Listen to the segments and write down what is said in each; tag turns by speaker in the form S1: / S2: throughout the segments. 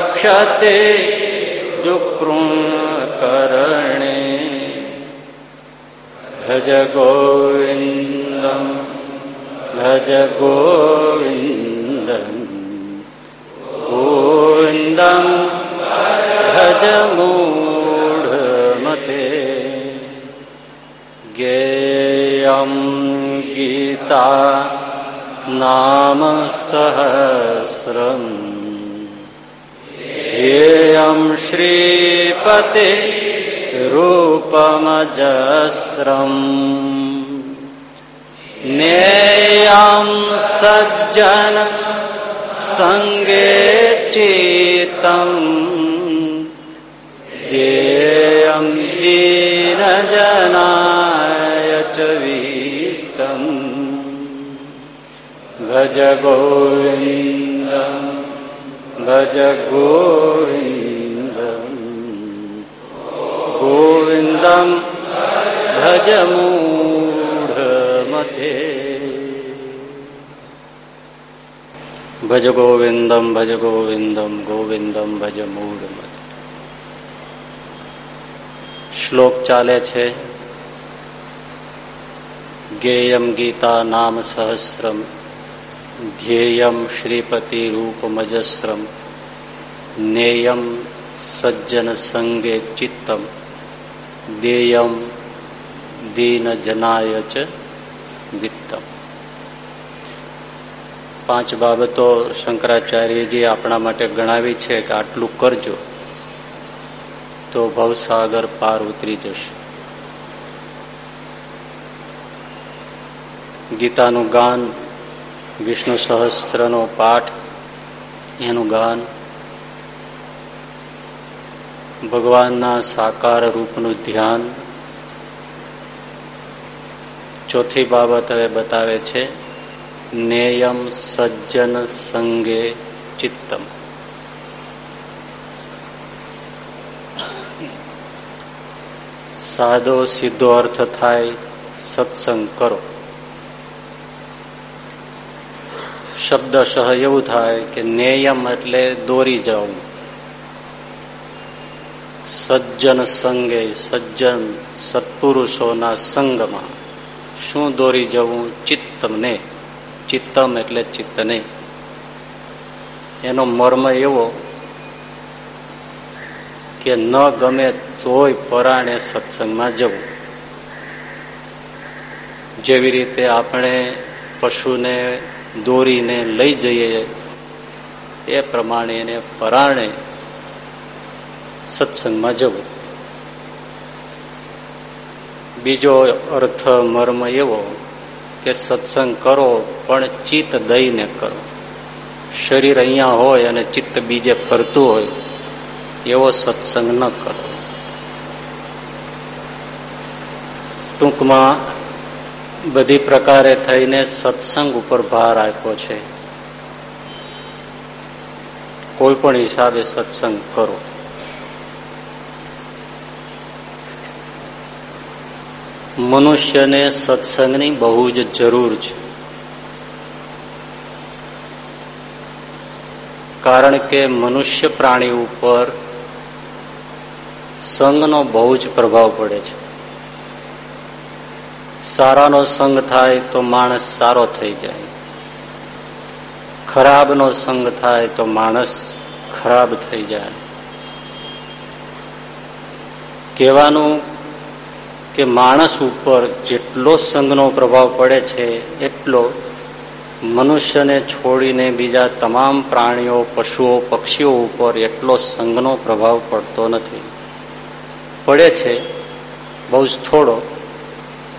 S1: रक्षते दुकृणकरणे भज गोविन्दं भज गोविन्दं गोविन्दं भज मूढमते गेयं गीता नाम सहस्रम् ध्येयम् श्रीपते रूपमजस्रम् नेयम् सज्जन सङ्गे चितम् ध्येयम् दीनजनाय च वीतम् भज गोविन्दम् भज गोविन्दम् गोविन्दम् भज मूढमते ભજ ગોવિંદમ ભજ ગોવિંદમ ગોવિંદમ ભજ મૂઢમતે શ્લોક ચાલે છે ગેયમ ગીતા નામ સહસ્રમ ધ્યેયમ શ્રીપતિ રૂપમજસ્રમ નેયમ સજ્જન સંગે ચિત્તમ દેયમ દીન જનાય ચ પાંચ બાબતો શંકરાચાર્યજી આપણા માટે ગણાવી છે કે આટલું કરજો તો ભવસાગર પાર ઉતરી જશે ગીતાનું ગાન વિષ્ણુ સહસ્ત્રનો પાઠ, એનું ગાન, ભગવાનના સાકાર રૂપનું ધ્યાન. ચોથી બાબત હવે બતાવે છે, નેયમ સજ્જન સંગે ચિત્તમ. સાદો સીધો અર્થ થાય, સત્સંગ કરો. શબ્દશઃ એવું થાય કે નેયમ એટલે દોરી જવું. સજ્જન સંગે, સજ્જન સત્પુરુષોના સંગમાં. શું દોરી જવું? ચિત્તમને. ચિત્તમ એટલે ચિત્તને. એનો મર્મ એવો કે ન ગમે તોય પરાણે સત્સંગમાં જવું. જેવી રીતે આપણે પશુને દોરીને લઈ જઈએ. એ પ્રમાણે એને પરાણે સત્સંગમાં જવું. બીજો અર્થ મર્મ એવો કે સત્સંગ કરો, પણ ચિત્ત દઈને કરો. શરીર અહીંયા હોય અને ચિત્ત બીજે ફરતું હોય, એવો સત્સંગ ન કરો. ટૂંકમાં બધી પ્રકારે થઈને સત્સંગ ઉપર ભાર આપ્યો છે. કોઈ પણ હિસાબે સત્સંગ કરો. મનુષ્યને સત્સંગની બહુ જ જરૂર છે. કારણ કે મનુષ્ય પ્રાણી ઉપર સંઘનો બહુ જ પ્રભાવ પડે છે. સારાનો સંગ થાય તો માણસ સારો થઈ જાય. ખરાબનો સંગ થાય તો માણસ ખરાબ થઈ જાય. કહેવાનું કે માણસ ઉપર જેટલો સંઘનો પ્રભાવ પડે છે, એટલો મનુષ્યને છોડીને બીજા તમામ પ્રાણીઓ, પશુઓ, પક્ષીઓ ઉપર એટલો સંઘનો પ્રભાવ પડતો નથી. પડે છે બહુ જ થોડો.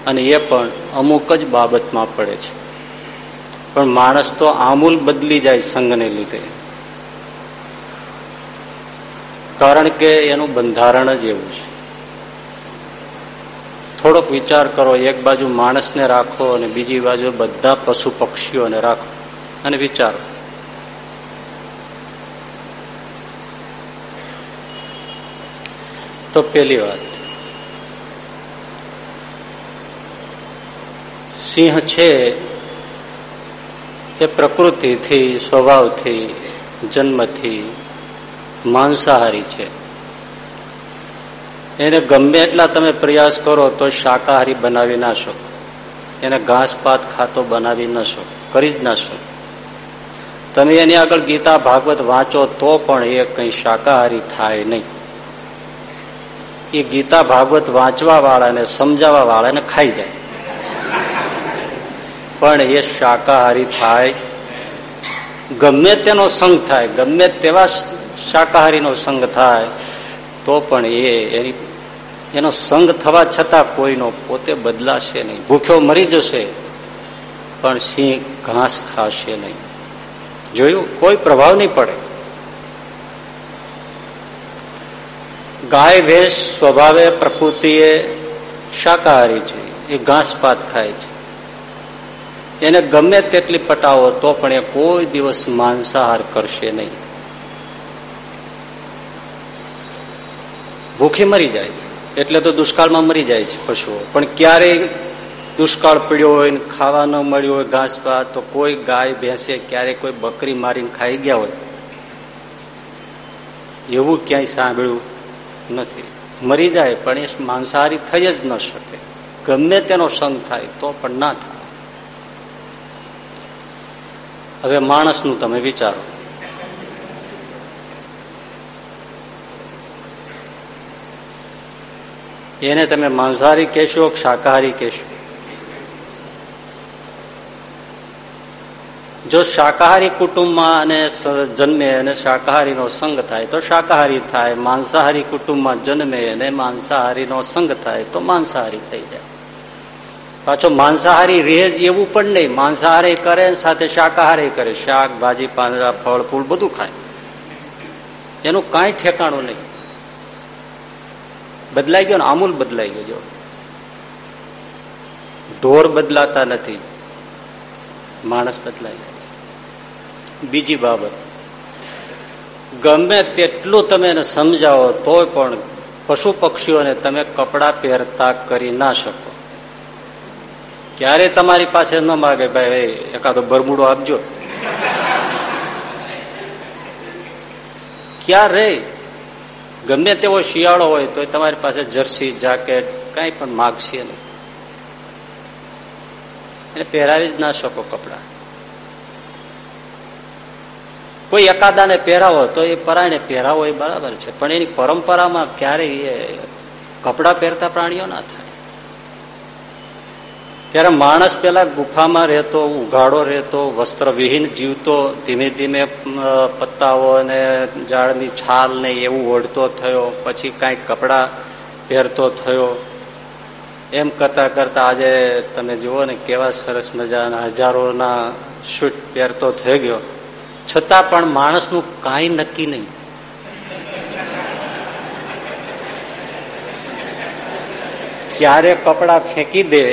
S1: અને એ પણ અમુક જ બાબતમાં પડે છે. પણ માણસ તો આમૂલ બદલી જાય સંઘને લીધે. કારણ કે એનું બંધારણ જ એવું છે. થોડોક વિચાર કરો, એક બાજુ માણસને રાખો અને બીજી બાજુ બધા પશુ પક્ષીઓને રાખો અને વિચારો. તો પેલી વાત. સિંહ છે એ પ્રકૃતિથી, સ્વભાવથી, જન્મથી માંસાહારી છે. એને ગમે એટલા તમે પ્રયાસ કરો તો શાકાહારી બનાવી ના શકો. એને ઘાસપાત ખાતો બનાવી ન શકો, કરી જ ના શકો. તમે એની આગળ ગીતા ભાગવત વાંચો તો પણ એ કઈ શાકાહારી થાય નહીં. એ ગીતા ભાગવત વાંચવા વાળાને સમજાવવા વાળાને ખાઈ જાય. પણ એ શાકાહારી થાય. ગમે તેનો સંગ થાય, ગમે તેવા શાકાહારીનો સંગ થાય, તો પણ એ એની, એનો સંગ થવા છતાં કોઈનો પોતે બદલાશે નહીં. ભૂખ્યો મરી જશે, પણ સિંહ ઘાસ ખાશે નહીં. જોયું? કોઈ પ્રભાવ નહીં પડે. ગાય, ભેંસ સ્વભાવે પ્રકૃતિએ શાકાહારી છે. એ ઘાસ પાત ખાય છે. એને ગમે તેટલી પટાવો તો પણ એ કોઈ દિવસ માંસાહાર કરશે નહીં. ભૂખી મરી જાય એટલે તો દુષ્કાળમાં મરી જાય છે પશુઓ. પણ ક્યારેય દુષ્કાળ પડ્યો હોય ખાવા ન મળ્યું હોય, ઘાસ પાત, તો કોઈ ગાય ભેંસે ક્યારેય કોઈ બકરી મારીને ખાઈ ગયા હોય. એવું ક્યાંય સાંભળ્યું નથી. મરી જાય પણ એ માંસાહારી થઈ જ ન શકે. ગમે તેનો સંગ થાય તો પણ ના થાય. હવે માણસનું તમે વિચારો. એને તમે માંસાહારી કહેશો, શાકાહારી કહેશો. જો શાકાહારી કુટુંબમાં અને જન્મે અને શાકાહારીનો સંગ થાય, તો શાકાહારી થાય, માંસાહારી કુટુંબમાં જન્મે અને માંસાહારીનો સંગ થાય, તો માંસાહારી થઈ જાય. પાછો માંસાહારી રેજ એવું પણ નહીં. માંસાહારી કરે સાથે શાકાહારી કરે. શાક, ભાજી, પાંદડા, ફળ, ફૂલ બધું ખાય. એનું કાંઈ ઠેકાણું નહીં. બદલાઈ ગયો ને, આમૂલ બદલાઈ ગયો, જો. ઢોર બદલાતા નથી. માણસ બદલાઈ જાય બીજી બાબત. ગમે તેટલું તમે એને સમજાવો, તોય પણ પશુ પક્ષીઓને તમે કપડા પહેરતા કરી ના શકો. ક્યારે તમારી પાસે ન માગે? ભાઈ એકાદો બરમુડો આપજો. ક્યારે ગમે તેવો શિયાળો હોય તો તમારી પાસે જર્સી, જાકેટ કઈ પણ માગશે નહીં. એને પહેરાવી જ ના શકો કપડા. કોઈ એકાદાને પહેરાવો તો એ પરાયણે પહેરાવો એ બરાબર છે, પણ એની પરંપરામાં ક્યારેય કપડાં પહેરતા પ્રાણીઓ ના થાય. ત્યારે માણસ પેલા ગુફામાં રહેતો, ઉઘાડો રહેતો, વસ્ત્રવિહીન જીવતો, ધીમે ધીમે પત્તાઓ અને ઝાડની છાલ ને એવું ઓઢતો થયો, પછી કાંઈક કપડા પહેરતો થયો. એમ કરતા કરતા આજે તમે જુઓ ને કેવા સરસ મજાના હજારોના શૂટ પહેરતો થઈ ગયો. છતાં પણ માણસનું કાંઈ નક્કી નહીં. ક્યારે કપડા ફેંકી દે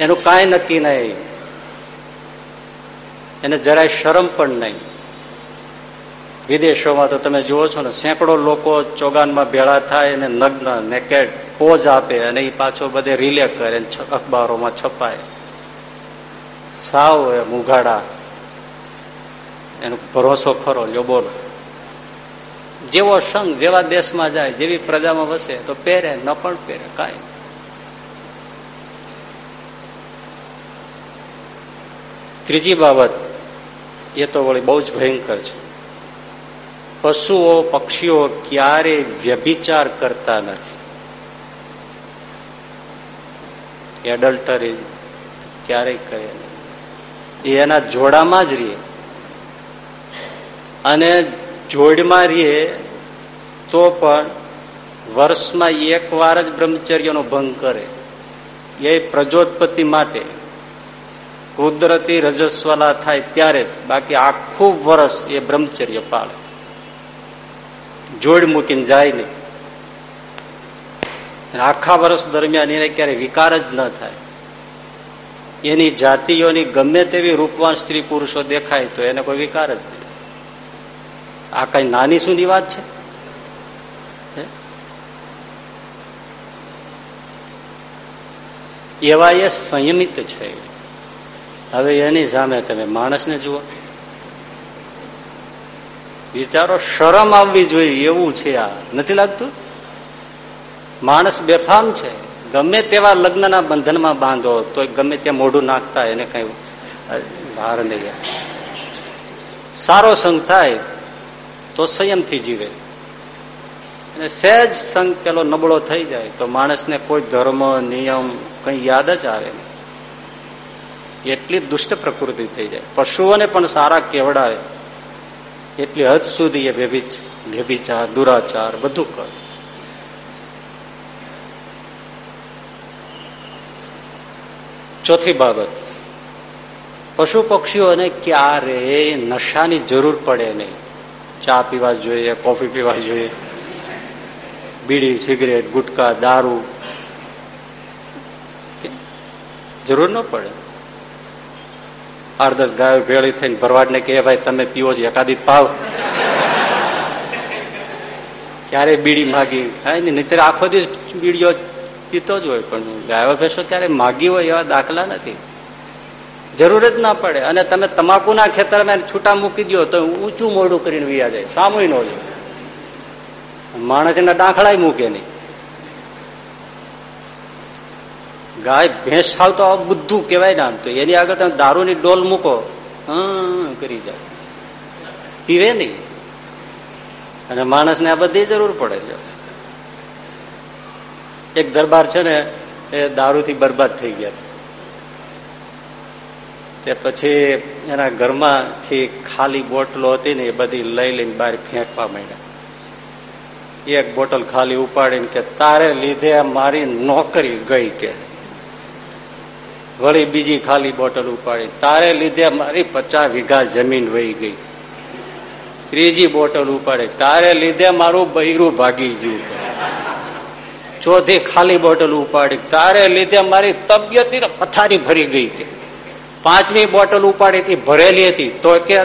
S1: એનું કાંઈ નક્કી નહીં. એને જરાય શરમ પણ નહીં. વિદેશોમાં તો તમે જુઓ છો ને, સેંકડો લોકો ચોગાનમાં ભેળા થાય અને નગ્ન નેકેડ પોઝ આપે અને એ પાછો બધે રિલે કરે અખબારોમાં છપાય. સાવ એ મુઘાડા એનો ભરોસો ખરો લ્યો બોલો જેવો સંઘ જેવા દેશમાં જાય, જેવી પ્રજામાં વસે, તો પહેરે ન પણ પહેરે, કાંઈ ત્રીજી બાબત, એ તો વળી બહુ જ ભયંકર છે. પશુઓ, પક્ષીઓ ક્યારે વ્યભિચાર કરતા નથી. એડલ્ટરી ક્યારેય કરે નહીં. એના જોડામાં જ રહીએ. અને જોડમાં રહીએ તો પણ વર્ષમાં એક વાર જ બ્રહ્મચર્યનો ભંગ કરે. એ પ્રજોત્પત્તિ માટે કુદરતી રજસ્વલા થાય ત્યારે જ બાકી આખું વર્ષ એ બ્રહ્મચર્ય પાળે. જોડ મૂકીને જાય નહીં. આખા વર્ષ દરમિયાન એને ક્યારે વિકાર જ ન થાય. એની જાતિઓની ગમે તેવી રૂપવાન સ્ત્રી પુરુષો દેખાય તો એને કોઈ વિકાર જ નહીં. આ કઈ નાની સુની વાત છે? એવા એ સંયમિત છે. હવે એની સામે તમે માણસને જુઓ. વિચારો શરમ આવવી જોઈએ, એવું છે આ. નથી લાગતું? માણસ બેફામ છે. ગમે તેવા લગ્નના બંધનમાં બાંધો તો ગમે ત્યાં મોઢું નાખતા એને કઈ બહાર નહીં સારો સંગ થાય, તો સંયમથી જીવે. અને સહેજ સંગ પેલો નબળો થઈ જાય, તો માણસને કોઈ ધર્મ, નિયમ કઈ યાદ જ આવે નહીં. એટલી દુષ્ટ પ્રકૃતિ થઈ જાય. પશુઓને પણ સારા કેવડાવે. એટલી હદ સુધી એ વ્યભિચાર, દુરાચાર બધું કરે. ચોથી બાબત. પશુ પક્ષીઓને ક્યારે નશાની જરૂર પડે નહીં. ચા પીવા જોઈએ, કોફી પીવા જોઈએ, બીડી, સિગરેટ, ગુટકા, દારૂ. જરૂર ન પડે. આઠ દસ ગાયો ભેળી થઈને ભરવાડને કે ભાઈ, તમે પીવો છો એકાદી પાવ. ક્યારે બીડી માગી. નહીતર નહીં આખો દિવસ બીડીઓ પીતો જ હોય, પણ ગાયો ભેંસો ક્યારે માગી હોય એવા દાખલા નથી. જરૂર જ ના પડે. અને તમે તમાકુના ખેતરમાં છૂટા મૂકી દો તો ઊંચું મોડું કરીને વિયા જાય. સામુય ન જાય માણસના ડાંખળાય મૂકે નહીં. ગાય ભેંસ ખાવ તો બધું કેવાય ને આમ તો. એની આગળ તમે દારૂની ડોલ મૂકો કરી જાય પીવે નહીં. અને માણસને આ બધી જરૂર પડે એક દરબાર છે ને, એ દારૂથી બરબાદ થઈ ગયા. તે પછી એના ઘરમાંથી ખાલી બોટલો હતી ને એ બધી લઈ લઈને બહાર ફેંકવા માંડ્યા. એક બોટલ ખાલી ઉપાડીને કે, તારે લીધે મારી નોકરી ગઈ કે. વળી બીજી ખાલી બોટલ ઉપાડી. તારે લીધે મારી પચાસ વીઘા જમીન વહી ગઈ. ત્રીજી બોટલ ઉપાડે. તારે લીધે મારું બૈરું ભાગી ગયું. ચોથી ખાલી બોટલ ઉપાડી. તારે લીધે મારી તબિયત પથારી ભરી ગઈ કે પાંચમી બોટલ ઉપાડી હતી, ભરેલી હતી. તો કે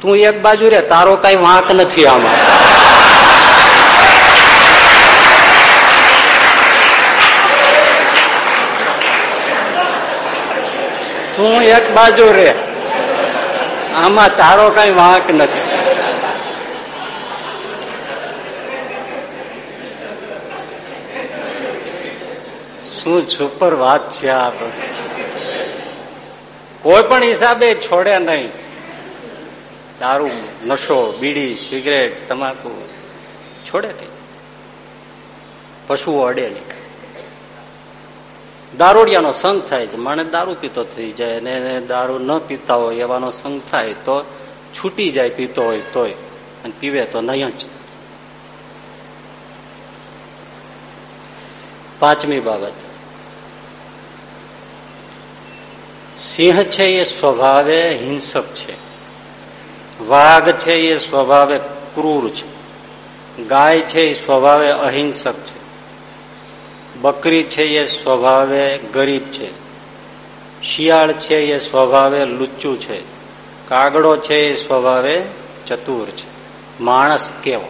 S1: તું એક બાજુ રે, તારો કઈ વાંક નથી આમાં. તું એક બાજુ રે. આમાં તારો કઈ વાંક નથી. શું સુપર વાત છે આ કોઈ પણ હિસાબે છોડે નહીં. દારૂ, નશો, બીડી, સિગરેટ, તમાકુ છોડે નહીં. પશુઓ અડે નહીં. દારૂડિયાનો સંગ થાય છે. માણે દારૂ પીતો થઈ જાય અને દારૂ ન પીતા હોય એવાનો સંગ થાય તો છૂટી જાય, પીતો હોય તોય. અને પીવે તો નહીં જ. પાંચમી બાબત. સિંહ છે એ સ્વભાવે હિંસક છે. વાઘ છે એ સ્વભાવે ક્રૂર છે. ગાય છે એ સ્વભાવે અહિંસક છે. બકરી છે એ સ્વભાવે ગરીબ છે. શિયાળ છે એ સ્વભાવે લુચ્ચું છે. કાગડો છે એ સ્વભાવે ચતુર છે. માણસ કેવો?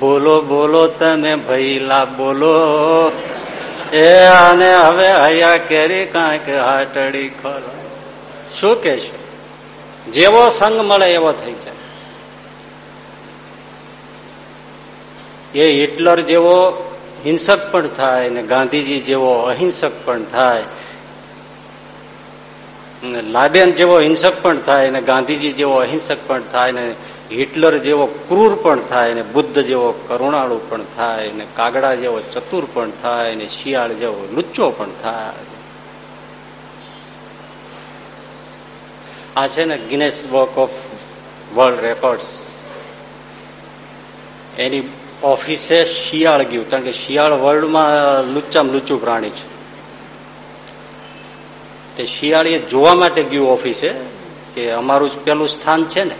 S1: બોલો બોલો તમે ભૈલા બોલો. એ અને હવે હૈયા કેરી કાંઈક હાટડી ખરો. શું કે છે જેવો સંગ મળે એવો થઈ જાય. એ હિટલર જેવો હિંસક પણ થાય ને ગાંધીજી જેવો અહિંસક પણ થાય. લાદેન જેવો હિંસક પણ થાય ને ગાંધીજી જેવો અહિંસક પણ થાય ને હિટલર જેવો ક્રૂર પણ થાય ને બુદ્ધ જેવો કરુણાળુ પણ થાય ને કાગડા જેવો ચતુર પણ થાય ને શિયાળ જેવો લુચ્ચો પણ થાય. આ છે ને Guinness book of world records એની ઓફિસે શિયાળ ગયું, કારણ કે શિયાળ વર્લ્ડમાં લુચ્ચામાં લુચ્ચું પ્રાણી છે. તે શિયાળીએ જોવા માટે ગયું ઓફિસે કે અમારું જ પેલું સ્થાન છે ને.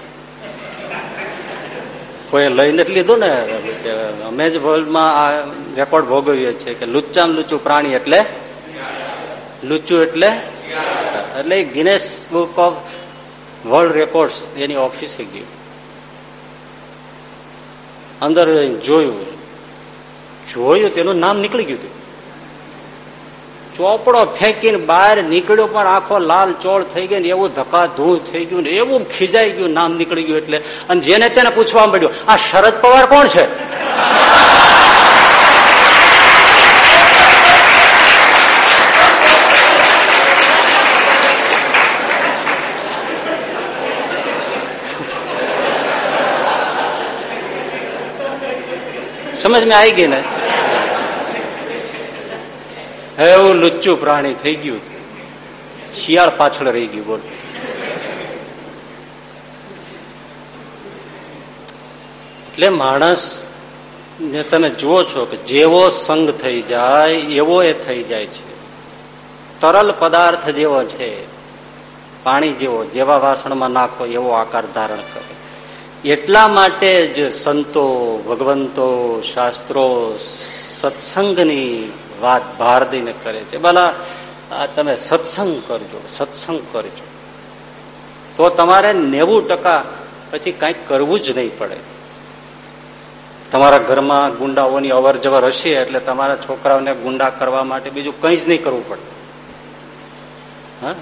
S1: કોઈ લઈ નથી લીધું ને. અમે જ વર્લ્ડમાં આ રેકોર્ડ ભોગવીએ છીએ કે લુચ્ચામ લુચ્ચું પ્રાણી એટલે લુચ્ચું એટલે એટલે Guinness book of world record એની ઓફિસે ગયું. અંદર જોયું જોયું તેનું નામ નીકળી ગયું ચોપડો ફેંકીને બહાર નીકળ્યો પણ આખો લાલ ચોળ થઈ ગયો ને એવું ધક્કા ધૂ થઈ ગયું ને એવું ખીજાઈ ગયું, નામ નીકળી ગયું એટલે. અને જેને તેને પૂછવા મળ્યું આ શરદ પવાર કોણ છે? સમજ મેં આવી ગઈ ને? એવું લુચ્ચું પ્રાણી, થઈ ગયું. શિયાળ પાછળ રહી ગયું, બોલ. એટલે માણસ ને તમે જુઓ છો કે જેવો સંગ થઈ જાય, એવો એ થઈ જાય છે. તરલ પદાર્થ જેવો છે, પાણી જેવો, જેવા વાસણમાં નાખો એવો આકાર ધારણ કરે. એટલા માટે જ સંતો, ભગવંતો, શાસ્ત્રો, સત્સંગની વાત ભાર દઈને કરે છે. ભલા તમે સત્સંગ કરજો સત્સંગ કરજો. તો તમારે નેવું ટકા પછી કંઈક કરવું જ નહીં પડે. તમારા ઘરમાં ગુંડાઓની અવર જવર હશે એટલે તમારા છોકરાઓને ગુંડા કરવા માટે બીજું કંઈ જ નહીં કરવું પડે. હા?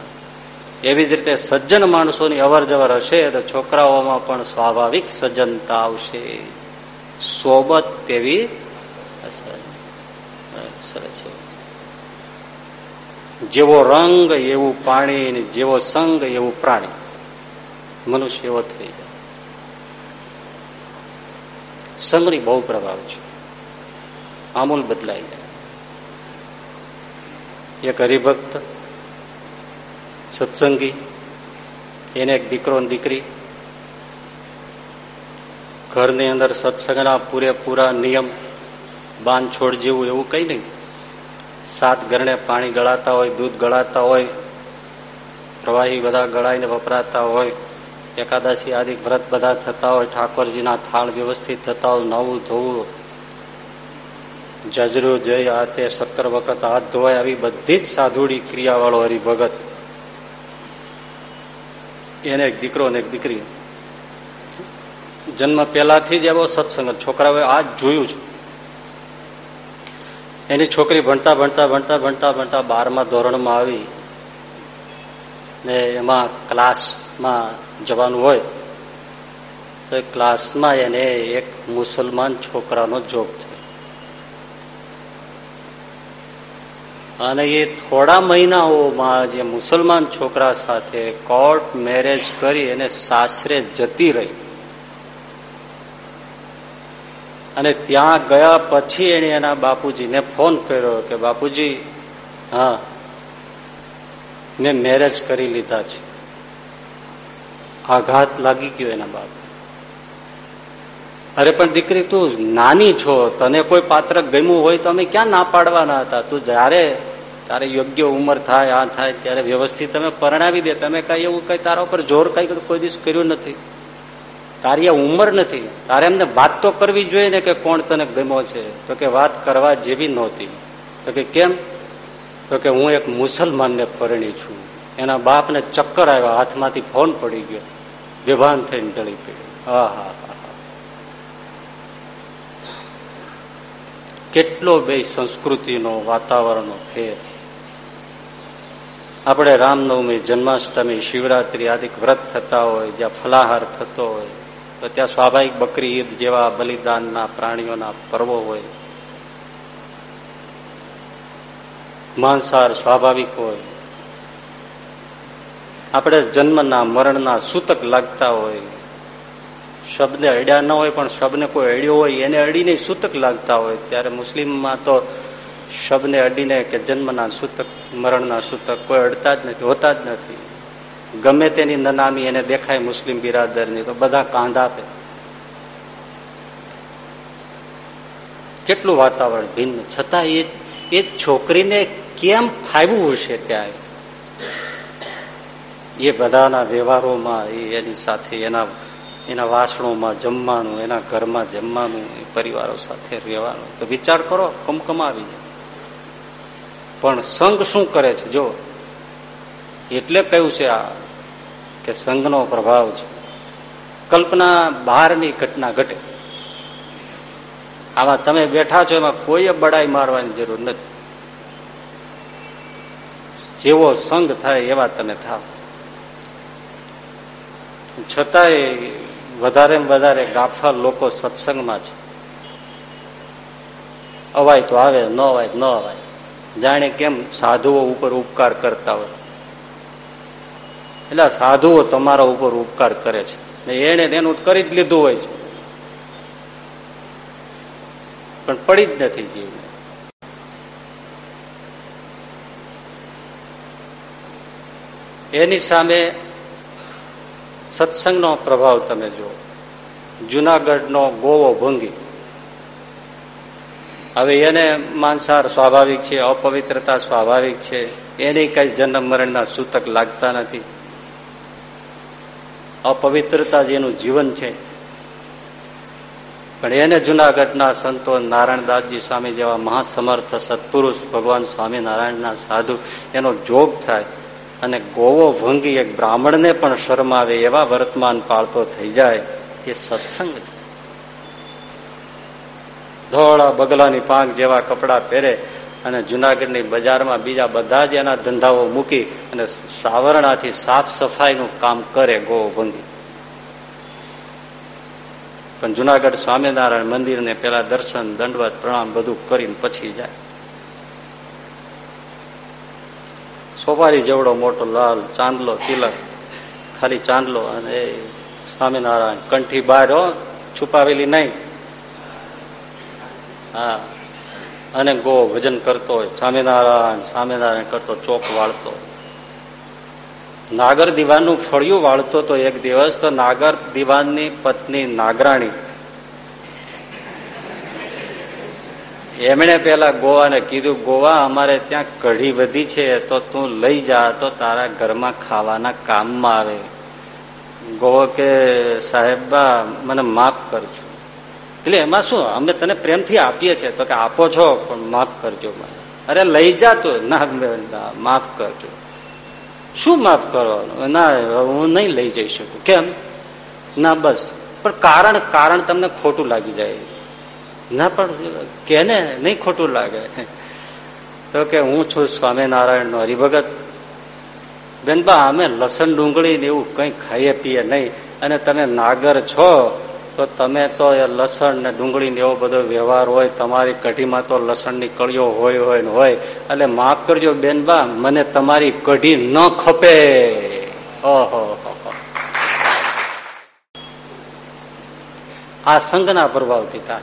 S1: એવી જ રીતે સજ્જન માણસોની અવર જવર હશે તો છોકરાઓમાં પણ સ્વાભાવિક સજ્જનતા આવશે. સોબત તેવી જેવો રંગ એવું પાણી જેવો સંગ એવું પ્રાણી, મનુષ્ય એવો થઈ જાય. સંઘની બહુ પ્રભાવ છે. આમૂલ બદલાઈ જાય. એક હરિભક્ત સત્સંગી, એને એક દીકરો દીકરી. ઘરની અંદર સત્સંગના પૂરેપૂરા નિયમ બાંધ છોડ જેવું એવું કઈ નહીં. સાત ગરણે પાણી ગળાતા હોય, દૂધ ગળાતા હોય, પ્રવાહી બધા ગળાઈને વપરાતા હોય, એકાદશી આદિ વ્રત બધા થતા હોય, ઠાકોરજીના થાળ વ્યવસ્થિત થતા હોય, નવું ધોવું, જજરું જય આ તે સત્તર વખત હાથ ધોવાય, આવી બધી જ સાધુડી ક્રિયાવાળો હરિભગત. એને એક દીકરો ને એક દીકરી. જન્મ પહેલાથી જ એવો સત્સંગ. છોકરાઓએ આ જોયું છે. એની છોકરી ભણતા ભણતા ભણતા ભણતા ભણતા બારમા ધોરણમાં આવી ને એમાં ક્લાસમાં જવાનું હોય તો ક્લાસમાં એને એક મુસલમાન છોકરાનો જોગ થયો. અને એ થોડા મહિનાઓમાં જે મુસલમાન છોકરા સાથે કોર્ટ મેરેજ કરી એને સાસરે જતી રહી. અને ત્યાં ગયા પછી એને એના બાપુજીને ફોન કર્યો કે બાપુજી, હા, મેં મેરેજ કરી લીધા છે. આઘાત લાગી ગયો એના બાપ અરે, પણ દીકરી, તું નાની છો. તને કોઈ પાત્ર ગમ્યું હોય તો અમે ક્યાં ના પાડવાના હતા? તું જયારે તારે યોગ્ય ઉંમર થાય, આ થાય, ત્યારે વ્યવસ્થિત તમે પરણાવી દે. તમે કઈ એવું કઈ તારા ઉપર જોર કઈ કોઈ દિવસ કર્યું નથી. તારી આ ઉંમર નથી. તારે એમને વાત તો કરવી જોઈએ ને કે કોણ તને ગમ્યો છે? તો કે વાત કરવા જેવી નહોતી. તો કે કેમ? તો કે હું એક મુસલમાનને પરણી છું. એના બાપને ચક્કર આવ્યા. હાથમાંથી ફોન પડી ગયો. વિભાન થઈને ટળી પડ્યો હા હા. કેટલો બે સંસ્કૃતિનો વાતાવરણનો ફેર. આપણે રામનવમી, જન્માષ્ટમી, શિવરાત્રી આદિ વ્રત થતા હોય, જ્યાં ફલાહાર થતો હોય, તો ત્યાં સ્વાભાવિક બકરી ઈદ જેવા બલિદાનના પ્રાણીઓના પર્વો હોય. માંસાહાર સ્વાભાવિક હોય. આપણે જન્મના, મરણના સૂતક લાગતા હોય. શબ્દને અડ્યા ન હોય, પણ શબ્દને કોઈ અડ્યો હોય, એને અડીને સૂતક લાગતા હોય. ત્યારે મુસ્લિમમાં તો શબ્દને અડીને કે જન્મના સૂતક, મરણના સૂતક, કોઈ અડતા જ નથી, હોતા જ નથી. ગમે તેની નનામી એને દેખાય મુસ્લિમ બિરાદરની, તો બધા કાંધ આપે. કેટલું વાતાવરણ ભિન્ન. છતાં એ એ છોકરીને કેમ ફાવ્યું હશે ત્યાં એ બધાના વ્યવહારોમાં એની સાથે એના એના વાસણોમાં જમવાનું, એના ઘરમાં જમવાનું પરિવારો સાથે રહેવાનું. તો વિચાર કરો કમકમ આવી જાય. પણ સંઘ શું કરે છે? જો, એટલે કહ્યું છે આ કે સંઘનો પ્રભાવ છે. કલ્પના બહારની ઘટના ઘટે. આમાં તમે બેઠા છો, એમાં કોઈ બડાઈ મારવાની જરૂર નથી. જેવો સંઘ થાય એવા તમે થાવ. છતાંય વધારે વધારે ગાફા લોકો સત્સંગમાં છે. અવાય તો આવે, ન અવાય ન અવાય. જાણે કેમ સાધુઓ ઉપર ઉપકાર કરતા હોય. એટલે સાધુઓ તમારા ઉપર ઉપકાર કરે છે. એને તેનું કરી જ લીધું હોય છે. પણ પડી જ નથી જીવને. એની સામે સત્સંગનો પ્રભાવ તમે જુઓ. જુનાગઢનો ગોવો ભૂંગી. હવે એને માંસાર સ્વાભાવિક છે, અપવિત્રતા સ્વાભાવિક છે. એની કઈ જન્મ મરણના સૂતક લાગતા નથી. અપવિત્રતા જેનું જીવન છે. પણ એને જુનાગઢના સંતો નારાયણદાસજી સ્વામી જેવા મહાસમર્થ સત્પુરુષ ભગવાન સ્વામિનારાયણના સાધુ એનો જોગ થાય. અને ગોવો ભંગી એક બ્રાહ્મણને પણ શરમાવે એવા વર્તમાન પાળતો થઈ જાય એ સત્સંગ છે. ધોળા બગલાની પાંખ જેવા કપડા પહેરે અને જુનાગઢની બજારમાં બીજા બધા જ એના ધંધાઓ મૂકી અને સાવરણાથી સાફ સફાઈનું કામ કરે ગોવો ભંગી. પણ જુનાગઢ સ્વામિનારાયણ મંદિરને પેલા દર્શન, દંડવત, પ્રણામ બધું કરીને પછી જાય. સોપારી જેવડો મોટો, લાલ, ચાંદલો, તિલક, ખાલી ચાંદલો અને સ્વામિનારાયણ. કંઠી બહાર છુપાવેલી નહીં. હા. અને ગો ભજન કરતો હોય, સ્વામિનારાયણ સ્વામિનારાયણ કરતો, ચોક વાળતો. નાગર દીવાનું ફળિયું વાળતો તો એક દિવસ તો નાગર દીવાનની પત્ની નાગરાણી એમણે પેલા ગોવાને કીધું, ગોવા, અમારે ત્યાં કઢી વધી છે, તો તું લઈ જા, તો તારા ઘરમાં ખાવાના કામમાં આવે ગોવો કે, સાહેબા મને માફ કરજો. એટલે એમાં શું, અમે તને પ્રેમથી આપીએ છીએ, તો કે, આપો છો, પણ માફ કરજો અરે, લઈ જા તો. ના માફ કરજો. શું માફ કરવાનું? ના, હું નહીં લઈ જઈ શકું. કેમ? ના, બસ. પણ કારણ કારણ તમને ખોટું લાગી જાય ના, પણ કેને નહીં ખોટું લાગે? તો કે હું છું સ્વામિનારાયણ નો હરિભગત બેનબા અમે લસણ ડુંગળી ને એવું કઈ ખાઈએ, પીએ નહીં. અને તમે નાગર છો, તો તમે તો એ લસણ ને ડુંગળી ને એવો બધો વ્યવહાર હોય, તમારી કઢીમાં તો લસણની કળીઓ હોય હોય ને હોય. એટલે માફ કરજો બેનબા મને તમારી કઢી ન ખપે. ઓહો આ સંઘના પ્રભાવથી થાય.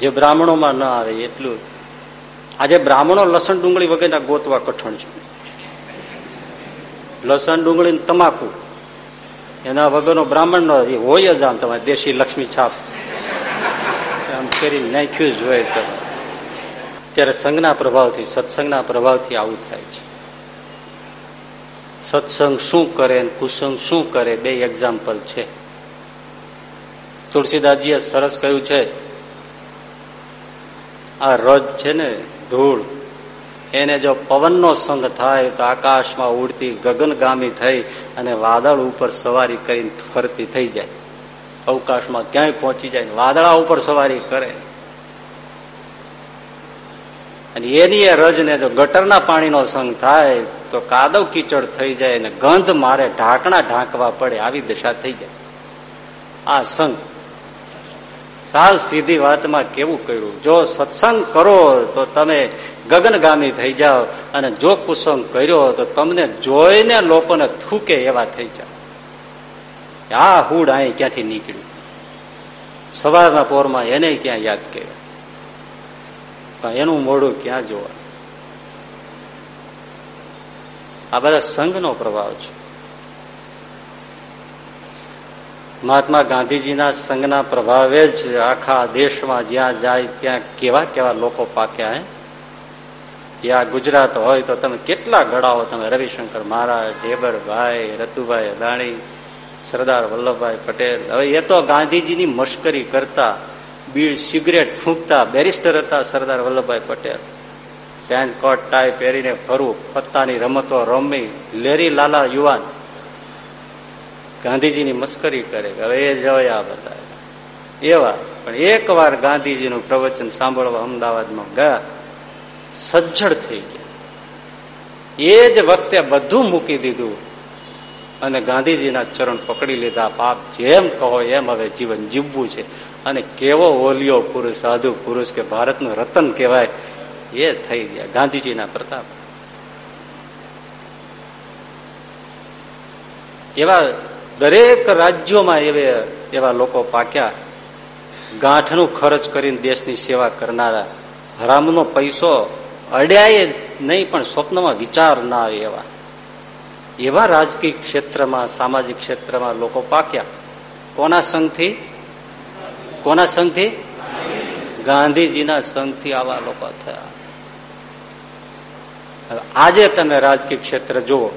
S1: જે બ્રાહ્મણોમાં ન આવે એટલું. આજે બ્રાહ્મણો લસણ ડુંગળી વગેરે ગોતવા કઠણ છે. લસણ ડુંગળી તમાકુ. એના વગરનો બ્રાહ્મણ નો હોય જ આમ તમારે દેશી લક્ષ્મી છાપ. આમ કરી નાખ્યું જ હોય તમે ત્યારે સંઘના પ્રભાવથી, સત્સંગના પ્રભાવથી આવું થાય છે. સત્સંગ શું કરે કુસંગ શું કરે, બે એક્ઝામ્પલ છે. તુલસીદાસજીએ સરસ કહ્યું છે આ રજ છે ને, ધૂળ. એને જો પવનનો સંગ થાય તો આકાશમાં ઉડતી ગગનગામી થઈ અને વાદળ ઉપર સવારી કરીને ફરતી થઈ જાય. અવકાશમાં ક્યાંય પહોંચી જાય વાદળા ઉપર સવારી કરે. અને એની એ રજને જો ગટરના પાણીનો સંગ થાય તો કાદવ કીચડ થઈ જાય અને ગંધ મારે ઢાંકણા ઢાંકવા પડે, આવી દશા થઈ જાય. આ સંઘ સાવ સીધી વાતમાં કેવું કર્યું? જો સત્સંગ કરો, તો તમે ગગનગામી થઈ જાઓ અને જો કુસંગ કર્યો, તો તમને જોઈને લોકોને થૂકે એવા થઈ જાઓ. આ હુડ અહીં ક્યાંથી નીકળ્યું? સવારના પોરમાં એને ક્યાં યાદ કર્યો? એનું મોડું ક્યાં જોવા આ બધા સંઘનો પ્રભાવ છે. મહાત્મા ગાંધીજીના સંઘના પ્રભાવે જ આખા દેશમાં જ્યાં જાય ત્યાં કેવા કેવા લોકો પાક્યા હે? યા ગુજરાત હોય તો તમે કેટલા ગળાઓ તમે રવિશંકર મહારાજ, ઢેબરભાઈ, રતુભાઈ અદાણી, સરદાર વલ્લભભાઈ પટેલ. હવે એ તો ગાંધીજીની મશ્કરી કરતા બીડ સિગરેટ ફૂંકતા, બેરિસ્ટર હતા Sardar Vallabhbhai Patel. Pant coat, tie પહેરીને ફરવું, પત્તાની રમતો રમી, લેરી લાલા યુવાન. ગાંધીજીની મસ્કરી કરે હવે એ જવાયા બધા એવા. પણ એક વાર ગાંધીજીનું પ્રવચન સાંભળવા અમદાવાદમાં ગયા, સજ્જડ થઈ ગયા. એ જ વખતે બધું મૂકી દીધું અને ગાંધીજીના ચરણ પકડી લીધા. પાપ જેમ કહો એમ હવે જીવન જીવવું છે. અને કેવો ઓલિયો પુરુષ, સાધુ પુરુષ કે ભારતનું રતન કહેવાય, એ થઈ ગયા. ગાંધીજીના પ્રતાપ. એવા દરેક રાજ્યોમાં એવા લોકો પાક્યા. ગાંઠનું ખર્ચ કરીને દેશની સેવા કરનારા. હરામનો પૈસો અડ્યાય નહીં, પણ સ્વપ્નમાં વિચાર ના આવે એવા. એવા રાજકીય ક્ષેત્રમાં, સામાજિક ક્ષેત્રમાં લોકો પાક્યા. કોના સંઘથી? કોના સંઘથી? ગાંધીજીના સંઘથી આવા લોકો થયા. આજે તમે રાજકીય ક્ષેત્ર જુઓ.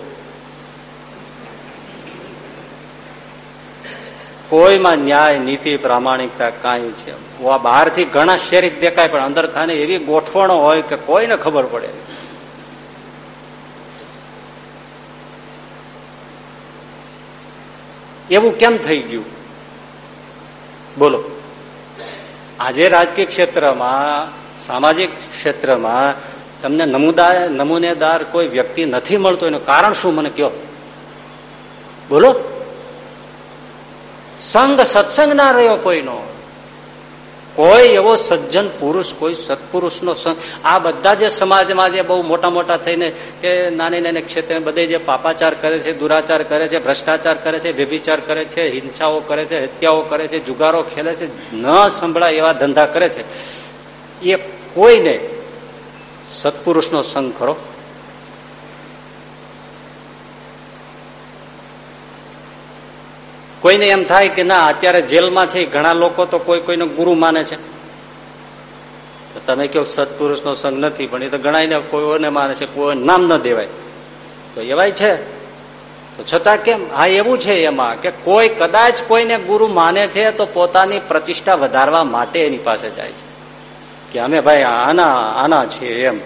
S1: કોઈમાં ન્યાય, નીતિ, પ્રામાણિકતા કાંઈ છે. બહારથી ઘણા શેરીફ દેખાય, પણ અંદર ખાને એવી ગોઠવણો હોય કે કોઈને ખબર પડે એવું કેમ થઈ ગયું? બોલો. આજે રાજકીય ક્ષેત્રમાં, સામાજિક ક્ષેત્રમાં તમને નમુદાય, નમૂનેદાર કોઈ વ્યક્તિ નથી મળતો, એનું કારણ શું? મને કયો બોલો. સંગ સત્સંગ ના રહ્યો કોઈનો. કોઈ એવો સજ્જન પુરુષ, કોઈ સત્પુરુષનો સંગ. આ બધા જે સમાજમાં જે બહુ મોટા મોટા થઈને કે નાની નાની ક્ષેત્રે બધે જે પાપાચાર કરે છે, દુરાચાર કરે છે, ભ્રષ્ટાચાર કરે છે, વ્યભિચાર કરે છે, હિંસાઓ કરે છે, હત્યાઓ કરે છે, જુગારો ખેલે છે, ન સંભળાય એવા ધંધા કરે છે. એ કોઈને સત્પુરુષનો સંગ ખરો? કોઈને એમ થાય કે ના, અત્યારે જેલમાં છે, ઘણા લોકો તો કોઈ કોઈને ગુરુ માને છે. તમે કહો સત્પુરુષનો સંગ નથી, પણ એ તો ગણાય કોઈને માને છે કોઈ નામ ન દેવાય. તો એવાય છે. તો છતાં કેમ? હા, એવું છે એમાં કે કોઈ કદાચ કોઈને ગુરુ માને છે, તો પોતાની પ્રતિષ્ઠા વધારવા માટે એની પાસે જાય છે. કે અમે ભાઈ આના આના છીએ એમ.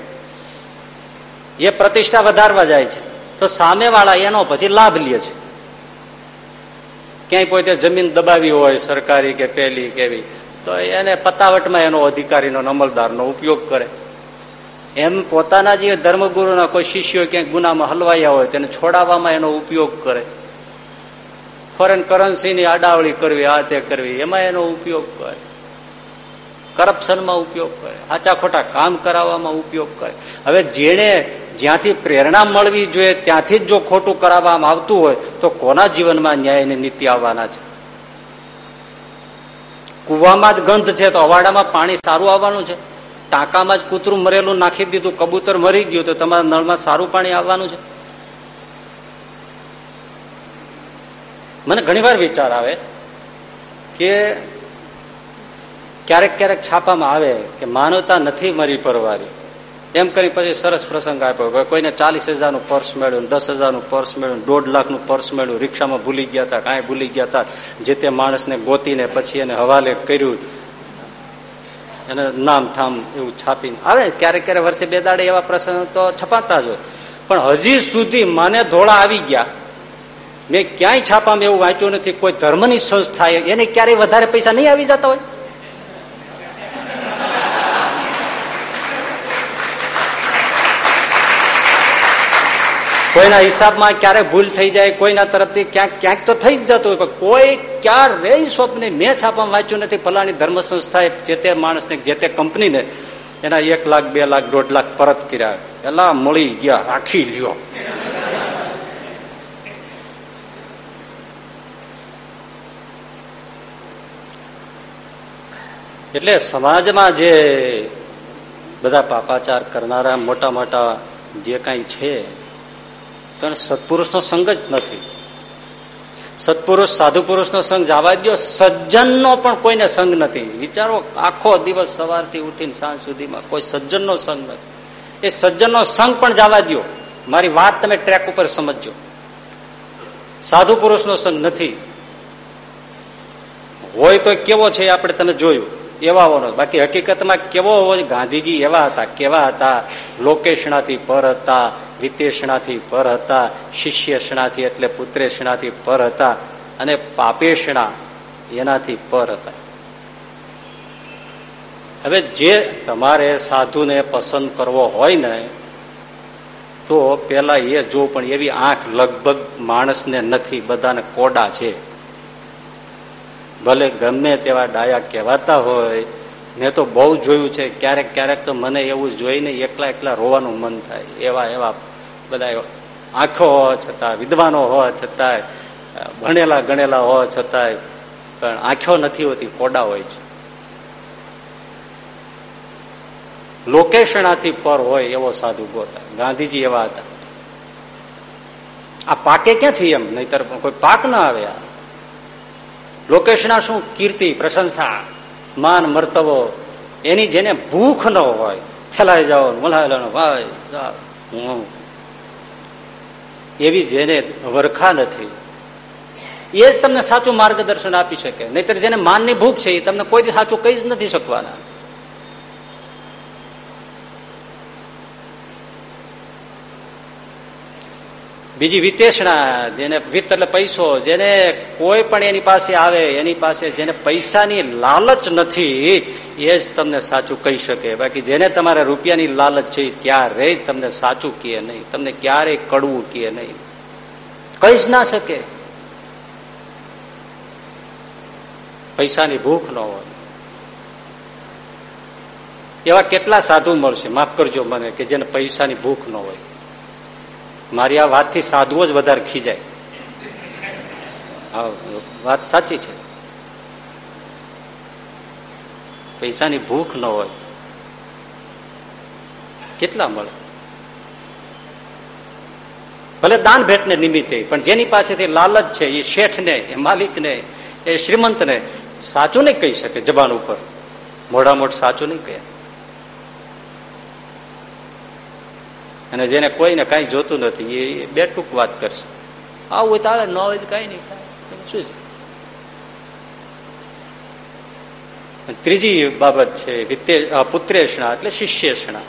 S1: એ પ્રતિષ્ઠા વધારવા જાય છે. તો સામેવાળા એનો પછી લાભ લે છે. ક્યાંય પોતે જમીન દબાવી હોય, સરકારી કે પેલી કેવી તો એને પતાવટમાં એનો અધિકારીનો અમલદારનો ઉપયોગ કરે. એમ પોતાના જે ધર્મગુરુના કોઈ શિષ્યો ક્યાંક ગુનામાં હલવાયા હોય, તેને છોડાવવામાં એનો ઉપયોગ કરે. ફોરેન કરન્સીની આડાવળી કરવી, આ તે કરવી, એમાં એનો ઉપયોગ કરે. કરપ્શનમાં ઉપયોગ કરે. આચા ખોટા કામ કરાવવામાં ઉપયોગ કરે. હવે જેને જ્યાંથી પ્રેરણા મળવી જોઈએ, ત્યાંથી જ જો ખોટું કરાવવામાં આવતું હોય, તો કોના જીવનમાં ન્યાયની નીતિ આવવાના છે? કુવામાં જ ગંધ છે તો અવાડામાં પાણી સારું આવવાનું છે? ટાંકામાં જ કૂતરું મરેલું, નાખી દીધું, કબૂતર મરી ગયું, તો તમારા નળમાં સારું પાણી આવવાનું છે? મને ઘણી વિચાર આવે કે ક્યારેક ક્યારેક છાપામાં આવે કે માનવતા નથી મરી પરવારી. એમ કરી પછી સરસ પ્રસંગ આપ્યો કોઈને ચાલીસ હજારનું પર્સ મળ્યું, દસ હજારનું પર્સ મળ્યું, દોઢ લાખનું પર્સ મેળવ્યું રિક્ષામાં ભૂલી ગયા હતા, કાંઈ ભૂલી ગયા હતા. જે તે માણસને ગોતીને પછી એને હવાલે કર્યું. એને નામ થામ એવું છાપીને. આવે, ક્યારેક ક્યારેક વર્ષે બે દાડે એવા પ્રસંગ તો છપાતા જ હોય. પણ હજી સુધી મને ધોળા આવી ગયા. મેં ક્યાંય છાપામાં એવું વાંચ્યું નથી, કોઈ ધર્મની સંસ્થા એને ક્યારેય વધારે પૈસા નહીં આવી જતા હોય. કોઈના હિસાબમાં ક્યારેક ભૂલ થઈ જાય, કોઈના તરફથી ક્યાંક ક્યાંક તો થઈ જ જતું હોય કોઈ ક્યારેય સ્વપ્ને મેં છાપામાં વાંચ્યું નથી. ફલાણી ધર્મ સંસ્થાએ જે તે માણસને, જે તે કંપનીને એના એક લાખ, બે લાખ, દોઢ લાખ પરત કર્યા. એલા મળી ગયા, રાખી લ્યો. એટલે સમાજમાં જે બધા પાપાચાર કરનારા મોટા મોટા જે કઈ છે તો સત્પુરુષનો સંગ જ નથી. સત્પુરુષ સાધુ પુરુષનો સંગ જવા દો સજ્જનનો પણ કોઈને સંગ નથી. વિચારો, આખો દિવસ સવારથી ઉઠીને સાંજ સુધીમાં કોઈ સજ્જનનો સંગ નથી. એ સજ્જનનો સંગ પણ જવા દો મારી વાત તમે ટ્રેક ઉપર સમજજો. સાધુ પુરુષનો સંગ નથી. હોય તો કેવો છે આપણે તને જોયું. એવા હોવાનો બાકી હકીકતમાં કેવો હોવો ગાંધીજી એવા હતા, કેવા હતા? લોકેશણાથી પર હતા વિતેષણાથી પર હતા, શિષ્યશણાથી એટલે પુત્રેશણાથી પર હતા અને પાપેશણા એનાથી પર હતા. હવે જે તમારે સાધુને પસંદ કરવો હોય ને, તો પેલા એ જો પણ એવી આંખ લગભગ માણસને નથી, બધાને કોડા છે. ભલે ગમે તેવા ડાયા કહેવાતા હોય, મેં તો બહુ જોયું છે, ક્યારેક ક્યારેક તો મને એવું જોઈને એકલા એકલા રોવાનું મન થાય. એવા એવા બધા આંખો હોવા છતાં વિદ્વાનો હોવા છતાંય, ભણેલા ગણેલા હોવા છતાંય, પણ આંખો નથી હોતી કોડા હોય છે. લોકેશનાથી પર હોય એવો સાધુ ગોતા. ગાંધીજી એવા હતા. આ પાકે ક્યાંથી એમ? નહીતર કોઈ પાક ના આવે આ. લોકેશના શું? કીર્તિ, પ્રશંસા, માન મર્તવો એની જેને ભૂખ ન હોય ફેલાઈ જાઓ મલાયેલો ભાઈ એવી જેને વરખા નથી. એ જ તમને સાચું માર્ગદર્શન આપી શકે. નહીતર જેને માનની ભૂખ છે, એ તમને કોઈ સાચું કહી જ નથી શકવાના. બીજી વિતેષણા, જેને વિત્ત એટલે પૈસો, જેને કોઈ પણ એની પાસે આવે, એની પાસે જેને પૈસાની લાલચ નથી, એ જ તમને સાચું કહી શકે. બાકી જેને તમારે રૂપિયાની લાલચ છે ક્યારેય તમને સાચું કહે નહીં. તમને ક્યારેય કડવું કહે નહીં. કહી જ ના શકે. પૈસાની ભૂખ ન હોય. એવા કેટલા સાધુ મળશે? માફ કરજો મને, કે જેને પૈસાની ભૂખ ન હોય. મારી આ વાતથી સાધુઓ જ વધારે ખીજાય. વાત સાચી છે. પૈસાની ભૂખ ન હોય. કેટલા મળે? ભલે દાન ભેટને નિમિત્તે, પણ જેની પાસેથી લાલચ છે, એ શેઠને, એ માલિકને, એ શ્રીમંતને સાચું નહીં કહી શકે જબાન ઉપર. મોઢા મોઢ સાચું નહીં કહે. અને જેને કોઈને કઈ જોતું નથી, એ બે ટૂંક વાત કરશે. આવું હોય તો આવે ન હોય કઈ નહીં. શું ત્રીજી બાબત છે પુત્રેષણા એટલે શિષ્યેષણા.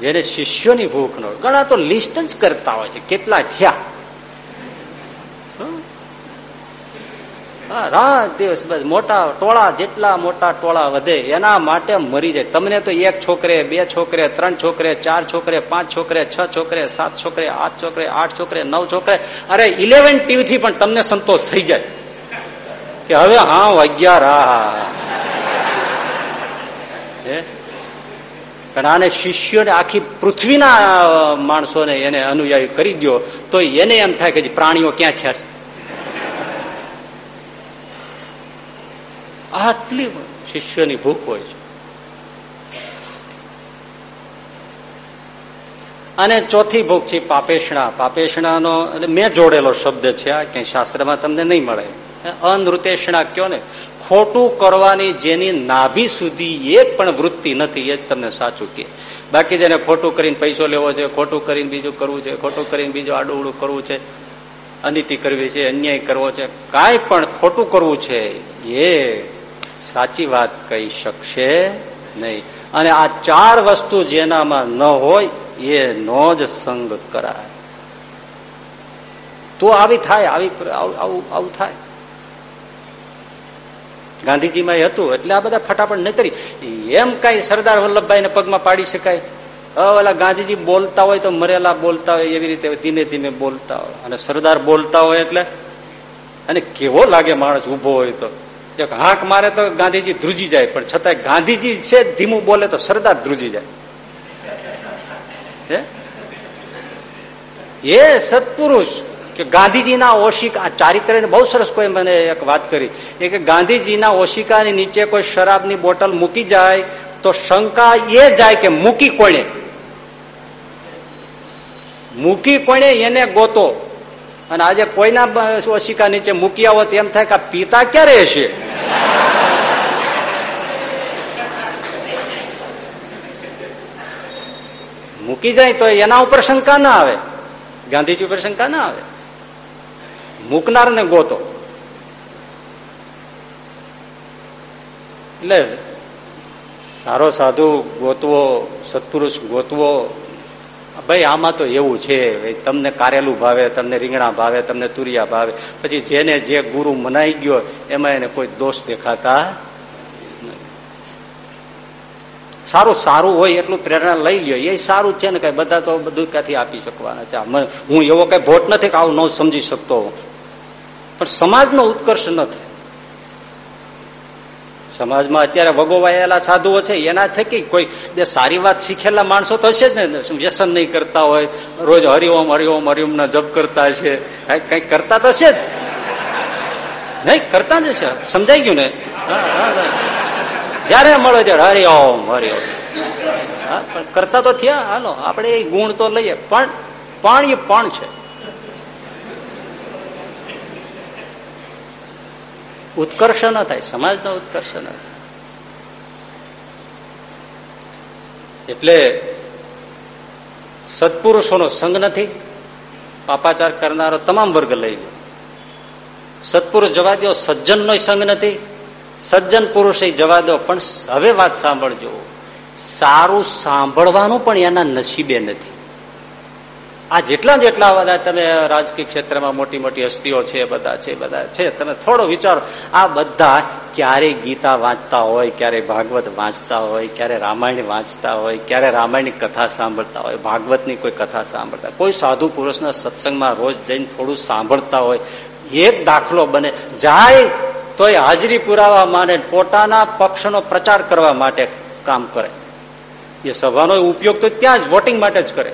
S1: જેને શિષ્યોની ભૂખ નો ઘણા તો લિસ્ટ જ કરતા હોય છે, કેટલા થયા? રાત દિવસ બસ, મોટા ટોળા, જેટલા મોટા ટોળા વધે, એના માટે મરી જાય. તમને તો એક છોકરે, બે છોકરે, ત્રણ છોકરે, ચાર છોકરે, પાંચ છોકરે, છ છોકરે, સાત છોકરે, આઠ છોકરે આઠ છોકરે, નવ છોકરે. અરે ઇલેવન ટીવથી પણ તમને સંતોષ થઈ જાય. કે હવે હા, અગિયાર, હા પણ આને શિષ્યોને આખી પૃથ્વીના માણસોને એને અનુયાયી કરી દો તો એને એમ થાય કે પ્રાણીઓ ક્યાં થયા છે? આટલી શિષ્યની ભૂખ હોય છે. અને ચોથી ભૂખ છે પાપેષણા. પાપેષણાનો એટલે મેં જોડેલો શબ્દ છે આ ક્યાંય શાસ્ત્રમાં તમને નહીં મળે. અનૃતેષણા કયો ને? ખોટું કરવાની જેની નાભી સુધી એક પણ વૃત્તિ નથી, એ તમને સાચું કે બાકી જેને ખોટું કરીને પૈસો લેવો છે, ખોટું કરીને બીજું કરવું છે, ખોટું કરીને બીજું આડું કરવું છે, અનિતિ કરવી છે, અન્યાય કરવો છે, કાંઈ પણ ખોટું કરવું છે, એ સાચી વાત કહી શકશે નહીં. અને આ ચાર વસ્તુ જેનામાં ન હોય, એ નો જ સંગ કરાય. તો આવી થાય, આવી આવું થાય. ગાંધીજીમાં એ હતું, એટલે આ બધા ફટાફટ નતરી એમ કઈ સરદાર વલ્લભભાઈ ને પગમાં પાડી શકાય? ઓલા ગાંધીજી બોલતા હોય તો મરેલા બોલતા હોય, એવી રીતે ધીમે ધીમે બોલતા હોય. અને સરદાર બોલતા હોય એટલે? અને કેવો લાગે માણસ ઊભો હોય તો? એક હાંક મારે તો ગાંધીજી ધ્રુજી જાય, પણ છતાંય ગાંધીજી છે, ધીમું બોલે તો સરદાર ધ્રુજી જાય. એ સત્પુરુષ કે ગાંધીજીના ઓશિકા ચારિત્ર બહુ સરસ કોઈ મને એક વાત કરી કે ગાંધીજીના ઓશિકાની નીચે કોઈ શરાબની બોટલ મૂકી જાય, તો શંકા એ જાય કે મૂકી કોણે? મૂકી કોણે એને ગોતો? અને આજે કોઈના ઓશિકા નીચે મૂકી આવો તો એમ થાય કે પિતા ક્યારે હશે? મૂકી જાય તો એના ઉપર શંકા ના આવે. ગાંધીજી ઉપર શંકા ના આવે. મૂકનારને ગોતો. એટલે સારો સાધુ ગોતવો, સત્પુરુષ ગોતવો ભાઈ, આમાં તો એવું છે તમને કારેલું ભાવે, તમને રીંગણા ભાવે, તમને તુરિયા ભાવે. પછી જેને જે ગુરુ મનાઈ ગયો, એમાં એને કોઈ દોષ દેખાતા સારું સારું હોય એટલું પ્રેરણા લઈ લ્યો. એ સારું છે ને કઈ બધા તો બધું ક્યાંથી આપી શકવાના છે? હું એવો કઈ ભોટ નથી કે આવું ન સમજી શકતો પણ સમાજનો ઉત્કર્ષ ન થાય. સમાજમાં અત્યારે વગોવાયેલા સાધુઓ છે, એના થકી કોઈ જે સારી વાત શીખેલા માણસો તો હશે જ ને. વ્યસન નહીં કરતા હોય, રોજ હરિઓમ હરિઓમ હરિઓમ ના જપ કરતા છે. કઈ કરતા તો છે જ. નહીં, કરતા જ છે સમજાઈ ગયું ને? જયારે મળે છે હરિઓમ હરિઓમ. કરતા તો થયા. હાલો, આપણે એ ગુણ તો લઈએ. પણ પણ પણ છે. ઉત્કર્ષ ન થાય, સમાજનો ઉત્કર્ષ ન થાય. એટલે સત્પુરુષોનો સંગ નથી, પાપાચાર કરનારો તમામ વર્ગ લઈ ગયો. સત્પુરુષ જવા દો સજ્જનનો સંગ નથી, સજ્જન પુરુષ જવા દો પણ હવે વાત સાંભળજો. સારું સાંભળવાનું પણ એના નસીબે નથી. આ જેટલા જેટલા બધા તમે રાજકીય ક્ષેત્રમાં મોટી મોટી હસ્તીઓ છે, બધા છે બધા છે, તમે થોડો વિચારો, આ બધા ક્યારે ગીતા વાંચતા હોય ક્યારે ભાગવત વાંચતા હોય ક્યારે રામાયણ વાંચતા હોય ક્યારે રામાયણની કથા સાંભળતા હોય, ભાગવતની કોઈ કથા સાંભળતા, કોઈ સાધુ પુરુષના સત્સંગમાં રોજ જઈને થોડું સાંભળતા હોય એક દાખલો બને. જાય તોય હાજરી પુરાવા માટે પોતાના પક્ષનો પ્રચાર કરવા માટે કામ કરે. એ સભાનો ઉપયોગ તો ત્યાં જ વોટિંગ માટે જ કરે.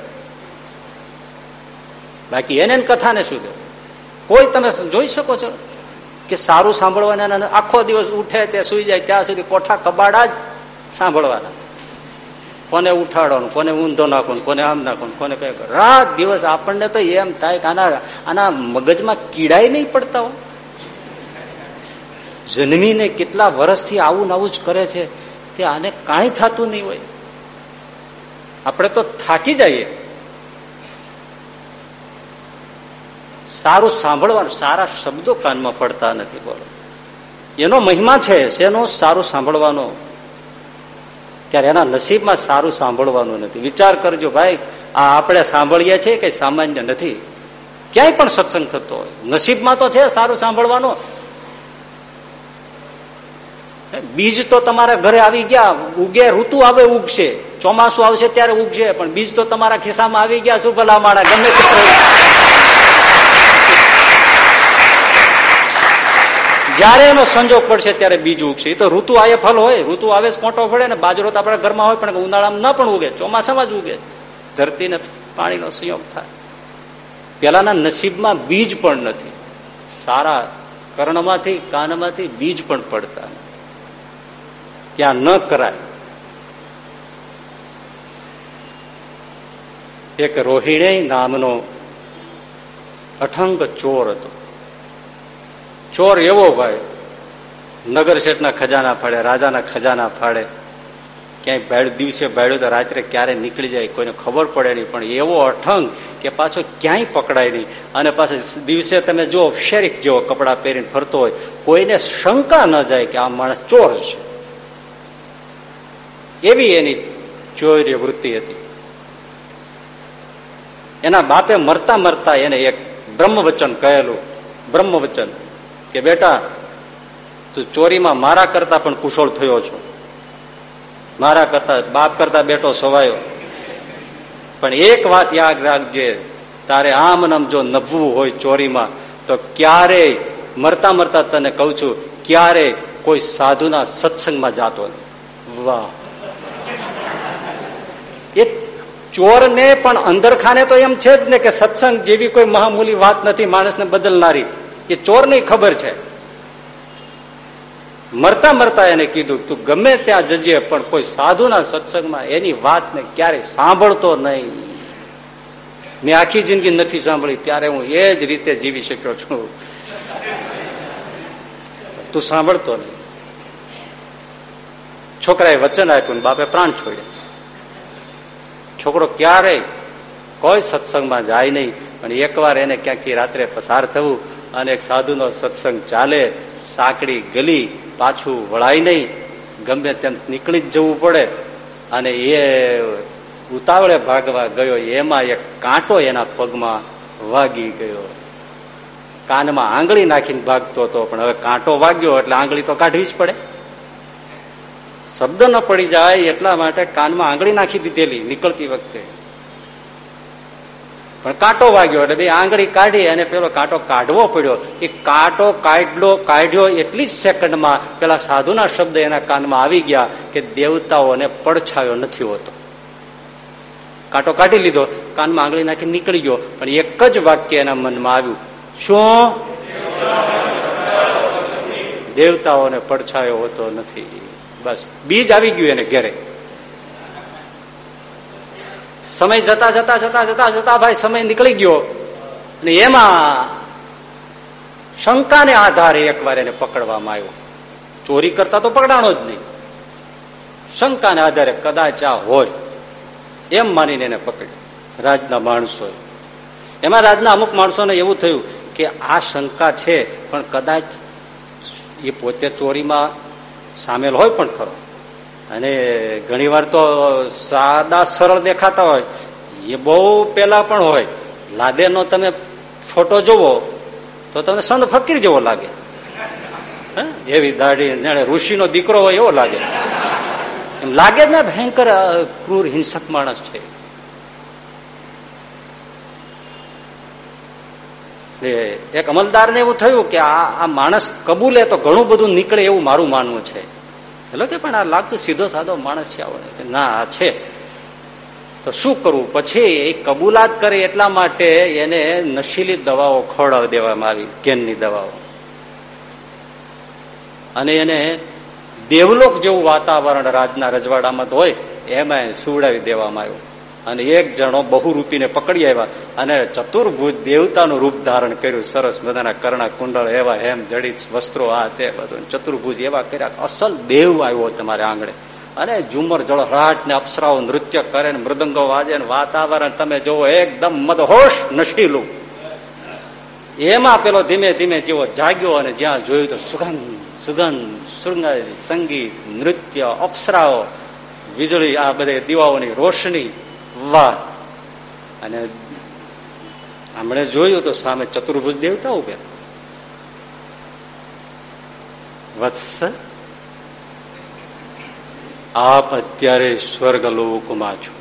S1: બાકી એને કથાને શું દે કોઈ તમે જોઈ શકો છો કે સારું સાંભળવાના આખો દિવસ ઉઠે તે સુઈ જાય ત્યાં સુધી કોઠા કબાડા જ સાંભળવાના. કોને ઉઠાડવાનું, કોને ઊંધો નાખો કોને આમ નાખો કોને કઈ રાત દિવસ આપણને તો એમ થાય કે આના આના મગજમાં કીડાય નહીં પડતા હોય જન્મીને કેટલા વર્ષથી આવું નવું જ કરે છે, તે આને કાંઈ થતું નહીં હોય. આપણે તો થાકી જઈએ. સારું સાંભળવાનું, સારા શબ્દો કાનમાં પડતા નથી, બોલો. એનો મહિમા છે, શેનો? સારું સાંભળવાનો. ત્યારે એના નસીબમાં સારું સાંભળવાનું નથી. વિચાર કરજો, ભાઈ, આ આપણે સાંભળીએ છીએ કે સામાન્ય નથી. ક્યાંય પણ સત્સંગ થતો હોય. નસીબમાં તો છે સારું સાંભળવાનો. બીજ તો તમારા ઘરે આવી ગયા, ઉગે ઋતુ આવે, ઉગશે. ચોમાસું આવશે ત્યારે ઉગશે, પણ બીજ તો તમારા ખિસ્સામાં આવી ગયા, શું ભલા માણા ગમે જયારે એનો સંજોગ પડશે ત્યારે બીજું ઉગશે. એ તો ઋતુ આયે ફલ હોય. ઋતુ આવે કોટો પડે ને બાજરો તો આપણા ઘરમાં હોય પણ ઉનાળામાં ન પણ ઉગે. ચોમાસામાં જ ઉગે. ધરતીને પાણીનો સંયોગ થાય. પેલાના નસીબમાં બીજ પણ નથી. સારા કર્ણમાંથી, કાનમાંથી બીજ પણ પડતા ત્યાં ન કરાય. એક રોહિણી નામનો અઠંગ ચોર હતો. ચોર એવો ભાઈ, નગર શેઠના ખજાના ફાડે, રાજાના ખજાના ફાડે. ક્યાંય ભાડું દિવસે ભાડ્યું તો રાત્રે ક્યારે નીકળી જાય કોઈને ખબર પડે નહીં, પણ એવો અઠંગ કે પાછો ક્યાંય પકડાય નહીં. અને પાછો દિવસે તમે જો શેરીફ જેવો કપડા પહેરીને ફરતો હોય, કોઈને શંકા ન જાય કે આ માણસ ચોર છે. એવી એની ચોર્ય વૃત્તિ હતી. એના બાપે મરતા મરતા એને એક બ્રહ્મવચન કહેલું. બ્રહ્મવચન. કે, બેટા, તું ચોરીમાં મારા કરતા પણ કુશળ થયો છો. મારા કરતા, બાપ કરતા બેટો સવાયો. પણ એક વાત યાદ રાખજે, તારે આમ નામ જો નભવું હોય ચોરીમાં, તો ક્યારેય, મરતા મરતા તને કઉ છું ક્યારે કોઈ સાધુના સત્સંગમાં જાતો નહીં. વાહ. એ ચોરને પણ અંદરખાને તો એમ છે જ ને કે સત્સંગ જેવી કોઈ મહામૂલી વાત નથી માણસને બદલનારી. એ ચોરની ખબર છે. મરતા મરતા એને કીધું, તું ગમે ત્યાં જજે, પણ કોઈ સાધુના સત્સંગમાં એની વાતને ક્યારે સાંભળતો નહીં. મેં આખી જિંદગી નથી સાંભળી, ત્યારે હું એ જ રીતે જીવી શક્યો છું. તું સાંભળતો નહીં. છોકરાએ વચન આપ્યું બાપે પ્રાણ છોડ્યા. છોકરો ક્યારેય કોઈ સત્સંગમાં જાય નહીં, પણ એકવાર એને ક્યાંકથી રાત્રે પસાર થવું અને એક સાધુનો સત્સંગ ચાલે, સાંકડી ગલી પાછું વળાય નહીં, ગમે તેમ નીકળી જ જવું પડે. અને એ ઉતાવળે ભાગવા ગયો, એમાં એક કાંટો એના પગમાં વાગી ગયો. કાનમાં આંગળી નાખીને ભાગતો હતો, પણ હવે કાંટો વાગ્યો એટલે આંગળી તો કાઢવી જ પડે. શબ્દ ન પડી જાય એટલા માટે કાનમાં આંગળી નાખી દીધેલી નીકળતી વખતે. પણ કાંટો વાગ્યો એટલે બે આંગળી કાઢી અને પેલો કાંટો કાઢવો પડ્યો. એ કાંટો કાઢલો, કાઢ્યો એટલી સેકન્ડમાં પેલા સાધુના શબ્દ એના કાનમાં આવી ગયા કે દેવતાઓને પડછાયો નથી હોતો. કાંટો કાઢી લીધો, કાનમાં આંગળી નાખી નીકળી ગયો, પણ એક જ વાક્ય એના મનમાં આવ્યું. શું? દેવતાઓને પડછાયો હોતો નથી. બસ, બીજ આવી ગયું એને ઘેરે. સમય જતા જતા જતા જતા જતા ભાઈ સમય નીકળી ગયો. અને એમાં શંકાને આધારે એકવાર એને પકડવામાં આવ્યો. ચોરી કરતા તો પકડાણો જ નહીં. શંકાને આધારે કદાચ આ હોય. એમ માનીને એને પકડ્યો. રાજના માણસો એમાં રાજના અમુક માણસોને એવું થયું કે આ શંકા છે, પણ કદાચ એ પોતે ચોરીમાં સામેલ હોય પણ ખરો. અને ઘણીવાર તો સાદા સરળ દેખાતા હોય. એ બહુ પેલા પણ હોય. લાદેનો તમે ફોટો જોવો, તો તમને સંત ફકીર જેવો લાગે. એવી દાઢી ઋષિનો દીકરો હોય એવો લાગે. એમ લાગે ને ભયંકર ક્રૂર, હિંસક માણસ છે. એક અમલદાર ને એવું થયું કે આ માણસ કબૂલે તો ઘણું બધું નીકળે એવું મારું માનવું છે. એટલે કે પણ આ લાગતું સીધો સાધો માણસ છે આવડે ના, આ છે. તો શું કરવું? પછી એ કબૂલાત કરે એટલા માટે એને નશીલી દવાઓ ખવડાવી દેવામાં આવી કેનની દવાઓ. અને એને દેવલોક જેવું વાતાવરણ રાજના રજવાડામાં હોય એમાં સુવડાવી દેવામાં આવ્યું. અને એક જણો બહુરૂપીને પકડી આવ્યા અને ચતુર્ભુજ દેવતાનું રૂપ ધારણ કર્યું. સરસ બધાના કર્ણા કુંડળ એવા હેમ, જડિત વસ્ત્રો, આ તે બધું. ચતુર્ભુજ એવા કર્યા અસલ દેવ આવ્યો તમારે આંગણે. અને ઝુમર જળહળાટ ને અપ્સરાઓ નૃત્ય કરે ને મૃદંગો વાજે ને વાતાવરણ તમે જોવો, એકદમ મદહોશ નશીલું. એમાં પેલો ધીમે ધીમે જેવો જાગ્યો અને જ્યાં જોયું તો સુગંધ સુગંધ, શૃંગાર, સંગીત, નૃત્ય, અપ્સરાઓ, વીજળી, આ બધે દીવાઓની રોશની વાહ અને હમણે જોયું તો સામે ચતુર્ભુજ દેવતા ઉભે વત્સ, આપ અત્યારે સ્વર્ગ લોકમાં છો.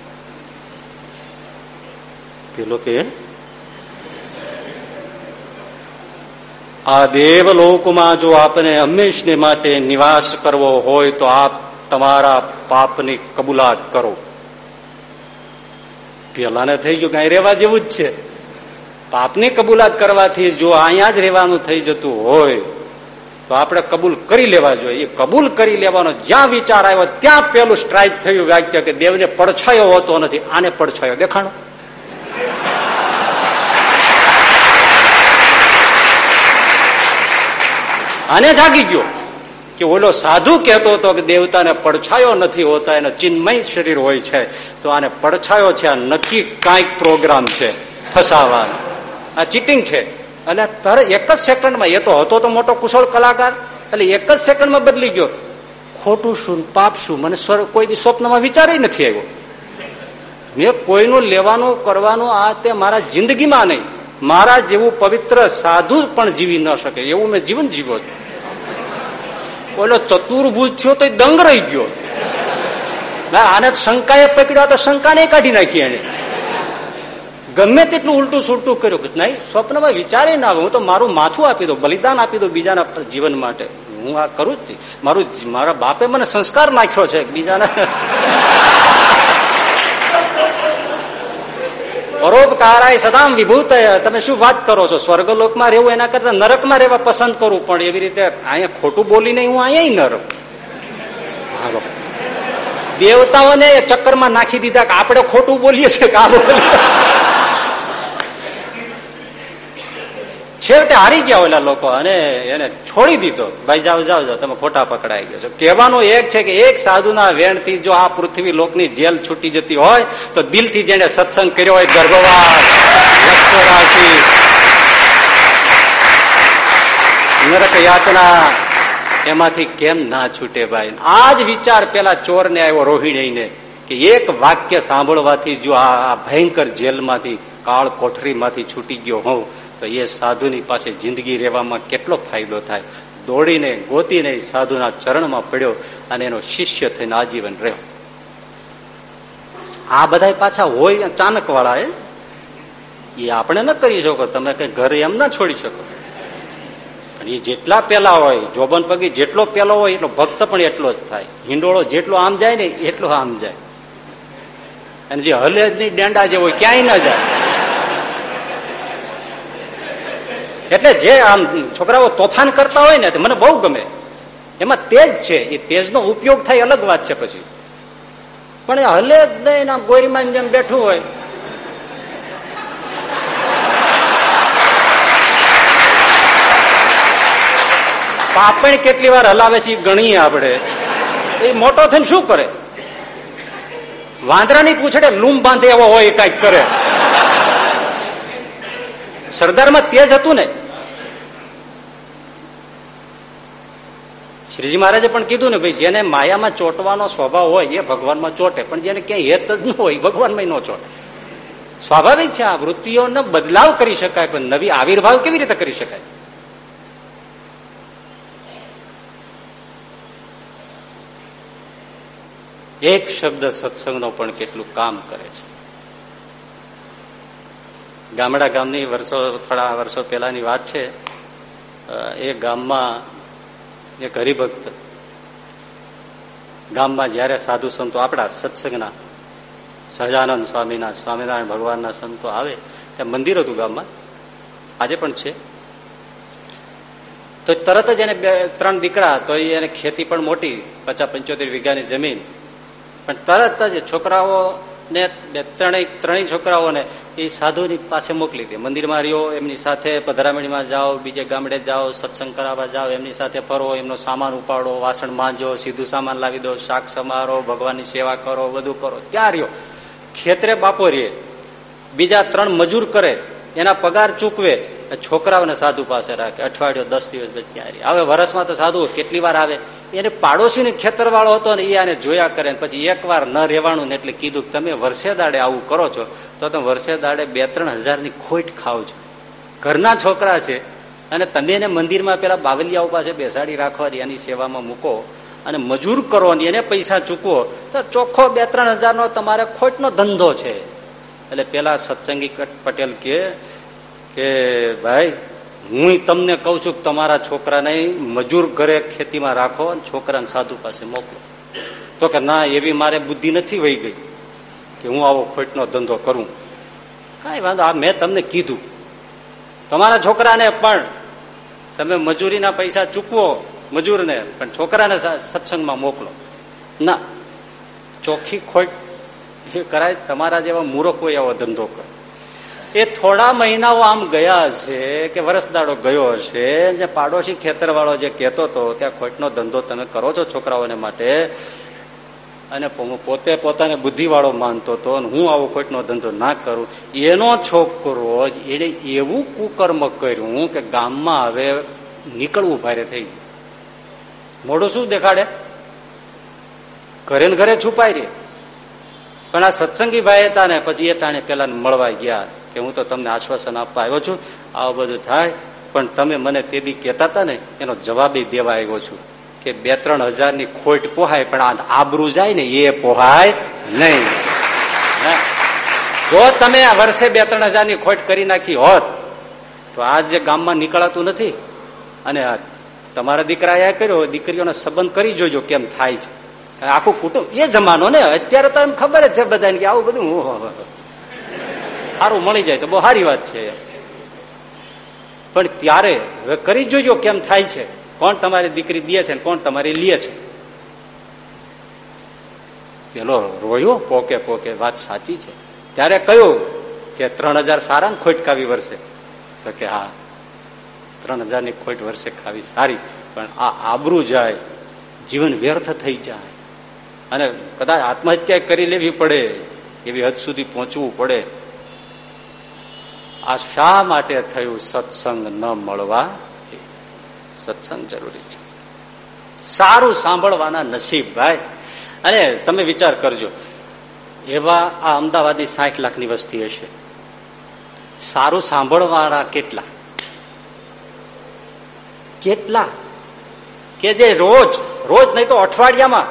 S1: પેલો કે, આ દેવલોકમાં જો આપને હંમેશને માટે નિવાસ કરવો હોય તો આપ તમારા પાપની કબૂલાત કરો. પેલાને થઈ ગયું કઈ રેવા જેવું જ છે. પાપની કબૂલાત કરવાથી જો અહીંયા જ રહેવાનું થઈ જતું હોય, તો આપણે કબૂલ કરી લેવા જોઈએ. એ કબૂલ કરી લેવાનો જ્યાં વિચાર આવ્યો, ત્યાં પેલું સ્ટ્રાઇક થયું વાક્ય કે દેવને પડછાયો હોતો નથી. આને પડછાયો. દેખાણો? આને જાગી ગયો. કે ઓલો સાધુ કહેતો હતો કે દેવતાને પડછાયો નથી હોતા, એનો ચિન્મય શરીર હોય છે. તો આને પડછાયો છે, આ નક્કી કાંઈક પ્રોગ્રામ છે. ફસાવાનો આ ચીટિંગ છે. અને તર એક જ સેકન્ડમાં, એ તો હતો તો મોટો કુશળ કલાકાર, એટલે એક જ સેકન્ડમાં બદલી ગયો. ખોટું શું, પાપ શું? મને કોઈ સ્વપ્નમાં વિચાર નથી આવ્યો. મેં કોઈનું લેવાનું, કરવાનું આ તે મારા જિંદગીમાં નહીં. મારા જેવું પવિત્ર સાધુ પણ જીવી ન શકે. એવું મેં જીવન જીવ્યો ઓલો ચતુર્ભુજ થયો તો દંગ રહી ગયો. આને શંકાએ પકડ્યો તો શંકાને કાઢી નાખી એને. ગમે તેટલું ઉલટું સુલટું કર્યું નહીં, સ્વપ્નમાં વિચારે ના આવે હું તો મારું માથું આપી દઉં, બલિદાન આપી દઉં બીજાના જીવન માટે. હું આ કરું જ મારું મારા બાપે મને સંસ્કાર નાખ્યો છે બીજાના પરોપકારાય સદામ વિભૂત તમે શું વાત કરો છો? સ્વર્ગલોકમાં રહેવું એના કરતા નરકમાં રહેવા પસંદ કરું, પણ એવી રીતે અહીંયા ખોટું બોલીને હું અહીંયા ન રહું હાલો દેવતાઓને ચક્કરમાં નાખી દીધા કે આપણે ખોટું બોલીએ છીએ કે આ બોલીએ છેવટે હારી ગયા ઓલા લોકો અને એને છોડી દીધો. ભાઈ, જાઓ જાઓ જાઓ, તમે ખોટા પકડાઈ ગયો છો. કહેવાનું એક છે કે એક સાધુના વેણથી જો આ પૃથ્વી લોકની જેલ છૂટી જતી હોય, તો દિલથી જેને સત્સંગ કર્યો હોય ગર્ભવાસ. નરક યાતના. એમાંથી કેમ ના છૂટે ભાઈ? આ જ વિચાર પેલા ચોરને આવ્યો રોહિણીને કે એક વાક્ય સાંભળવાથી જો આ ભયંકર જેલમાંથી કાળ કોઠરીમાંથી છૂટી ગયો હોઉં તો એ સાધુની પાસે જિંદગી રહેવામાં કેટલો ફાયદો થાય. દોડીને, ગોતીને સાધુના ચરણમાં પડ્યો અને એનો શિષ્ય થઈને આજીવન રહ્યો. આ બધા પાછા હોય અચાનક વાળા એ આપણે ન કરી શકો, તમે કઈ ઘરે એમ ના છોડી શકો. પણ એ જેટલા પેલા હોય, જોબન પગી જેટલો પેલો હોય, એટલો ભક્ત પણ એટલો જ થાય. હિંડોળો જેટલો આમ જાય ને, એટલો આમ જાય. અને જે હલે જ નહીં ડેંડા જેવો ક્યાંય ના જાય. એટલે જે આમ છોકરાઓ તોફાન કરતા હોય ને મને બહુ ગમે. એમાં તેજ છે. એ તેજનો ઉપયોગ થાય અલગ વાત છે પછી. પણ એ હલે જ નહીં આમ ગોરીમાં જેમ બેઠું હોય. પાપણ કેટલી વાર હલાવે છે ગણીએ આપણે. એ મોટો થઈને શું કરે? વાંદરાની પૂછડે લૂમ બાંધે એવો હોય કંઈક કરે. સરદારમાં તેજ હતું ને? શ્રીજી મહારાજે પણ કીધું ને, ભાઈ, જેને માયામાં ચોટવાનો સ્વભાવ હોય, એ ભગવાનમાં ચોટે, પણ જેને ક્યાંય હેત જ ન હોય ભગવાનમાં ન ચોટે. સ્વાભાવિક છે, આ વૃત્તિઓનો બદલાવ કરી શકાય, પણ નવી આવિર્ભાવ કેવી રીતે કરી શકાય? એક શબ્દ સત્સંગનો પણ કેટલું કામ કરે છે. ગામડા ગામની વર્ષો, થોડા વર્ષો પહેલાની વાત છે. એ ગામમાં એક હરિભક્ત, ગામમાં જયારે સાધુ સંતો આપણા સત્સંગના, સહજાનંદ સ્વામીના, સ્વામિનારાયણ ભગવાનના સંતો આવે, ત્યાં મંદિર હતું ગામમાં. આજે પણ છે. તો તરત જ એને બે, ત્રણ દીકરા, તો એને ખેતી પણ મોટી, પચાસ પંચોતેર વીઘાની જમીન. પણ તરત જ છોકરાઓ ને બે ત્રણેય ત્રણેય છોકરાઓને એ સાધુની પાસે મોકલી દે. મંદિરમાં રહ્યો, એમની સાથે પધરામણીમાં જાઓ, બીજે ગામડે જાઓ, સત્સંગ કરાવવા જાઓ, એમની સાથે ફરો, એમનો સામાન ઉપાડો, વાસણ માંજો, સીધું સામાન લાવી દો, શાક સમારો, ભગવાનની સેવા કરો, બધું કરો. ત્યાં રહ્યો. ખેતરે બાપો રે બીજા ત્રણ મજૂર કરે. એના પગાર ચૂકવે. છોકરાઓને સાધુ પાસે રાખે, અઠવાડિયો, દસ દિવસ ત્યાં આવે વરસમાં તો સાધુ કેટલી વાર આવે? એને પાડોશી ખેતર વાળો હતો ને એ આને જોયા કરે પછી એક વાર ન રહેવાનું ને એટલે કીધું તમે વર્ષે દાડે આવું કરો છો, તો તમે વર્ષે દાડે બે ત્રણ હજારની ખોટ ખાવ છો. ઘરના છોકરા છે અને તમે એને મંદિરમાં પેલા બાવલિયાઓ પાસે બેસાડી રાખવાની એની સેવામાં મૂકો અને મજૂર કરો ને એને પૈસા ચૂકવો, તો ચોખ્ખો બે ત્રણ હજારનો તમારે ખોટનો ધંધો છે. એટલે પેલા સત્સંગી પટેલ કે કે ભાઈ હું તમને કઉ છું કે તમારા છોકરાને મજૂર ઘરે ખેતીમાં રાખો અને છોકરાને સાધુ પાસે મોકલો. તો કે ના, એવી મારે બુદ્ધિ નથી વહી ગઈ કે હું આવો ખોટનો ધંધો કરું. કઈ વાંધો, આ મેં તમને કીધું. તમારા છોકરાને પણ તમે મજૂરીના પૈસા ચૂકવો મજૂરને, પણ છોકરાને સત્સંગમાં મોકલો. ના, ચોખ્ખી ખોટ એ કરાય, તમારા જેવા મૂર્ખો એવો ધંધો કરે. એ થોડા મહિનાઓ આમ ગયા છે કે વરસદાડો ગયો છે જે પાડોશી ખેતરવાળો જે કહેતો હતો કે ખોટનો ધંધો તમે કરો છો છોકરાઓને માટે, અને પોતે પોતાને બુદ્ધિવાળો માનતો હતો હું આવો ખોટનો ધંધો ના કરું. એનો છોકરો એને એવું કુકર્મ કર્યું કે ગામમાં હવે નીકળવું ભારે થઈ ગયું. મોઢું શું દેખાડે? ઘરે ને ઘરે છુપાઈ રે. પણ આ સત્સંગી ભાઈ હતા ને, પછી એ ટાણે પેલા મળવા ગયા. કે હું તો તમને આશ્વાસન આપવા આવ્યો છું. આવું બધું થાય, પણ તમે મને તે દી કહેતા હતા ને, એનો જવાબ દેવા આવ્યો છું કે બે ત્રણ હજારની ખોટ પોહાય, પણ આ આબરું જાય ને, એ પોહાય નહીં. જો તમે આ વર્ષે બે ત્રણ હજારની ખોટ કરી નાખી હોત, તો આજ જે ગામમાં નીકળાતું નથી. અને તમારા દીકરા એ કર્યો, દીકરીઓનો સંબંધ કરી જોજો કેમ થાય છે. આખું કુટુંબ, એ જમાનો ને, અત્યારે તો એમ ખબર જ છે બધાને કે આવું બધું સારું મળી જાય તો બહુ સારી વાત છે. પણ ત્યારે હવે કરી જોજો કેમ થાય છે. કોણ તમારી દીકરી દે છે કોણ તમારી લે છે. પેલો રોયો, પોકે પોકે, વાત સાચી છે. ત્યારે કયું કે ત્રણ હજાર સારા ને ખોટ ખાવી વર્ષે તો કે હા, ત્રણ હજારની ખોટ વર્ષે ખાવી સારી, પણ આ આબરૂ જાય, જીવન વ્યર્થ થઈ જાય. અને કદાચ આત્મહત્યા કરી લેવી પડે, એવી હદ સુધી પહોંચવું પડે. આ શા માટે થયું સત્સંગ ન મળવા? સત્સંગ જરૂરી છે. સારું સાંભળવાના નસીબ, ભાઈ. અને તમે વિચાર કરજો, એવા આ અમદાવાદની સાઠ લાખની વસ્તી હશે. સારું સાંભળવાના કેટલા? કેટલા? કે જે રોજ રોજ નહીં તો અઠવાડિયામાં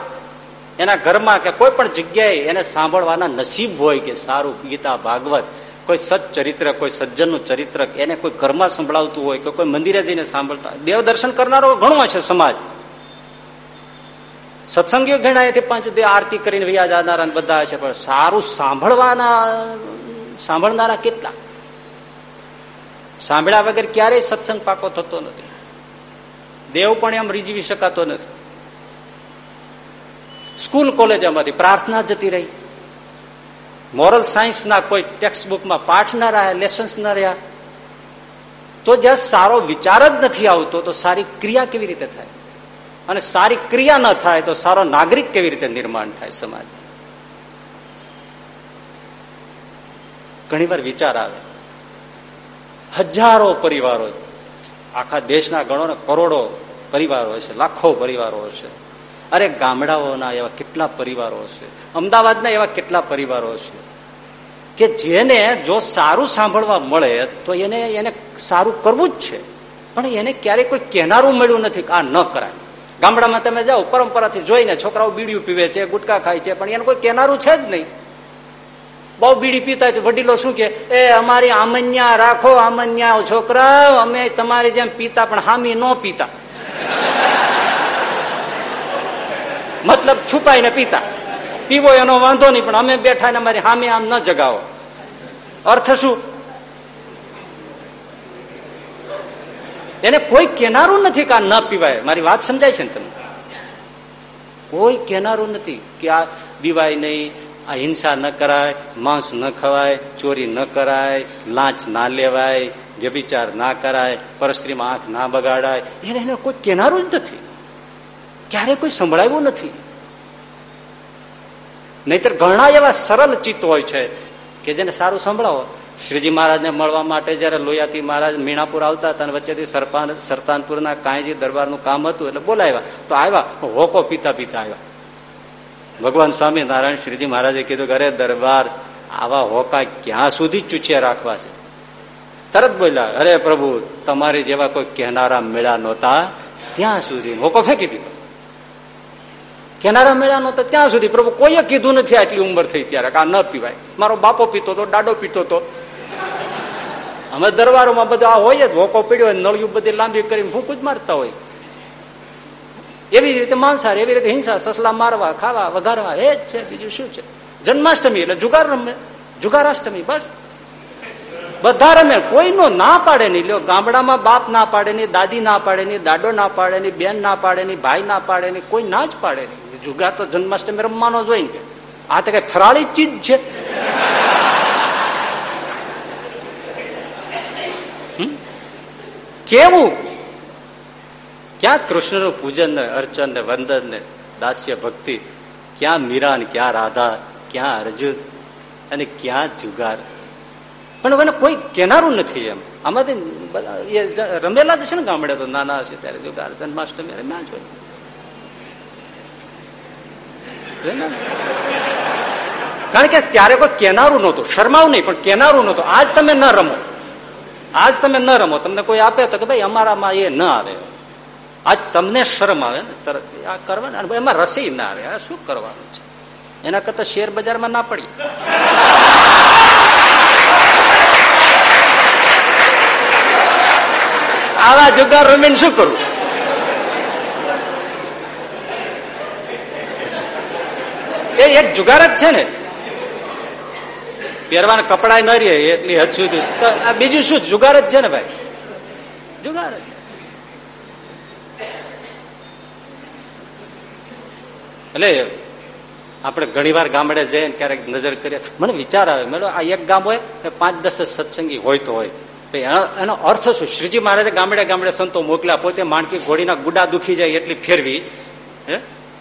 S1: એના ઘરમાં કે કોઈ પણ જગ્યાએ એને સાંભળવાના નસીબ હોય કે સારું ગીતા, ભાગવત કોઈ સચ્ચરિત્ર કોઈ સજ્જનનું ચરિત્ર, એને કોઈ ઘરમાં સંભળાવતું હોય કે કોઈ મંદિરે જઈને સાંભળતા દેવ દર્શન કરનારો ઘણો હશે સમાજ. સત્સંગીઓ ઘણા એથી પાંચ દે આરતી કરીને વ્યાજ આવનારા બધા હશે, પણ સારું સાંભળવાના, સાંભળનારા કેટલા? સાંભળ્યા વગર ક્યારેય સત્સંગ પાકો થતો નથી. દેવ પણ એમ રીઝવી શકાતો નથી. સ્કૂલ કોલેજોમાંથી પ્રાર્થના જતી રહી. મોરલ સાયન્સના કોઈ ટેક્સ્ટ બુકમાં પાઠ ના રહ્યા લેસન્સ ના રહ્યા, તો જ્યાં સારો વિચાર જ નથી આવતો, તો સારી ક્રિયા કેવી રીતે થાય? અને સારી ક્રિયા ન થાય, તો સારો નાગરિક કેવી રીતે નિર્માણ થાય સમાજ? ઘણીવાર વિચાર આવે. હજારો પરિવારો, આખા દેશના ગણો કરોડો પરિવારો છે લાખો પરિવારો છે અરે ગામડાઓના એવા કેટલા પરિવારો છે? અમદાવાદના એવા કેટલા પરિવારો છે? કે જેને જો સારું સાંભળવા મળે, તો એને એને સારું કરવું જ છે. પણ એને ક્યારેય કોઈ કહેનારું મળ્યું નથી આ ન કરાય. ગામડામાં તમે જાઓ, પરંપરાથી જોઈને છોકરાઓ બીડીયું પીવે છે, ગુટકા ખાય છે, પણ એને કોઈ કહેનારું છે જ નહીં. બહુ બીડી પીતા છે વડીલો શું કે એ, અમારી આમન્યા રાખો, આમન્યા છોકરા અમે તમારી જેમ પીતા પણ હામી ન પીતા. મતલબ છુપાઈને પીતા. પીવો એનો વાંધો નહીં, પણ અમે બેઠા ને અમારી હામે આમ ન જગાવો. અર્થ શું? એને કોઈ કેનારું નથી કે આ ન પીવાય. મારી વાત સમજાય છે ને તમને? કોઈ કેનારું નથી કે આ પીવાય નહીં, આ હિંસા ન કરાય, માંસ ન ખવાય, ચોરી ન કરાય, લાંચ ના લેવાય, વ્યભિચાર ના કરાય, પરસ્ત્રીમાં આંખ ના બગાડાય. એને એને કોઈ કેનારું જ નથી. ક્યારે કોઈ સંભળાવ્યું નથી. નહીતર ઘણા એવા સરળ ચિત્ત હોય છે કે જેને સારું સંભળાવો. શ્રીજી મહારાજને મળવા માટે જયારે લોયાથી મહારાજ મીણાપુર આવતા હતા વચ્ચેથી સરપાન, સરતાનપુરના કાંઈજી દરબારનું કામ હતું એટલે બોલાવ્યા. તો આવ્યા, હોકો પીતા પીતા આવ્યા. ભગવાન સ્વામી નારાયણ શ્રીજી મહારાજે કીધું કે અરે દરબાર આવા હોકા ક્યાં સુધી ચૂચ્યા રાખવા છે? તરત બોલ્યા, અરે પ્રભુ, તમારી જેવા કોઈ કહેનારા મેળા નહોતા. ત્યાં સુધી હોકો ફેંકી દીધો. કેનારા મેળા તો ત્યાં સુધી પ્રભુ કોઈએ કીધું નથી આટલી ઉંમર થઈ ત્યારે આ ન પીવાય. મારો બાપો પીતો હતો દાડો પીતો હતો અમે દરબારોમાં બધું આ હોય જ હોકો પીડ્યો હોય, નળિયું બધી લાંબી કરીને ફૂંકું જ મારતા હોય. એવી રીતે માંસાહાર, એવી રીતે હિંસા, સસલા મારવા, ખાવા, વઘારવા, એ જ છે, બીજું શું છે? જન્માષ્ટમી એટલે જુગાર રમે, જુગારાષ્ટમી, બસ. બધા રમે, કોઈનો ના પાડે નહીં. લ્યો, ગામડામાં બાપ ના પાડે નહીં, દાદી ના પાડે નહીં, દાડો ના પાડે નહીં, બેન ના પાડે નહીં, ભાઈ ના પાડે નહીં, કોઈ ના જ પાડે નહીં. જુગાર તો જન્માષ્ટમી રમવાનો જ હોય ને આ તો કઈ ફરાળી ચીજ છે. કેવું? ક્યાં કૃષ્ણનું પૂજન ને અર્ચન ને વંદન ને દાસ્ય ભક્તિ? ક્યાં મીરા ને ક્યાં રાધા, ક્યાં અર્જુન અને ક્યાં જુગાર? પણ મને કોઈ કેનારું નથી એમ. આમાંથી રમેલા જ છે ને ગામડે તો નાના હશે ત્યારે જુગાર, જન્માષ્ટમી, રમ્યા જ હોય. કારણ કે ત્યારે કોઈ કેનારું નહોતું, શરમાવું નહીં, પણ કેનારું નહોતું. આજ તમે ન રમો. આજ તમે ન રમો. તમને કોઈ આપે તો કે ભાઈ અમારામાં એ ન આવે. આજ તમને શરમ આવે ને? તરત આ કરવાના એમાં રસી ના આવે. આ શું કરવાનું છે? એના કરતા શેર બજારમાં ના પડી. આવા જુગાર રમીને શું કરવું એ એક જુગાર જ છે ને. પહેરવાના કપડા ન રહે, એટલી હદ સુધી. આ બીજું શું, જુગાર જ છે ને ભાઈ? જુગાર જ. એટલે આપણે ઘણી વાર ગામડે જઈએ ક્યારેક નજર કરીએ. મને વિચાર આવે મેડમ આ એક ગામ હોય પાંચ દસ સત્સંગી હોય તો હોય. એનો અર્થ શું? શ્રીજી મહારાજે ગામડે ગામડે સંતો મોકલ્યા પોતે માણકી ઘોડીના ગુડા દુખી જાય એટલી ફેરવી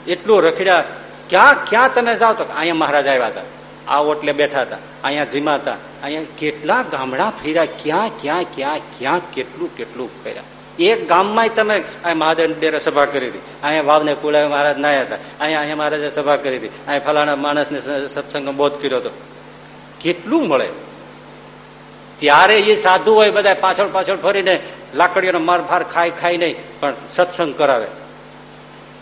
S1: એટલું રખડ્યા ક્યાં ક્યાં તમે જાઓ તો અહીંયા મહારાજ આવ્યા હતા. આ ઓટલે બેઠા હતા. અહીંયા જીમા હતા. અહીંયા કેટલા ગામડા ફેર્યા? ક્યાં ક્યાં ક્યાં ક્યાં કેટલું કેટલું ફેર્યા? એક ગામમાં તમે મહાદેવ ડેરે સભા કરી હતી. અહીંયા વાવને કુળાવે મહારાજ ના હતા. અહીંયા અહીંયા મહારાજે સભા કરી હતી. અહીંયા ફલાણા માણસને સત્સંગ બોધ કર્યો હતો. કેટલું મળે? ત્યારે એ સાધુ હોય બધા પાછળ પાછળ ફરીને લાકડીઓનો માર ફાર ખાઈ ખાઈ નહીં, પણ સત્સંગ કરાવે.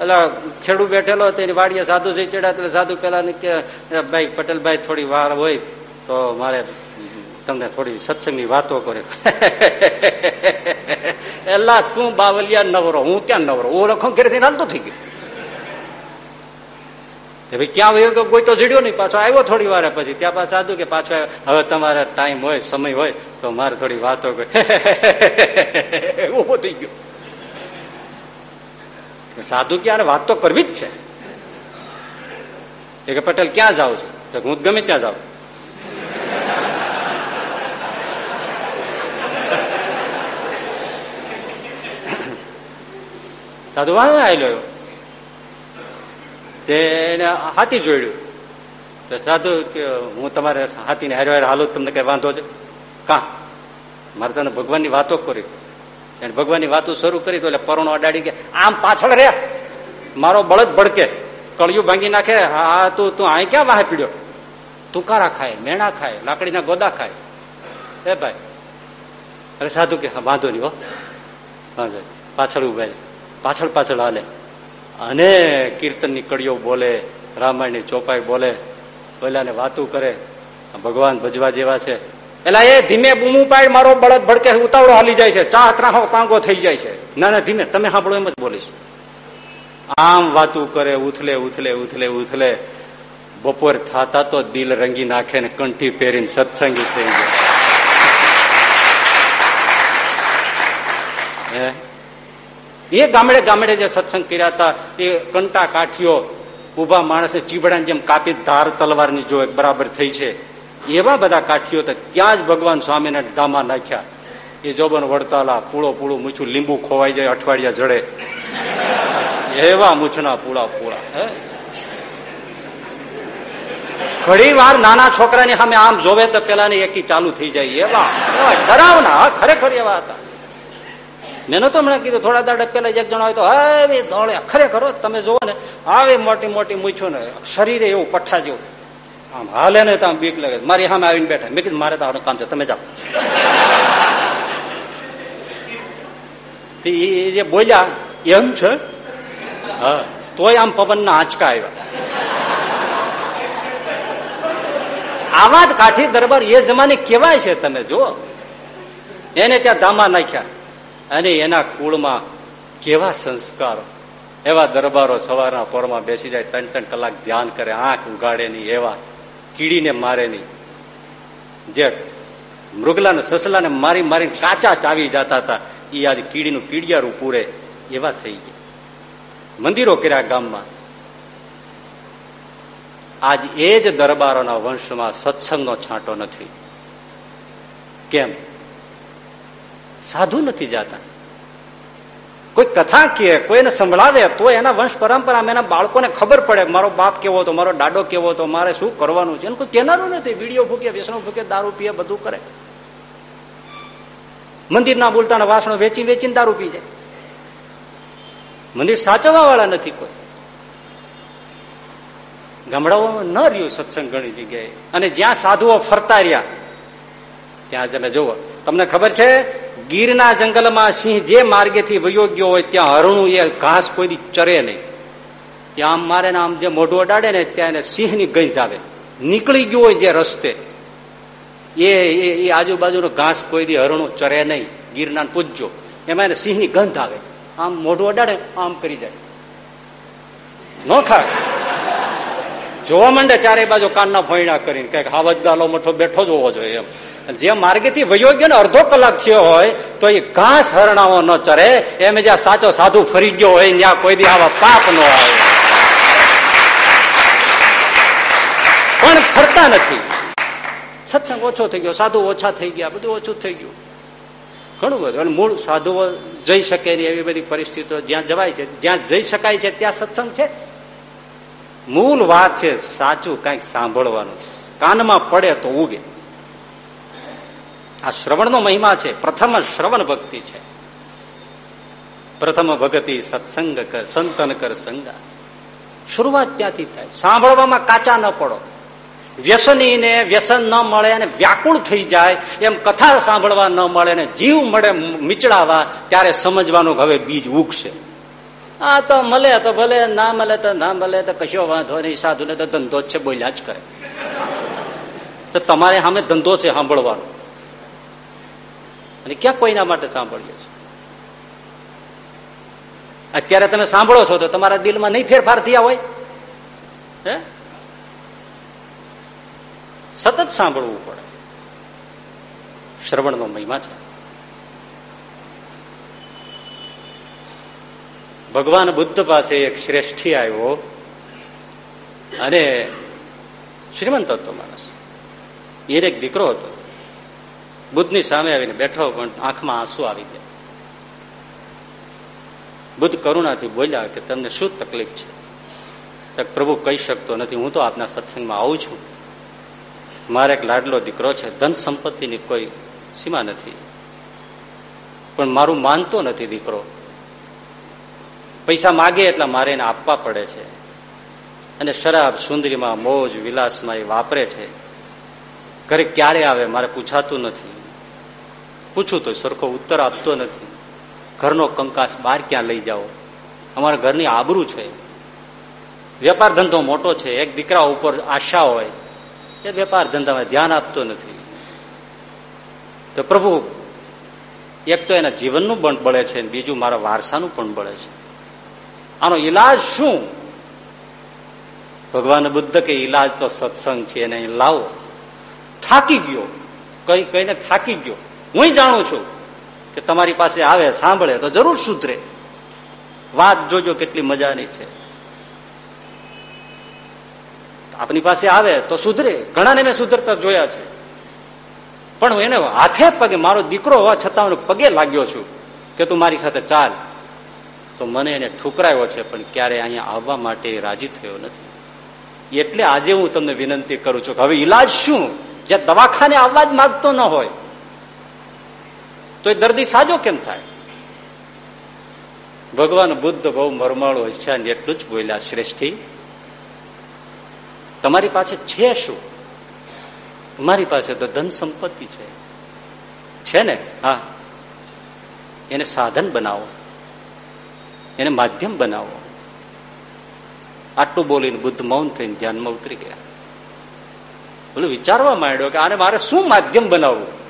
S1: એટલે ખેડૂ બેઠેલો તેની વાડીએ સાધુ જઈ ચડ્યા એટલે સાધુ પેલા કે ભાઈ, પટેલભાઈ, થોડી વાર હોય, તો મારે તમને થોડી સત્સંગની વાતો કરે. એલા, તું બાવલિયા નવરો, હું ક્યાં નવરો? હું લખો ઘરેથી હાલતો થઈ ગયો. ભાઈ, ક્યાં હોય કે કોઈ તો જીડ્યો નહીં, પાછો આવ્યો થોડી વાર પછી. ત્યાં પાછું સાધુ કે, પાછો હવે તમારે ટાઈમ હોય, સમય હોય, તો મારે થોડી વાતો ઊભો થઈ ગયો. સાધુ ક્યારે વાત તો કરવી જ છે. કે પટેલ ક્યાં જાવ છું? તો હું ગમે ત્યાં જાઉં. સાધુ વાહ આવેલો તેને હાથી જોડ્યું. તો સાધુ કે હું તમારે હાથીને હારે હારે હાલો તમને કઈ વાંધો છે? કા? મારે તને ભગવાનની વાતો કરી. ભગવાનની વાતો શરૂ કરી તો એટલે પરણો અડાડી કે આમ પાછળ રે મારો બળદ ભડકે. કળિયું ભાંગી નાખે. હા તું તું અહીં ક્યાં વાહે પીડ્યો? તુકારા ખાય, મેણા ખાય, લાકડીના ગોદા ખાય. એ ભાઈ. અરે સાધુ કે વાંધો નહીં હો. વાંધો પાછળ ઊભા પાછળ પાછળ હાલે. અને કીર્તનની કડીઓ બોલે, રામાયણની ચોપાઈ બોલે પહેલાને વાતું કરે. ભગવાન ભજવા જેવા છે. એટલે એ ધીમે બૂમું પાડ મારો બળદ ભડકે ઉતાવળો હાલી જાય છે. ચા ત્રાહો પાંગો થઈ જાય છે. ના ના, ધીમે, તમે સાંભળો એમ જ બોલીશ. આમ વાતું કરે, ઉથલે ઉથલે ઉથલે ઉથલે. બપોર થાતા તો દિલ રંગી નાખે ને કંઠી પહેરીને સત્સંગી થઈ જાય. એ ગામડે ગામડે જે સત્સંગ કર્યા હતા, એ કંટા કાઠીઓ ઊભા માણસે ચીબડાની જેમ કાપી ધાર તલવારની જો બરાબર થઈ છે. એવા બધા કાઠીઓ તો ત્યાં જ ભગવાન સ્વામીને ધામા નાખ્યા. એ જોબન વડતાલા પૂળો પૂળું મૂછું લીંબુ ખોવાઈ જાય, અઠવાડિયા જડે. એવા મૂછના પૂળા પૂળા ઘણી વાર નાના છોકરાની સામે આમ જોવે તો પેલાની એકી ચાલુ થઈ જાય. એવા ડરાવના ખરેખર એવા હતા. મેં તો હમણાં કીધું, થોડા દાડા પેલા એક જણ હોય તો હવે દોડે ખરેખર તમે જુઓ ને, આવે મોટી મોટી મૂછો ને શરીરે એવું પઠ્ઠા જેવું આમ હાલે ને તો આમ બીક લાગે. મારી સામે આવીને બેઠા. મેં કીધું, મારે તો કામ છે. તમે જાઓ. એ જે બોલ્યા, એમ છે? હા. તોય આમ પવનના આંચકા આવ્યા. આવા જ કાઠી દરબાર એ જમાને કેવાય છે તમે, જુઓ. એને ત્યાં દામા નાખ્યા. અને એના કુળમાં કેવા સંસ્કારો. એવા દરબારો સવારના પોરમાં બેસી જાય, ત્રણ ત્રણ કલાક ધ્યાન કરે, આંખ ઉગાડે નહીં, એવા. કીડીને મારે નહીં. જે મૃગલાને, સસલાને મારી મારીને કાચા ચાવી જતા હતા એ આજે કીડીનું કીડિયારું પૂરે એવા થઈ ગયા. મંદિરો કર્યા ગામમાં. આજ એ જ દરબારોના વંશમાં સત્સંગનો છાંટો નથી. કેમ? સાધુ નથી જાતા. કોઈ કથા કહે કોઈને સંભળાવે તો એના વંશ પરંપરા એના બાળકોને ખબર પડે મારો બાપ કેવો હતો, મારો દાડો કેવો હતો, મારે શું કરવાનું છે. કોઈ કહેનારું નથી. વીડિયો ભૂકે, વ્યસનો ભૂકે, દારૂ પીએ, બધું કરે. મંદિર ના બોલતા વાસણો વેચી, વેચીને દારૂ પી જાય. મંદિર સાચવવા વાળા નથી કોઈ. ગામડાઓમાં ન રહ્યું સત્સંગ ઘણી જગ્યાએ. અને જ્યાં સાધુઓ ફરતા રહ્યા, ત્યાં તમે જુઓ. તમને ખબર છે ગીરના જંગલમાં સિંહ જે માર્ગેથી વયો ગયો હોય ત્યાં હરણું એ ઘાસ કોઈ ચરે નહીં. ત્યાં આમ મારે આમ જે મોઢું અડાડે ને ત્યાં એને સિંહની ગંધ આવે. નીકળી ગયો હોય જે રસ્તે, એ એ આજુબાજુનો ઘાસ કોઈ હરણું ચરે નહીં ગીરના પૂજજો એમાં એને સિંહની ગંધ આવે. આમ મોઢું અડાડે, આમ કરી જાય. ન ખાય. જોવા માંડે ચારે બાજુ કાનના ભોયણા કરીને કંઈક હાવજદાલો મોટો બેઠો જ હોવો જોઈએ એમ. જે માર્ગેથી વયો ને અડધો કલાક થયો હોય, તો એ ઘાસ હરણાઓ ન ચરે. એમ જ્યાં સાચો સાધુ ફરી ગયો હોય, ત્યાં કોઈ દી આવા પાપ ન આવે. પણ ફરતા નથી. સત્સંગ ઓછો થઈ ગયો, સાધુ ઓછા થઈ ગયા, બધું ઓછું થઈ ગયું. ઘણું બધું. મૂળ સાધુઓ જઈ શકે નહીં એવી બધી પરિસ્થિતિઓ જ્યાં જવાય છે. જ્યાં જઈ શકાય છે, ત્યાં સત્સંગ છે. મૂળ વાત છે સાચું કંઈક સાંભળવાનું. કાનમાં પડે તો ઉગે આ શ્રવણનો મહિમા છે. પ્રથમ શ્રવણ ભક્તિ છે. પ્રથમ ભગતિ સત્સંગ કર સંતન કર સંગા. શરૂઆત ત્યાંથી થાય. સાંભળવામાં કાચા ન પડો. વ્યસનીને વ્યસન ન મળે અને વ્યાકુળ થઈ જાય. એમ કથા સાંભળવા ન મળે ને જીવ મળે મીચડાવા, ત્યારે સમજવાનું હવે બીજ ઉગશે. આ તો મળે તો ભલે, ના મળે તો ના મળે, તો કશો વાંધો નહીં. સાધુ ને તો ધંધો જ છે, બોલ્યા જ કરે. તો તમારે સામે ધંધો છે સાંભળવાનો. અને ક્યાં કોઈના માટે સાંભળીએ છીએ અત્યારે તમે સાંભળો છો તો તમારા દિલમાં નહીં ફેરફાર થયા હોય? હે? સતત સાંભળવું પડે. શ્રવણનો મહિમા છે. ભગવાન બુદ્ધ પાસે એક શ્રેષ્ઠી આવ્યો અને શ્રીમંત હતો માણસ. એને એક દીકરો હતો. બુદ્ધની સામે આવીને બેઠો પણ આંખમાં આંસુ આવી ગયા. બુદ્ધ કરુણાથી બોલ્યા કે તમને શું તકલીફ છે? પ્રભુ કહી શકતો નથી, હું તો આપના સત્સંગમાં આવું છું. મારે એક લાડલો દીકરો છે, ધન સંપત્તિની કોઈ સીમા નથી. પણ મારું માનતો નથી દીકરો. પૈસા માગે એટલા મારે એને આપવા પડે છે. અને શરાબ, સુંદરીમાં, મોજ, વિલાસમાં એ વાપરે છે. ઘરે ક્યારે આવે મારે પૂછાતું નથી. પૂછું તો સરખો ઉત્તર આપતો નથી. ઘરનો કંકાસ બહાર ક્યાં લઈ જાઓ? અમારા ઘરની આબરૂ છે. વેપાર ધંધો મોટો છે. એક દીકરા ઉપર આશા હોય. એ વેપાર ધંધામાં ધ્યાન આપતો નથી. તો પ્રભુ, એક તો એના જીવનનું પણ બળે છે બીજું મારા વારસાનું પણ બળે છે. આનો ઈલાજ શું? ભગવાન બુદ્ધ કે ઈલાજ તો સત્સંગ છે એને લાવો. થાકી ગયો. કઈ કઈને થાકી ગયો. હું જાણું છું કે તમારી પાસે આવે, સાંભળે, તો જરૂર સુધરે. વાત જોજો કેટલી મજાની છે. આપની પાસે આવે તો સુધરે. ઘણાને મેં સુધરતા જોયા છે. પણ એને હાથે પગે, મારો દીકરો હોવા છતાં પગે લાગ્યો છું કે તું મારી સાથે ચાલ. તો મને એને ઠુકરાયો છે, પણ ક્યારે અહીંયા આવવા માટે રાજી થયો નથી. એટલે આજે હું તમને વિનંતી કરું છું કે હવે ઈલાજ શું? જ્યાં દવાખાને આવવા જ માગતો ન હોય તો એ દર્દી સાજો કેમ થાય? ભગવાન બુદ્ધ બહુ મરમાળો છે એટલું જ બોલ્યા, શ્રેષ્ઠી, તમારી પાસે છે શું? મારી પાસે તો ધન સંપત્તિ છે. છે ને? હા. એને સાધન બનાવો. એને માધ્યમ બનાવો. આટલું બોલીને બુદ્ધ મૌન થઈને ધ્યાનમાં ઉતરી ગયા. બોલું, વિચારવા માંડ્યો કે આને મારે શું માધ્યમ બનાવવું?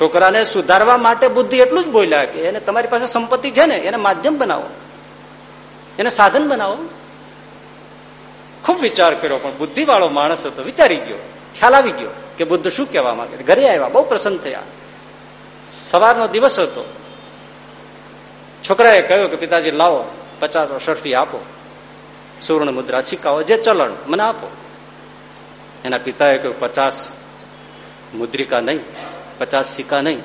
S1: છોકરાને સુધારવા માટે બુદ્ધિ એટલું જ બોલ્યા કે એને તમારી પાસે સંપત્તિ છે ને, એને માધ્યમ બનાવો. એને સાધન બનાવો. ખૂબ વિચાર કર્યો, પણ બુદ્ધિ વાળો માણસ હતો, વિચારી ગયો, ખ્યાલ આવી ગયો કે બુદ્ધ શું કહેવા માંગે. ઘરે આવ્યા, બહુ પ્રસન્ન થયા. સવારનો દિવસ હતો. છોકરાએ કહ્યું કે, પિતાજી, લાવો, પચાસ ષઠી આપો. સુવર્ણ મુદ્રા સિક્કાઓ, જે ચલણ, મને આપો. એના પિતાએ કહ્યું, પચાસ મુદ્રિકા નહીં પચાસ સિક્કા નહીં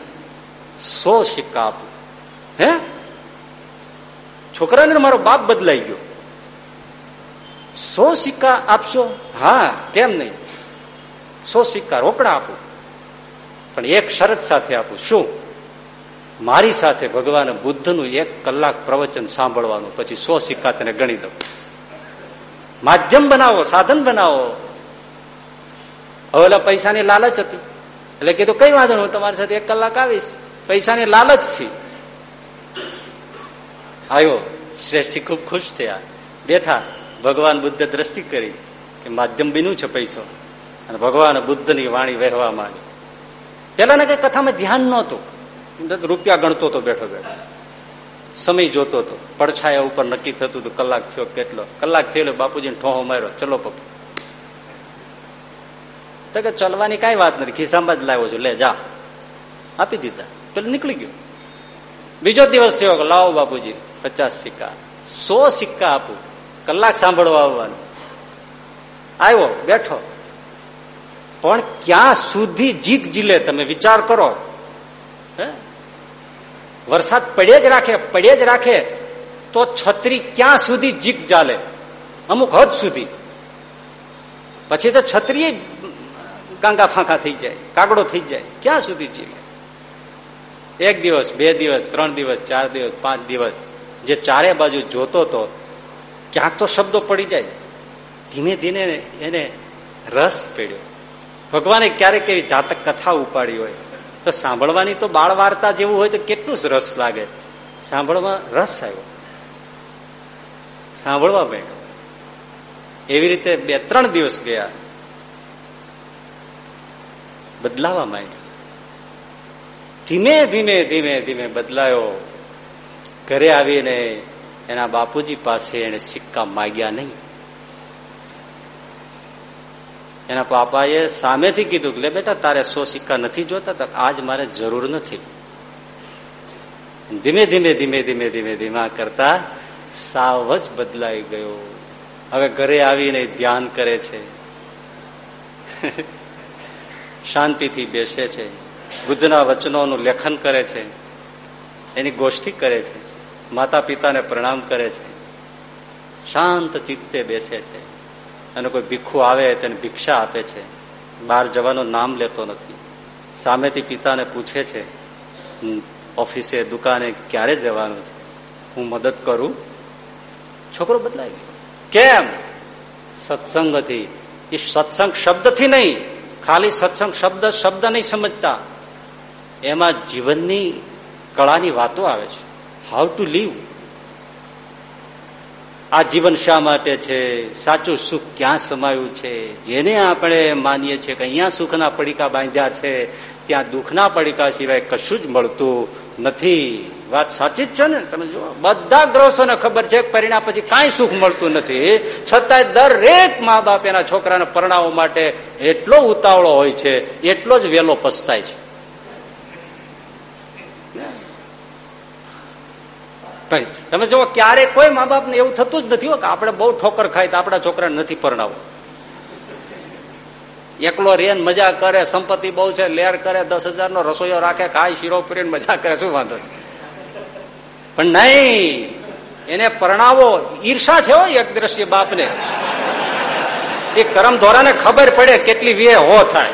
S1: સો સિક્કા આપું હે છોકરાને મારો બાપ બદલાઈ ગયો સો સિક્કા આપશો હા કેમ નહીં સો સિક્કા રોકડા આપું પણ એક શરત સાથે આપું શું મારી સાથે ભગવાન બુદ્ધનું એક કલાક પ્રવચન સાંભળવાનું પછી સો સિક્કા તને ગણી દઉં માધ્યમ બનાવો સાધન બનાવો હવે પૈસાની લાલચ હતી એટલે કીધું, કઈ વાંધો હું તમારી સાથે એક કલાક આવીશ. પૈસાની લાલચથી આવ્યો શ્રેષ્ઠી ખૂબ ખુશ થયા. બેઠા. ભગવાન બુદ્ધ દ્રષ્ટિ કરી કે માધ્યમ બીનું છે પૈસો. અને ભગવાન બુદ્ધની વાણી વહેવા માંડી પેલા કઈ કથામાં ધ્યાન નહોતું. રૂપિયા ગણતો હતો બેઠો બેઠો. સમય જોતો હતો પડછાયા ઉપર નક્કી થતું હતું, કલાક થયો કેટલો? કલાક થયો બાપુજીને ઠોહો માર્યો. ચલો પપ્પુ. તો કે ચલવાની કઈ વાત નથી. ખિસ્સામાં જ લાવ્યો છું. લે, જા. આપી દીધા. પેલો નીકળી ગયો. બીજો દિવસ થયો કે, લાવો બાપુજી, પચાસ સિક્કા. સો સિક્કા આપું. કલાક સાંભળવા આવવાનું. આવ્યો, બેઠો. પણ ક્યાં સુધી જીક જીલે તમે? વિચાર કરો. હે? વરસાદ પડે જ રાખે, પડે જ રાખે, તો છત્રી ક્યાં સુધી જીક ચાલે અમુક હદ સુધી. પછી તો છત્રી ગાંગા ફાંકા થઈ જાય, કાગડો થઈ જાય, ક્યાં સુધી જીવે? એક દિવસ, બે દિવસ, ત્રણ દિવસ, ચાર દિવસ, પાંચ દિવસ, જે ચારે બાજુ જોતો તો ક્યાંક તો શબ્દો પડી જાય. ધીમે ધીમે એને રસ પડ્યો. ભગવાને ક્યારેક એવી જાતક કથા ઉપાડી હોય, તો સાંભળવાની તો બાળ વાર્તા જેવું હોય તો કેટલું જ રસ લાગે. સાંભળવા રસ આવ્યો. સાંભળવા માંડ્યો એવી રીતે બે, ત્રણ દિવસ ગયા. બદલાવા માંડ્યો. ધીમે ધીમે ધીમે ધીમે બદલાયો. ઘરે આવીને એના બાપુજી પાસે એને સિક્કા માગ્યા નહીં. એના પાપાએ સામેથી કીધું કે બેટા, તારે સો સિક્કા નથી જોતા, તો આજ મારે જરૂર નથી. ધીમે ધીમે ધીમે ધીમે ધીમે, ધીમા કરતા સાવ જ બદલાઈ ગયો. હવે ઘરે આવીને ધ્યાન કરે છે. શાંતિથી બેસે છે. બુદ્ધના વચનોનું લેખન કરે છે. એની ગોષ્ઠી કરે છે. માતા પિતાને પ્રણામ કરે છે. શાંત ચિત્તે બેસે છે. અને કોઈ ભીખુ આવે તેને ભિક્ષા આપે છે. બહાર જવાનું નામ લેતો નથી. સામેથી પિતાને પૂછે છે ઓફિસે, દુકાને ક્યારે જવાનું છે? હું મદદ કરું? છોકરો બદલાઈ ગયો. કેમ? સત્સંગથી. એ સત્સંગ શબ્દથી નહીં. ખાલી સત્સંગ શબ્દ શબ્દ નહીં સમજતા. એમાં જીવનની કળાની વાતો આવે છે. હાઉ ટુ લીવ આ જીવન શા માટે છે? સાચું સુખ ક્યાં સમાયું છે? જેને આપણે માનીએ છીએ કે અહીંયા સુખના પડીકા બાંધ્યા છે, ત્યાં દુઃખના પડીકા સિવાય કશું જ મળતું નથી. વાત સાચી જ છે ને, તમે જુઓ. બધા ગ્રહોને ખબર છે, પરિણામ પછી કાંઈ સુખ મળતું નથી. છતાંય દરેક મા બાપ એના છોકરાને પરણાવવા માટે એટલો ઉતાવળો હોય છે, એટલો જ વેલો પસ્તાય છે. તમે જો ક્યારે કોઈ મા બાપને એવું થતું જ નથી કે આપણે બહુ ઠોકર ખાય તો આપણા છોકરાને નથી પરણાવવું એકલો રેન મજા કરે, સંપત્તિ બહુ છે, લેર કરે, દસ હજાર નો રસોઈયો રાખે, ખાય, શીરો પૂરીને મજા કરે, શું વાંધો છે? પણ નહીં, એને પરણાવો. ઈર્ષા છે એક દ્રશ્ય બાપને. એ કરમ ધોરાને ખબર પડે કેટલી વે હો થાય.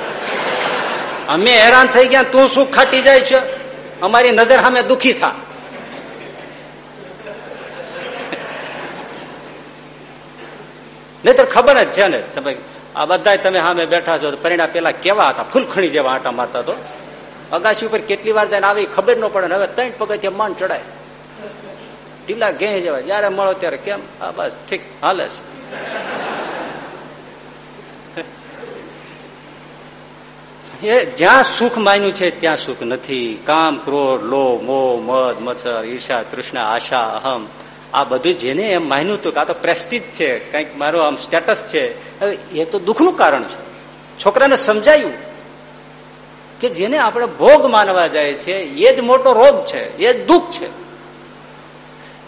S1: અમે હેરાન થઈ ગયા, તું શું ખાટી જાય છે. અમારી નજર સામે દુખી થા. નહીતર ખબર જ છે ને તમે આ બધા તમે સામે બેઠા છો પરિણામ પેલા કેવા હતા? ફૂલખણી જેવા આટા મારતા તો. અગાસી ઉપર કેટલી વાર જાય આવી, ખબર ન પડે હવે ત્રણ પગથિયા માન ચડાય. ઢીલા ઘે જવા જયારે મળો ત્યારે કેમ? આ બસ, ઠીક, હાલે છે. એ જ્યાં સુખ માન્યું છે, ત્યાં સુખ નથી. કામ, ક્રોધ લો મો મદ, મચ્છર ઈર્ષા તૃષ્ણા, આશા, અહમ, આ બધું જેને એમ માન્યું હતું કે આ તો પ્રેસ્ટીજ છે, કંઈક મારો આમ સ્ટેટસ છે. એ તો દુઃખનું કારણ છે. છોકરાને સમજાયું કે જેને આપણે ભોગ માનવા જાય છે, એ જ મોટો રોગ છે, એ જ દુઃખ છે.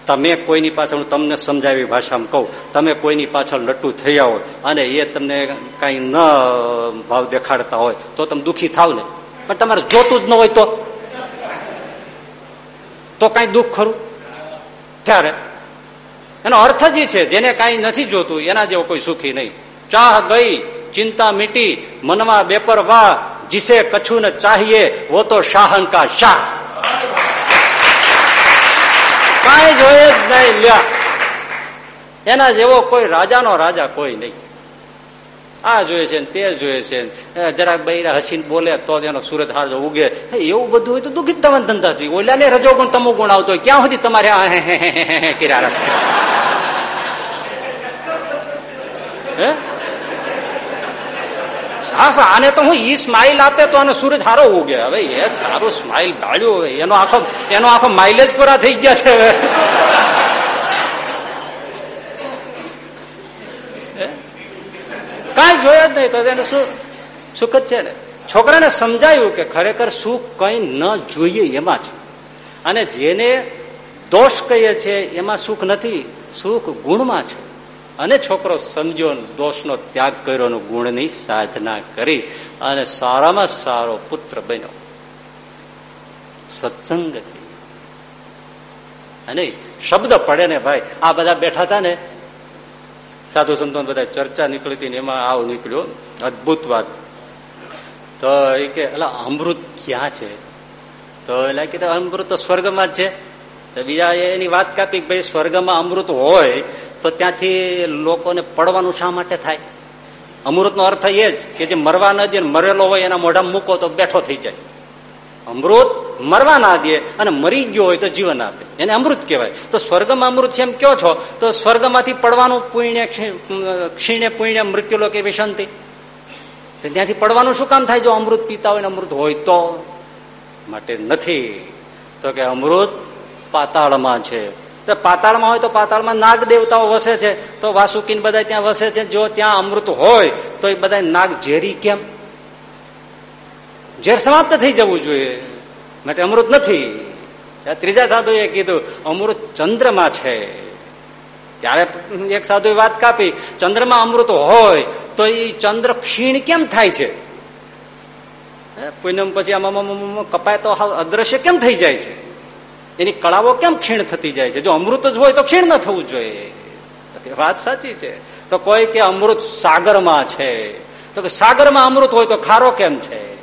S1: તમે કોઈની પાછળ હું તમને સમજાવી ભાષામાં કહું, તમે કોઈની પાછળ લટ્ટુ થયા હોય અને એ તમને કઈ ન ભાવ દેખાડતા હોય, તો તમે દુઃખી થાવ ને. પણ તમારે જોતું જ ન હોય તો. તો કઈ દુઃખ ખરું? ત્યારે એનો અર્થ જ છે, જેને કાંઈ નથી જોતું, એના જેવો કોઈ સુખી નહીં. ચાહ ગઈ, ચિંતા મીટી, મનમાં બેપર વાહ જીસે કછું ને ચાહીએ વો તો શાહન કા શાહ. કાંઈ જોઈએ જ નહીં, લ્યા. એના જેવો કોઈ રાજાનો રાજા કોઈ નહીં. આ જોઈએ છે તે જોઈએ છે જરાક બૈરા હસીન બોલે તો એનો સુરત હાર ઉગે. એવું બધું હોય તો દુઃખિત થવાના ધંધા થઈ ઓલા ને રજો ગુણ તમો ગુણ આવતો હોય. ક્યાં સુધી તમારે કિરા રાખે? હા? આને તો હું ઈ સ્માઇલ આપે તો આનો સૂરજ હારો ઉગે. હવે એ તારો સ્માઇલ ડાળ્યો એનો આખો એનો આખો માઇલેજ પૂરા થઈ ગયા છે કાંઈ જોયે જ નહીં. તો એને શું, સુખ જ છે ને? છોકરાને સમજાયું કે ખરેખર સુખ કઈ ન જોઈએ એમાં છે અને જેને દોષ કહીએ છે, એમાં સુખ નથી. સુખ ગુણમાં છે. અને છોકરો સમજ્યો દોષનો ત્યાગ કર્યો ગુણની સાધના કરી અને સારામાં સારો પુત્ર બન્યો. સત્સંગથી અને શબ્દ પડે ને ભાઈ, આ બધા બેઠા હતા ને, સાધુ સંતો બધા ચર્ચા નીકળી હતી ને એમાં આવ નીકળ્યો. અદભુત વાત. તો એ કે એટલે અમૃત ક્યાં છે? તો એટલે કીધું અમૃત તો સ્વર્ગમાં જ છે. તો બીજા એની વાત કાપી ભાઈ, સ્વર્ગમાં અમૃત હોય તો ત્યાંથી લોકોને પડવાનું શા માટે થાય? અમૃતનો અર્થ એ જ કે જે મરવા ન દે મરેલો હોય એના મોઢા મૂકો તો બેઠો થઈ જાય. અમૃત મરવા ના દે અને મરી ગયો હોય તો જીવન આપે. એને અમૃત કહેવાય. તો સ્વર્ગમાં અમૃત છે એમ કયો છો? તો સ્વર્ગમાંથી પડવાનું પુણ્ય ક્ષીણે પુણ્ય મૃત્યુ લોકો એવી શાંતિ ત્યાંથી પડવાનું શું કામ થાય? જો અમૃત પીતા હોય ને અમૃત હોય તો માટે નથી. તો કે અમૃત પાતાળમાં છે. તો પાતાળમાં હોય તો પાતાળમાં નાગ દેવતાઓ વસે છે. તો વાસુકીન બધા ત્યાં વસે છે. જો ત્યાં અમૃત હોય, તો એ બધા નાગ ઝેરી કેમ? ઝેર સમાપ્ત થઈ જવું જોઈએ. માટે અમૃત નથી. ત્રીજા સાધુએ કીધું, અમૃત ચંદ્રમાં છે. ત્યારે એક સાધુ વાત કાપી, ચંદ્રમાં અમૃત હોય, તો એ ચંદ્ર ક્ષીણ કેમ થાય છે? પૂનમ પછી આમાં કપાય તો અદ્રશ્ય કેમ થઈ જાય છે? એની કળાઓ કેમ ક્ષીણ થતી જાય છે? જો અમૃત જ હોય તો ક્ષીણ ન થવું જોઈએ. વાત સાચી છે. તો કોઈ કે અમૃત સાગરમાં છે. તો કે સાગરમાં અમૃત હોય તો ખારો કેમ છે?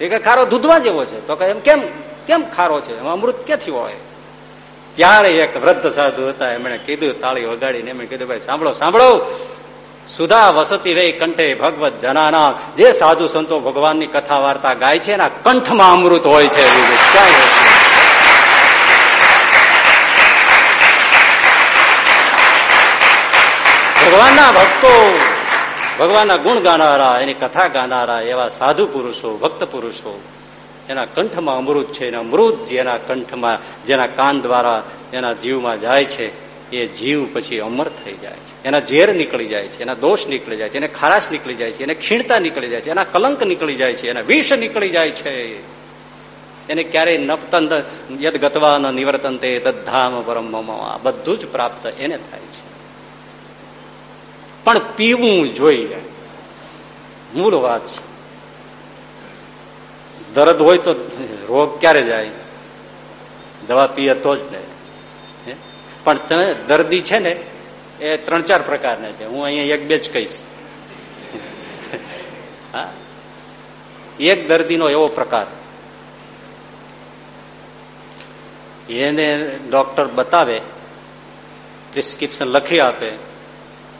S1: એ કે ખારો દૂધવા જેવો છે. તો કે એમ કેમ કેમ ખારો છે? અમૃત ક્યાંથી હોય? ત્યારે એક વૃદ્ધ સાધુ હતા. એમણે કીધું, તાળી વગાડીને એમણે કીધું, ભાઈ, સાંભળો સાંભળો. સુધા વસતી રહી કંઠે ભગવત જનાના. જે સાધુ સંતો ભગવાનની કથા વાર્તા ગાય છે, એના કંઠમાં અમૃત હોય છે. ક્યાંય ભગવાનના ભક્તો, ભગવાનના ગુણ ગાનારા, એની કથા ગાનારા, એવા સાધુ પુરુષો, ભક્ત પુરુષો, એના કંઠમાં અમૃત છે, એના અમૃત જેના કંઠમાં, જેના કાન દ્વારા એના જીવમાં જાય છે, એ જીવ પછી અમર થઈ જાય છે. એના ઝેર નીકળી જાય છે, એના દોષ નીકળી જાય છે, એને ખારાશ નીકળી જાય છે, એને ક્ષીણતા નીકળી જાય છે, એના કલંક નીકળી જાય છે, એના વિષ નીકળી જાય છે. એને ક્યારેય નપતંત યદ ગતવા નિવર્તન તે તદ્ધામ પરમ બધું જ પ્રાપ્ત એને થાય છે. પણ પીવું જોઈએ. મૂળ વાત છે. દર્દ હોય તો રોગ ક્યારે જાય? દવા પીએ તો જ નહીં પણ તમે દર્દી છે ને, એ ત્રણ ચાર પ્રકારના છે. હું અહીંયા એક બે જ કહીશ. હા? એક દર્દીનો એવો પ્રકાર. એને ડોક્ટર બતાવે પ્રિસ્ક્રિપ્શન લખી આપે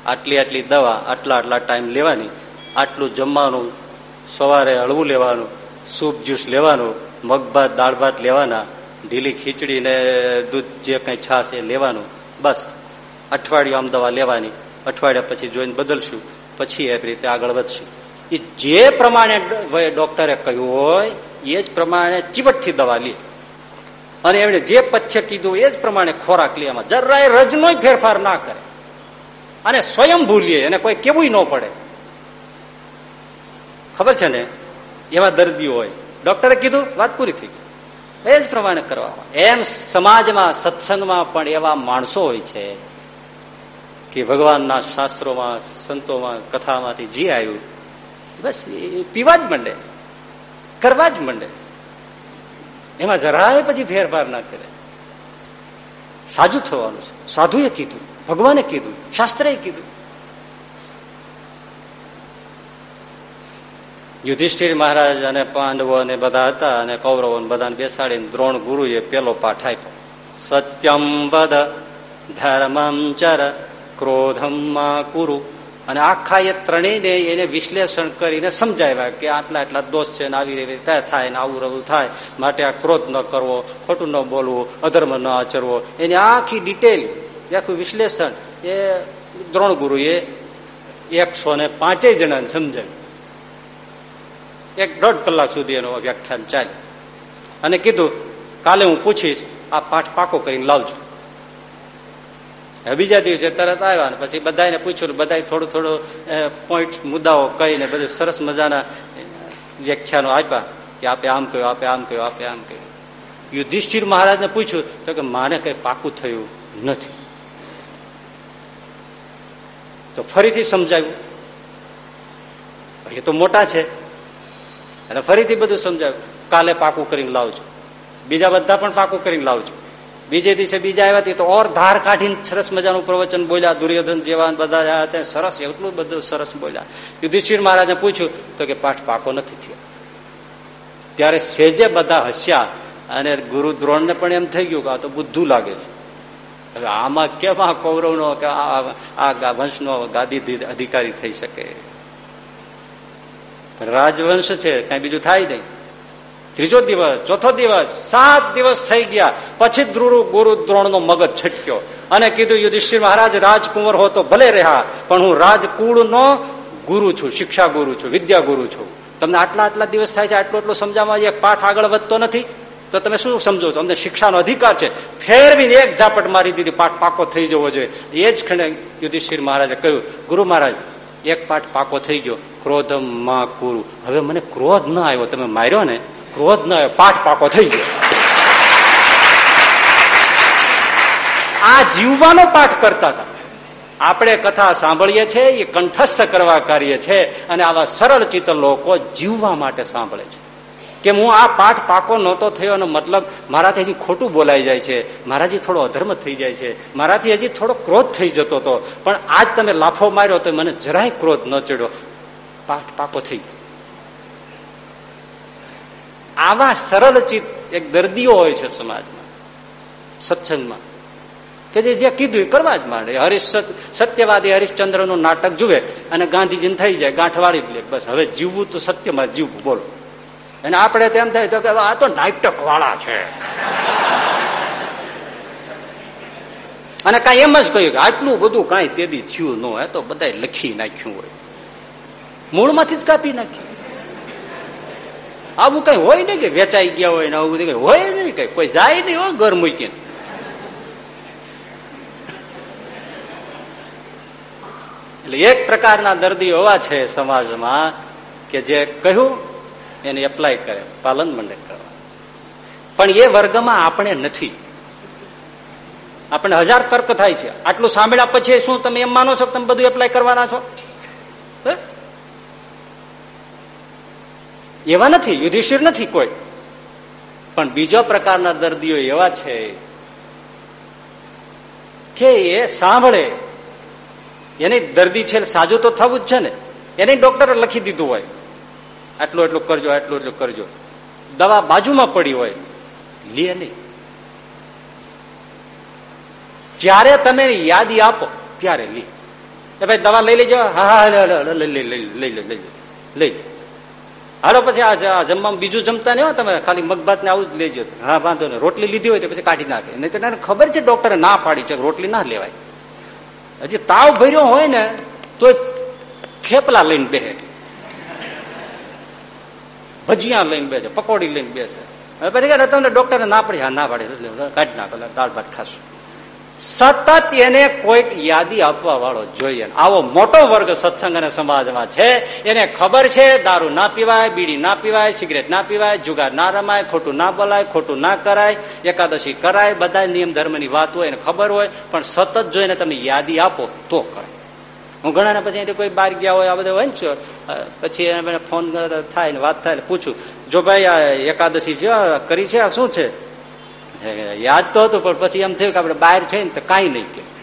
S1: આટલી આટલી દવા, આટલા આટલા ટાઈમ લેવાની, આટલું જમવાનું, સવારે હળવું લેવાનું, સૂપ જ્યુસ લેવાનું મગભાત દાળ ભાત લેવાના, ઢીલી ખીચડી ને દૂધ જે કઈ છાશ એ લેવાનું, બસ. અઠવાડિયું આમ દવા લેવાની, અઠવાડિયા પછી જોઈને બદલશું, પછી એક રીતે આગળ વધશું. એ જે પ્રમાણે ડોક્ટરે કહ્યું હોય, એ જ પ્રમાણે ચીવટથી દવા લે. અને એમણે જે પથ્ય કીધું એ જ પ્રમાણે ખોરાક લે. એમાં જરાય રજનો ફેરફાર ના કરે. અને સ્વયં ભૂલીએ, એને કોઈ કેવું ન પડે. ખબર છે ને? એવા દર્દીઓ હોય. ડોક્ટરે કીધું, વાત પૂરી થઈ ગઈ. એ જ પ્રમાણે કરવામાં એમ સમાજમાં, સત્સંગમાં પણ એવા માણસો હોય છે કે ભગવાનના શાસ્ત્રોમાં, સંતોમાં, કથામાંથી જે આવ્યું, બસ પીવા જ માંડે, કરવા જ માંડે. એમાં જરાય પછી ફેરફાર ના કરે. સાજુ થવાનું છે. સાધુએ કીધું. ભગવાને કીધું શાસ્ત્રએ કીધું. યુધિષ્ઠિર મહારાજ અને પાંડવો અને બધા હતા અને કૌરવો બધાને બેસાડીને દ્રોણ ગુરુએ પેલો પાઠ આપ્યો. સત્યમ વદ ધર્મમ ચર ક્રોધમ કુરુ. અને આખા એ ત્રણેયને એને વિશ્લેષણ કરીને સમજાવ્યા કે આટલા આટલા દોષ છે ને આવી રીતે થાય ને આવું રવું થાય. માટે આ ક્રોધ ન કરવો, ખોટું ન બોલવું, અધર્મ ન આચરવો. એની આખી ડિટેલ આખું વિશ્લેષણ. એ દ્રોણ ગુરુએ એકસો ને પાંચેય જણાને સમજાવ્યું. એક દોઢ કલાક સુધી એનો વ્યાખ્યાન ચાલ્યું. અને કીધું, કાલે હું પૂછીશ, આ પાઠ પાકો કરીને લાવજો. બીજા દિવસે તરત આવ્યા ને પછી બધાને પૂછ્યું બધા થોડું થોડું પોઈન્ટ મુદ્દાઓ કહીને બધું સરસ મજાના વ્યાખ્યાનો આપ્યા કે આપે આમ કહ્યું, આપે આમ કહ્યું, આપે આમ કહ્યું. યુધિષ્ઠિર મહારાજને પૂછ્યું, તો કે મારે કઈ પાકું થયું નથી. તો ફરીથી સમજાવ્યું એ તો મોટા છે. અને ફરીથી બધું સમજાવ્યું કાલે પાકું કરીને લાવજો. બીજા બધા પણ પાકું કરીને લાવજો. બીજે દિવસે બીજા આવ્યા તો ઓર ધાર કાઢીને સરસ મજાનું પ્રવચન બોલ્યા. દુર્યોધન જેવા બધા આવ્યા ત્યાં સરસ એટલું બધું સરસ બોલ્યા. યુધિષ્ઠિર મહારાજને પૂછ્યું, તો કે પાઠ પાકો નથી થયો? ત્યારે સેજે બધા હસ્યા અને ગુરુ દ્રોણને પણ એમ થઈ ગયું કે આ તો બુદ્ધું લાગે છે. હવે આમાં કેવા કૌરવનો કે આ વંશનો ગાદી અધિકારી થઈ શકે? રાજવંશ છે, કઈ બીજું થાય નહીં. ત્રીજો દિવસ, ચોથો દિવસ, સાત દિવસ થઈ ગયા. પછી ધ્રુરુ ગુરુ દ્રોણ નો મગજ છટક્યો. અને કીધું, યુધિષ્ઠિર મહારાજ, રાજકુંવર હો તો ભલે રહ્યા, પણ હું રાજકુળ નો ગુરુ છું શિક્ષા ગુરુ છું વિદ્યા ગુરુ છું. તમને આટલા આટલા દિવસ થાય છે, આટલો આટલો સમજાવવા એક પાઠ આગળ વધતો નથી? તો તમે શું સમજો છો? અમને શિક્ષાનો અધિકાર છે. ફેરવીને એક ઝાપટ મારી દીધી, પાઠ પાકો થઈ જવો જોઈએ. એ જ ખણે યુધિષ્ઠિર મહારાજે કહ્યું, ગુરુ મહારાજ, એક પાઠ પાકો થઈ ગયો. ક્રોધમાં કુરુ. હવે મને ક્રોધ ન આવ્યો. તમે માર્યો ને? ક્રોધ ન આવ્યો. પાઠ પાકો થઈ ગયો. આ જીવવાનો પાઠ કરતા હતા. આપણે કથા સાંભળીએ છીએ, એ કંઠસ્થ કરવા કાર્ય છે, અને આવા સરળ ચિત્ત લોકો જીવવા માટે સાંભળે છે. કે હું આ પાઠ પાકો નહોતો થયો અને મતલબ મારાથી હજી ખોટું બોલાઈ જાય છે. મારાથી થોડો અધર્મ થઈ જાય છે. મારાથી હજી થોડો ક્રોધ થઈ જતો હતો. પણ આજ તમે લાફો માર્યો તો મને જરાય ક્રોધ ન ચડ્યો. પાઠ પાકો થઈ આવા સરળ ચિત્ત એક દર્દીઓ હોય છે સમાજમાં, સત્સંગમાં, કે જે જે કીધું કરવા જ માંડે. હરીશ સત્યવાદી હરિશ્ચંદ્રનું નાટક જુએ અને ગાંધીજીને થઈ જાય ગાંઠ વાળી લે. બસ હવે જીવવું તો સત્યમાં જીવવું, બોલો. અને આપણે તેમ થાય તો કે આ તો નાટક વાળા છે. અને કઈ એમ જ કહ્યું કે આટલું બધું કઈ તેદી થયું ન હોય, તો બધા લખી નાખ્યું હોય. મૂળમાંથી જ કાપી નાખ્યું. આવું કઈ હોય ને કે વેચાઈ ગયા હોય ને આવું બધું હોય નહીં કઈ. કોઈ જાય નહીં હોય ઘર મૂકીને. એટલે એક પ્રકારના દર્દી એવા છે સમાજમાં કે જે કહ્યું એને એપ્લાય કરે. પાલન મંડળ કરવા. પણ એ વર્ગમાં આપણે નથી. આપણે હજાર તર્ક થાય છે. આટલું સાંભળ્યા પછી શું તમે એમ માનો છો તમે બધું એપ્લાય કરવાના છો? એવા નથી. યુધિષ્ઠિર નથી કોઈ. પણ બીજો પ્રકારના દર્દીઓ એવા છે કે એ સાંભળે. એની દર્દી છે સાજુ તો થવું જ છે ને. એને ડોક્ટરે લખી દીધું હોય. આટલું એટલું કરજો, આટલું એટલું કરજો. દવા બાજુમાં પડી હોય, લે નહીં. જ્યારે તમે યાદી આપો, ત્યારે લે. એ ભાઈ, દવા લઈ લેજો. હા હા લઈ લઈ લઈ લઈ લઈ હાલો, પછી આ જમવામાં બીજું જમતા નહીં તમે, ખાલી મગભાત ને આવું જ લેજો. હા, વાંધો ને રોટલી લીધી હોય તો પછી કાઢી નાખે. નહીં તો ખબર છે ડોક્ટરે ના પાડી છે રોટલી ના લેવાય. હજી તાવ ભર્યો હોય ને તો થેપલા લઈને બેસે ભજીયા લઈને બેસે, પકોડી લઈને બેસે. પછી કે તમને ડોક્ટરે ના પડી. હા, ના પાડી. કાઢી નાખો દાળ ભાત ખાશું. સતત એને કોઈક યાદી આપવા વાળો જોઈએ. આવો મોટો વર્ગ સત્સંગ અને સમાજમાં છે. એને ખબર છે, દારૂ ના પીવાય, બીડી ના પીવાય, સિગરેટ ના પીવાય, જુગાર ના રમાય, ખોટું ના બોલાય, ખોટું ના કરાય, એકાદશી કરાય, બધા નિયમ ધર્મની વાત હોય એને ખબર હોય, પણ સતત જોઈને તમે યાદી આપો, તો કરે હું ઘણા પછી કોઈ બહાર ગયા હોય, આ બધા ને પછી એને ફોન થાય ને વાત થાય પૂછું. જો ભાઈ આ એકાદશી છે કરી છે, આ શું છે? યાદ તો હતું, પણ પછી એમ થયું કે આપડે બહાર છે ને તો કઈ નહીં કે.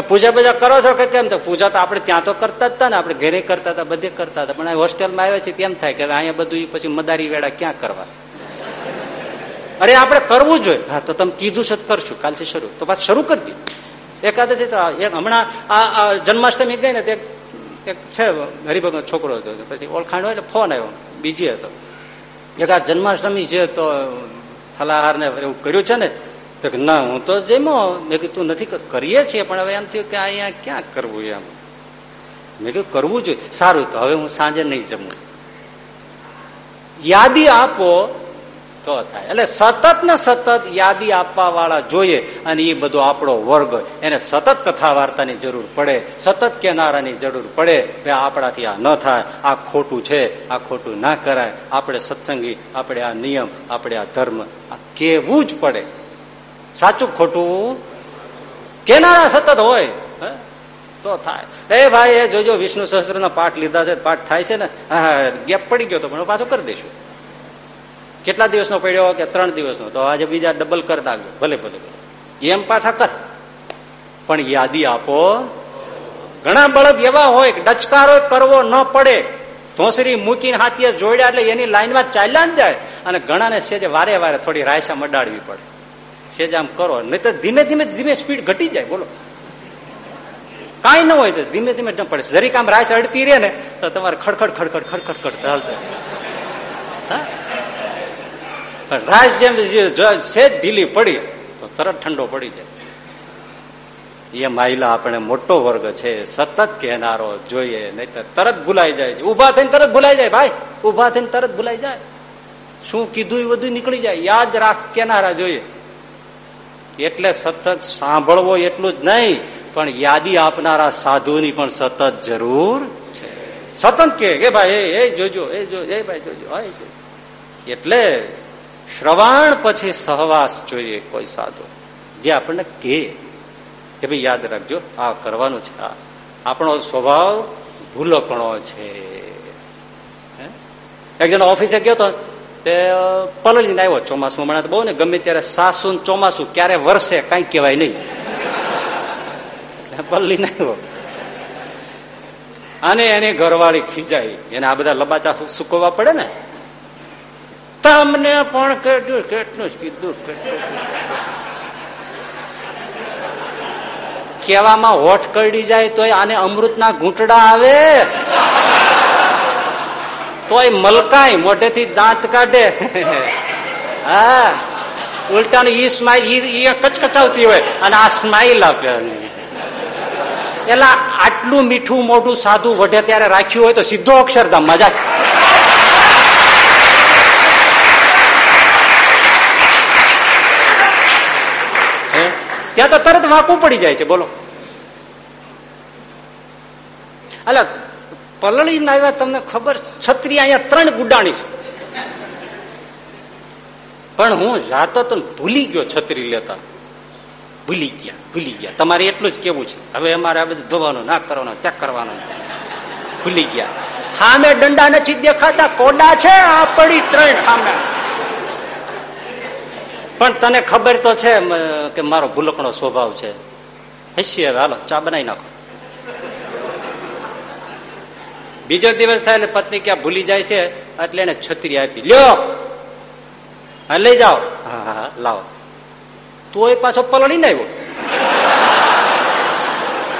S1: પૂજા પૂજા કરો છો કે કેમ? તો પૂજા તો આપણે ત્યાં તો કરતા હતા ને, આપણે ઘરે કરતા હતા, બધે કરતા હતા. પણ હોસ્ટેલમાં આવ્યા છે તેમ થાય કે અહીંયા બધું પછી મદારી વેળા ક્યાં કરવા? અરે, આપણે કરવું જોઈએ. હા, તો તમે કીધું છે કરશું. કાલથી શરૂ. તો પાછું શરૂ કરી દઈએ. એકાદશી તો એક હમણાં આ જન્માષ્ટમી ગઈ ને તે એક છે હરિભગત છોકરો હતો. પછી ઓળખાણ એટલે ફોન આવ્યો. બીજી હતો. એક આ જન્માષ્ટમી છે તો ફલાહાર ને એવું કર્યું છે ને? તો ના, હું તો જેમો. મેં કીધું નથી કરીએ છીએ, પણ હવે એમ થયું કે અહીંયા ક્યાં કરવું એમ? મેં કીધું, કરવું જોઈએ. સારું, તો હવે હું સાંજે નહીં જમું. યાદી આપો. તો થાય. એટલે સતત ને સતત યાદી આપવા વાળા જોઈએ અને એ બધો આપણો વર્ગ. એને સતત કથા વાર્તાની જરૂર પડે, સતત કેનારાની જરૂર પડે કે આપણાથી આ ન થાય, આ ખોટું છે, આ ખોટું ના કરાય. આપણે સત્સંગી, આપણે આ નિયમ, આપણે આ ધર્મ, આ કેવું જ પડે. સાચું ખોટું? કેનારા સતત હોય તો થાય. એ ભાઈ, એ જોજો, વિષ્ણુ સહસ્ત્ર પાઠ લીધા છે, પાઠ થાય છે ને? ગેપ પડી ગયો તો પણ પાછો કરી દઈશું. કેટલા દિવસનો પડ્યો કે ત્રણ દિવસનો? તો આજે બીજા ડબલ કર નાખ્યો ભલે ભલે એમ પાછા કર. પણ યાદી આપો. ઘણા બળદ એવા હોય ડચકારો કરવો ન પડે. ધોસરી મૂકીને હાથીએ જોડ્યા એટલે એની લાઈનમાં ચાલ્યા ને જાય. અને ઘણાને સેજે વારે વારે થોડી રાયસા મડાડવી પડે. સેજ આમ કરો. નહીં તો ધીમે ધીમે ધીમે સ્પીડ ઘટી જાય, બોલો. કાંઈ ન હોય તો ધીમે ધીમે ન પડે. જરીક આમ રાયસ અડતી રહે ને, તો તમારે ખડખડ ખડખડ ખડખડ ખડ ચાલતો પણ રાસ જેમ સેજ ઢીલી પડી, તો તરત ઠંડો પડી જાય. એ માહિલા આપણે મોટો વર્ગ છે, સતત કહેનારો જોઈએ નહીં તરત ભૂલાઈ જાય ઊભા થઈને તરત ભૂલાઈ જાય ભાઈ. ઊભા થઈને તરત ભૂલાઈ જાય. શું કીધું એ બધું નીકળી જાય? યાદ રાખ કેનારા જોઈએ. એટલે સતત સાંભળવો એટલું જ નહીં, પણ યાદી આપનારા સાધુની પણ સતત જરૂર છે. સતત કે ભાઈ એ જોજો એ જો એ ભાઈ જોજો. એટલે શ્રવણ પછી સહવાસ જોઈએ કોઈ સાધુ. જે આપણને કે ભાઈ યાદ રાખજો, આ કરવાનું છે, આ. આપણો સ્વભાવ ભૂલકણો છે. એક જણ ઓફિસે ગયો તો તે પલળીને આવ્યો ચોમાસું હમણાં બહુ ને ગમે ત્યારે સાસુ ચોમાસું ક્યારે વરસે કઈ કહેવાય નહીં. પલળીને આવ્યો. અને એની ઘરવાળી ખીજાઈ. એને આ બધા લબાચા સુકવવા પડે ને તમને પણ કેટલું કેટલું કીધું, કેટલું કેવામાં હોઠ કરડી જાય તો આને અમૃતના ઘૂંટડા આવે. તોય મલકાય, મોઢેથી દાંત કાઢે. હા. ઉલટાનું ઈ સ્માઇલ ઈ કચકચાવતી હોય અને આ સ્માઇલ આપે એટલે આટલું મીઠું, મોઢું, સાદું વઢે ત્યારે રાખ્યું હોય તો સીધો અક્ષરધામ મજા ત્યાં તો તરત વાંકું પડી જાય છે, બોલો. અલ પલળી લાવ્યા તમને ખબર, છત્રી અહીંયા ત્રણ ગુડાણી છે. પણ હું જાતો તો ભૂલી ગયો છત્રી લેતા. ભૂલી ગયા ભૂલી ગયા. તમારે એટલું જ કેવું છે. હવે અમારે આ બધું ધોવાનું, ના કરવાનું, ત્યાં કરવાનું. ભૂલી ગયા. સામે દંડા નથી દેખાતા, કોડા છે, આ પડી ત્રણ સામે પણ તને ખબર તો છે કે મારો ભૂલકણો સ્વભાવ છે. હસી હવે, હાલો, ચા બનાવી નાખો. બીજો દિવસ થાય એટલે પત્ની ક્યાં ભૂલી જાય છે, એટલે એને છત્રી આપી. લ્યો! હા, લઈ જાઓ. હા હા લાવો. તોય પાછો પલળી ને આવ્યો.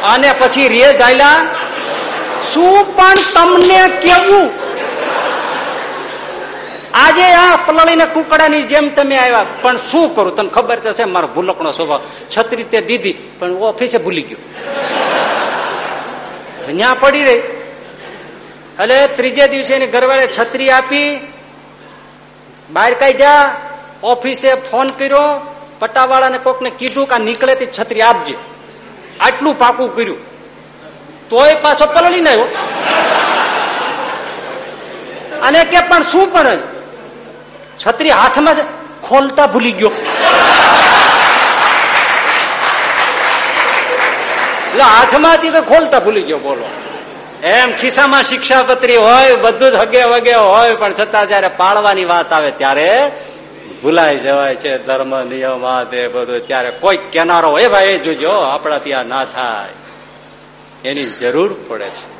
S1: અને પછી રે જાયલા, શું પણ તમને કેવું આજે આ પલળીને કુકડાની જેમ તમે આવ્યા. પણ શું કરું? તને ખબર તો છે, મારો ભૂલકણો સ્વભાવ. છત્રી તે દીધી, પણ ઓફિસે ભૂલી ગયો. ત્યાં પડી રહી. એટલે ત્રીજે દિવસે એની ઘરવાળે છત્રી આપી. બહાર કાઢ્યા, ઓફિસે ફોન કર્યો. પટ્ટાવાળાને કોકને કીધું કે નીકળે તે છત્રી આપજે. આટલું પાકું કર્યું. તોય પાછો પલળી ને આવ્યો. અને કે પણ શું પણ છત્રી હાથમાં ખોલતા ભૂલી ગયો. એટલે હાથમાંથી તો ખોલતા ભૂલી ગયો, બોલો. એમ ખિસ્સામાં શિક્ષાપત્રી હોય, બધું જ હગે વગે હોય, પણ છતાં જયારે પાળવાની વાત આવે ત્યારે ભૂલાઈ જવાય છે, ધર્મ, નિયમ આ બધું. ત્યારે કોઈ કેનારો હોય ભાઈ જોજો, આપણા ત્યાં ના થાય. એની જરૂર પડે છે.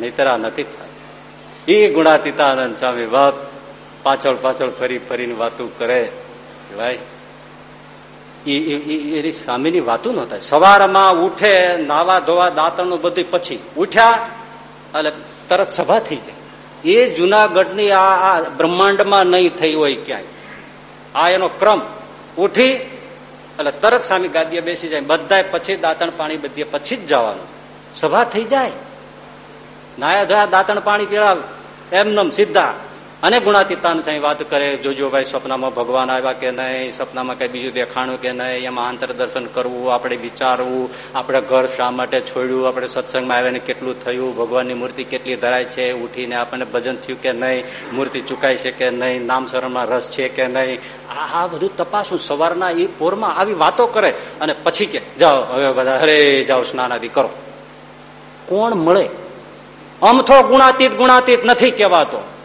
S1: નિતરા નથી થાય એ ગુણાતીતાનંદ સ્વામી બાપ પાછળ પાછળ ફરી ફરીને વાતું કરે. ભાઈ એની સ્વામીની વાતું ન સવારમાં ઉઠે, નાવા ધોવા દાંતણનું બધું પછી ઉઠ્યા, એટલે તરત સભા થઈ જાય. એ જુનાગઢની આ બ્રહ્માંડમાં નહીં થઈ હોય ક્યાંય. આ એનો ક્રમ. ઉઠી, એટલે તરત સ્વામી ગાદીએ બેસી જાય. બધા પછી દાંતણ પાણી બધી પછી જ જવાનું. સભા થઈ જાય. નાયા ધોયા દાંતણ પાણી પીળા એમનેમ સીધા અને ગુણાતીતાન થઈ વાત કરે જોજો ભાઈ સપનામાં ભગવાન આવ્યા કે નહીં સપનામાં કઈ બીજું દેખાણું કે નહીં, એમાં આંતર દર્શન કરવું, આપણે વિચારવું, આપણે ઘર શા માટે છોડ્યું, આપણે સત્સંગમાં આવીને કેટલું થયું, ભગવાનની મૂર્તિ કેટલી ધરાય છે, ઉઠીને આપણને ભજન થયું કે નહીં, મૂર્તિ ચુકાય છે કે નહીં, નામ શરણમાં રસ છે કે નહીં, આ બધું તપાસું, સવારના એ પોરમાં આવી વાતો કરે, અને પછી કે, જાઓ, હવે બધા, અરે, જાઓ, સ્નાન આદિ કરો. કોણ મળે? અમથો ગુણાતીત ગુણાતીત નથી કહેવાતો.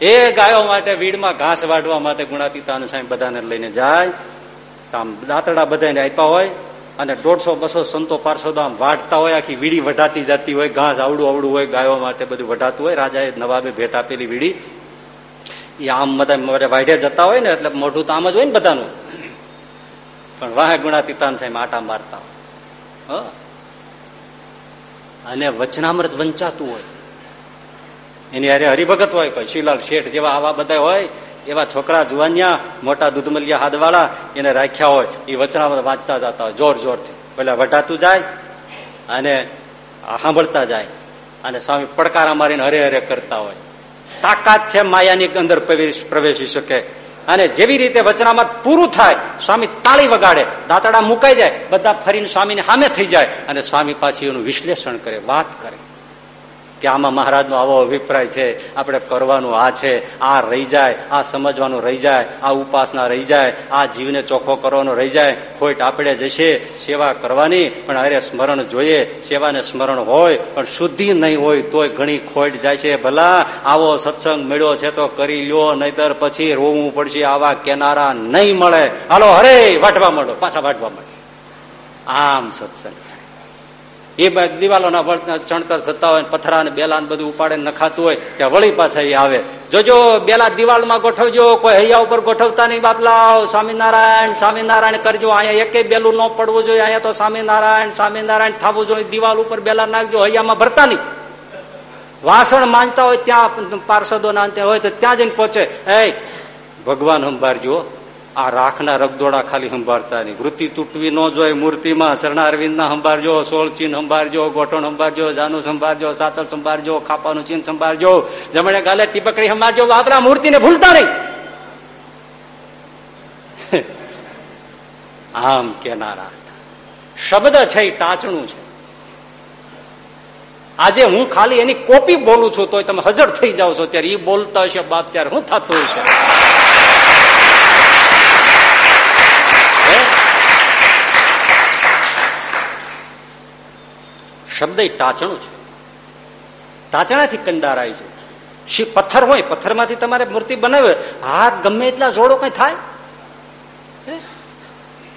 S1: એ ગાયો માટે, વીડમાં ઘાસ વાઢવા માટે ગુણાતીતાનું સાહેબ બધાને લઈને જાય. આમ દાંતડા બધાને આપ્યા હોય અને દોઢસો, બસો સંતો પાર્ષદો આમ વાઢતા હોય, આખી વીડી વઢાતી જતી હોય, ઘાસ આવડું આવડું હોય, ગાયો માટે બધું વઢાતું હોય. રાજાએ નવાબે ભેટ આપેલી વીડી. એ આમ બધા વાઢે જતા હોય ને, એટલે મોઢું તો આમ જ હોય ને બધાનું. પણ વાહ ગુણાતીતાન સાહેબ આટા મારતા અને વચનામૃત વંચાતું હોય. એની હારે હરિભગત હોય કોઈ શિવલાલ શેઠ જેવા આવા બધા હોય, એવા છોકરા જુવાનિયા, મોટા દૂધમલિયા હાથવાળા, એને રાખ્યા હોય, એ વચનામાં વાંચતા જતા હોય, જોર જોરથી. પેલા વઢાતું જાય અને સાંભળતા જાય. અને સ્વામી પડકારા મારીને હરે હરે કરતા હોય. તાકાત છે માયાની અંદર પ્રવેશી શકે. અને જેવી રીતે વચનામાં પૂરું થાય, સ્વામી તાળી વગાડે, દાંતડા મુકાઈ જાય, બધા ફરીને સ્વામીને સામે થઈ જાય. અને સ્વામી પાછી એનું વિશ્લેષણ કરે, વાત કરે. કે આમાં મહારાજનો આવો અભિપ્રાય છે, આપણે કરવાનું આ છે, આ રહી જાય, આ સમજવાનું રહી જાય, આ ઉપાસના રહી જાય, આ જીવને ચોખ્ખો કરવાનો રહી જાય, ખોટ આપણે જશે, સેવા કરવાની, પણ અરે સ્મરણ જોઈએ, સેવાને સ્મરણ હોય, પણ શુદ્ધિ નહીં હોય, તોય ઘણી ખોટ જાય છે, ભલા આવો સત્સંગ મળ્યો છે તો કરી લ્યો, નહીતર પછી રોવું પડશે, આવા કેનારા નહીં મળે. હાલો, હરે વાટવા માંડો, પાછા વાટવા માંડો. આમ સત્સંગ. એ દિવાલોના ચણતર થતા હોય પથરા ને બેલા બધું ઉપાડે નખાતું હોય ત્યાં વળી પાછા એ આવે. જોજો, બેલા દિવાલમાં ગોઠવજો, કોઈ હૈયા ઉપર ગોઠવતા નહીં બાપલા સ્વામિનારાયણ સ્વામિનારાયણ કરજો, અહીંયા એકે બેલું ન પડવું જોઈએ, અહીંયા તો સ્વામિનારાયણ સ્વામિનારાયણ થવું જોઈએ, દિવાલ ઉપર બેલા નાખજો, હૈયામાં ભરતા નહીં. વાસણ માંજતા હોય ત્યાં પાર્ષદો ના હોય તો ત્યાં જઈને પહોંચે. એ ભગવાન સંભાળજો આ રાખના રગદોડા ખાલી સંભાળતા નહીં. વૃત્તિ તૂટવી ન જોઈએ મૂર્તિમાં ચરણારવિંદ ના સંભાળજો, સોળ ચીન સંભાળજો, ગોઠણ સંભાળજો, જાનું સંભાળજો સાતળ સંભાળજો, ખાપાનું ચીન સંભાળજો, જમણે ગાલે ટીપકડી સંભાળજો આપણા મૂર્તિને ભૂલતા નહીં. આમ કેનારા શબ્દ છે એ ટાચણું છે. આજે હું ખાલી એની કોપી બોલું છું તો તમે હજર થઈ જાઓ છો ત્યારે એ બોલતા હશે બાપ, ત્યારે હું થતું હશે? શબ્દ ટાચણું છે. ટાચણાથી કંડારાય છે. પથ્થર હોય, પથ્થરમાંથી તમારે મૂર્તિ બનાવે હાથ ગમે એટલા જોડો કઈ થાય?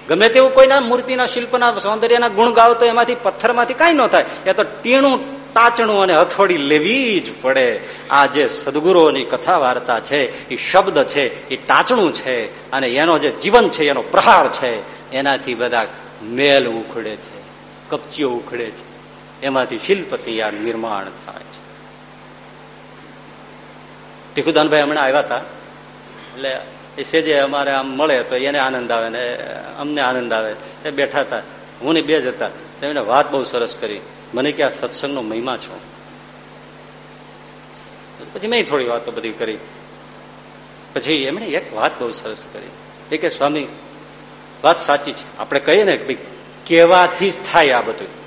S1: ગમે તેવું કોઈના મૂર્તિના શિલ્પના સૌંદર્યના ગુણ ગાવ તો એમાંથી પથ્થરમાંથી કઈ ન થાય. એ તો ટીણું, ટાચણું અને હથોડી લેવી જ પડે. આ જે સદગુરુઓની કથા વાર્તા છે, એ શબ્દ છે, એ ટાચણું છે, અને એનો જે જીવન છે, એનો પ્રહાર છે, એનાથી બધા મેલ ઉખડે છે, કપચીઓ ઉખડે છે. એમાંથી શિલ્પ તૈયાર નિર્માણ થાય છે. ભીખુદાનભાઈ હમણાં આવ્યા હતા. એટલે એ સેજે અમારે આમ મળે તો એને આનંદ આવે ને અમને આનંદ આવે. એ બેઠા હતા. હું ને બે જ હતા. તેમણે વાત બહુ સરસ કરી. મને કે, આ સત્સંગનો મહિમા છો. પછી મેં થોડી વાતો બધી કરી. પછી એમણે એક વાત બહુ સરસ કરી. એ કે, સ્વામી, વાત સાચી છે. આપણે કહીએ ને કે કેવાથી જ થાય આ બધું.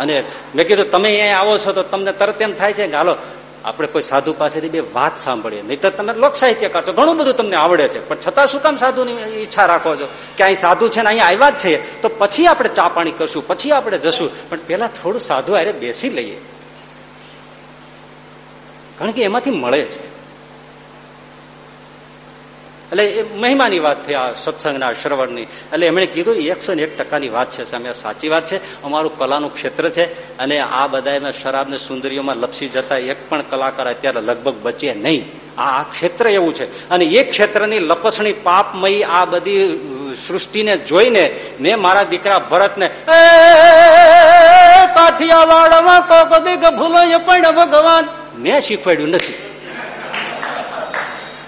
S1: અને મેં કીધું, તમે અહીંયા આવો છો તો તમને તરત એમ થાય છે કે હાલો, આપણે કોઈ સાધુ પાસેથી બે વાત સાંભળીએ. નહીં તો તમે લોક સાહિત્યકાર છો ઘણું બધું તમને આવડે છે. પણ છતાં શું કામ સાધુની ઈચ્છા રાખો છો? કે અહીં સાધુ છે ને અહીંયા આવ્યા જ છે. તો પછી આપણે ચા પાણી કરશું, પછી આપણે જશું. પણ પેલા થોડું સાધુ અરે બેસી લઈએ. કારણ કે એમાંથી મળે છે એટલે એ મહિમાની વાત થઈ આ સત્સંગના શ્રવણની. એટલે એમણે કીધું એકસો ને એક ટકાની વાત છે, સામે સાચી વાત છે. અમારું કલાનું ક્ષેત્ર છે અને આ બધા શરાબ ને સુંદરીઓમાં લપસી જતા એક પણ કલાકાર અત્યારે લગભગ બચે નહીં. આ ક્ષેત્ર એવું છે. અને એ ક્ષેત્રની લપસણી પાપમયી આ બધી સૃષ્ટિને જોઈને મેં મારા દીકરા ભરતને કાઠિયાવાડમાં કોક ભૂલો પણ ભગવાન. મેં શીખવાડ્યું નથી.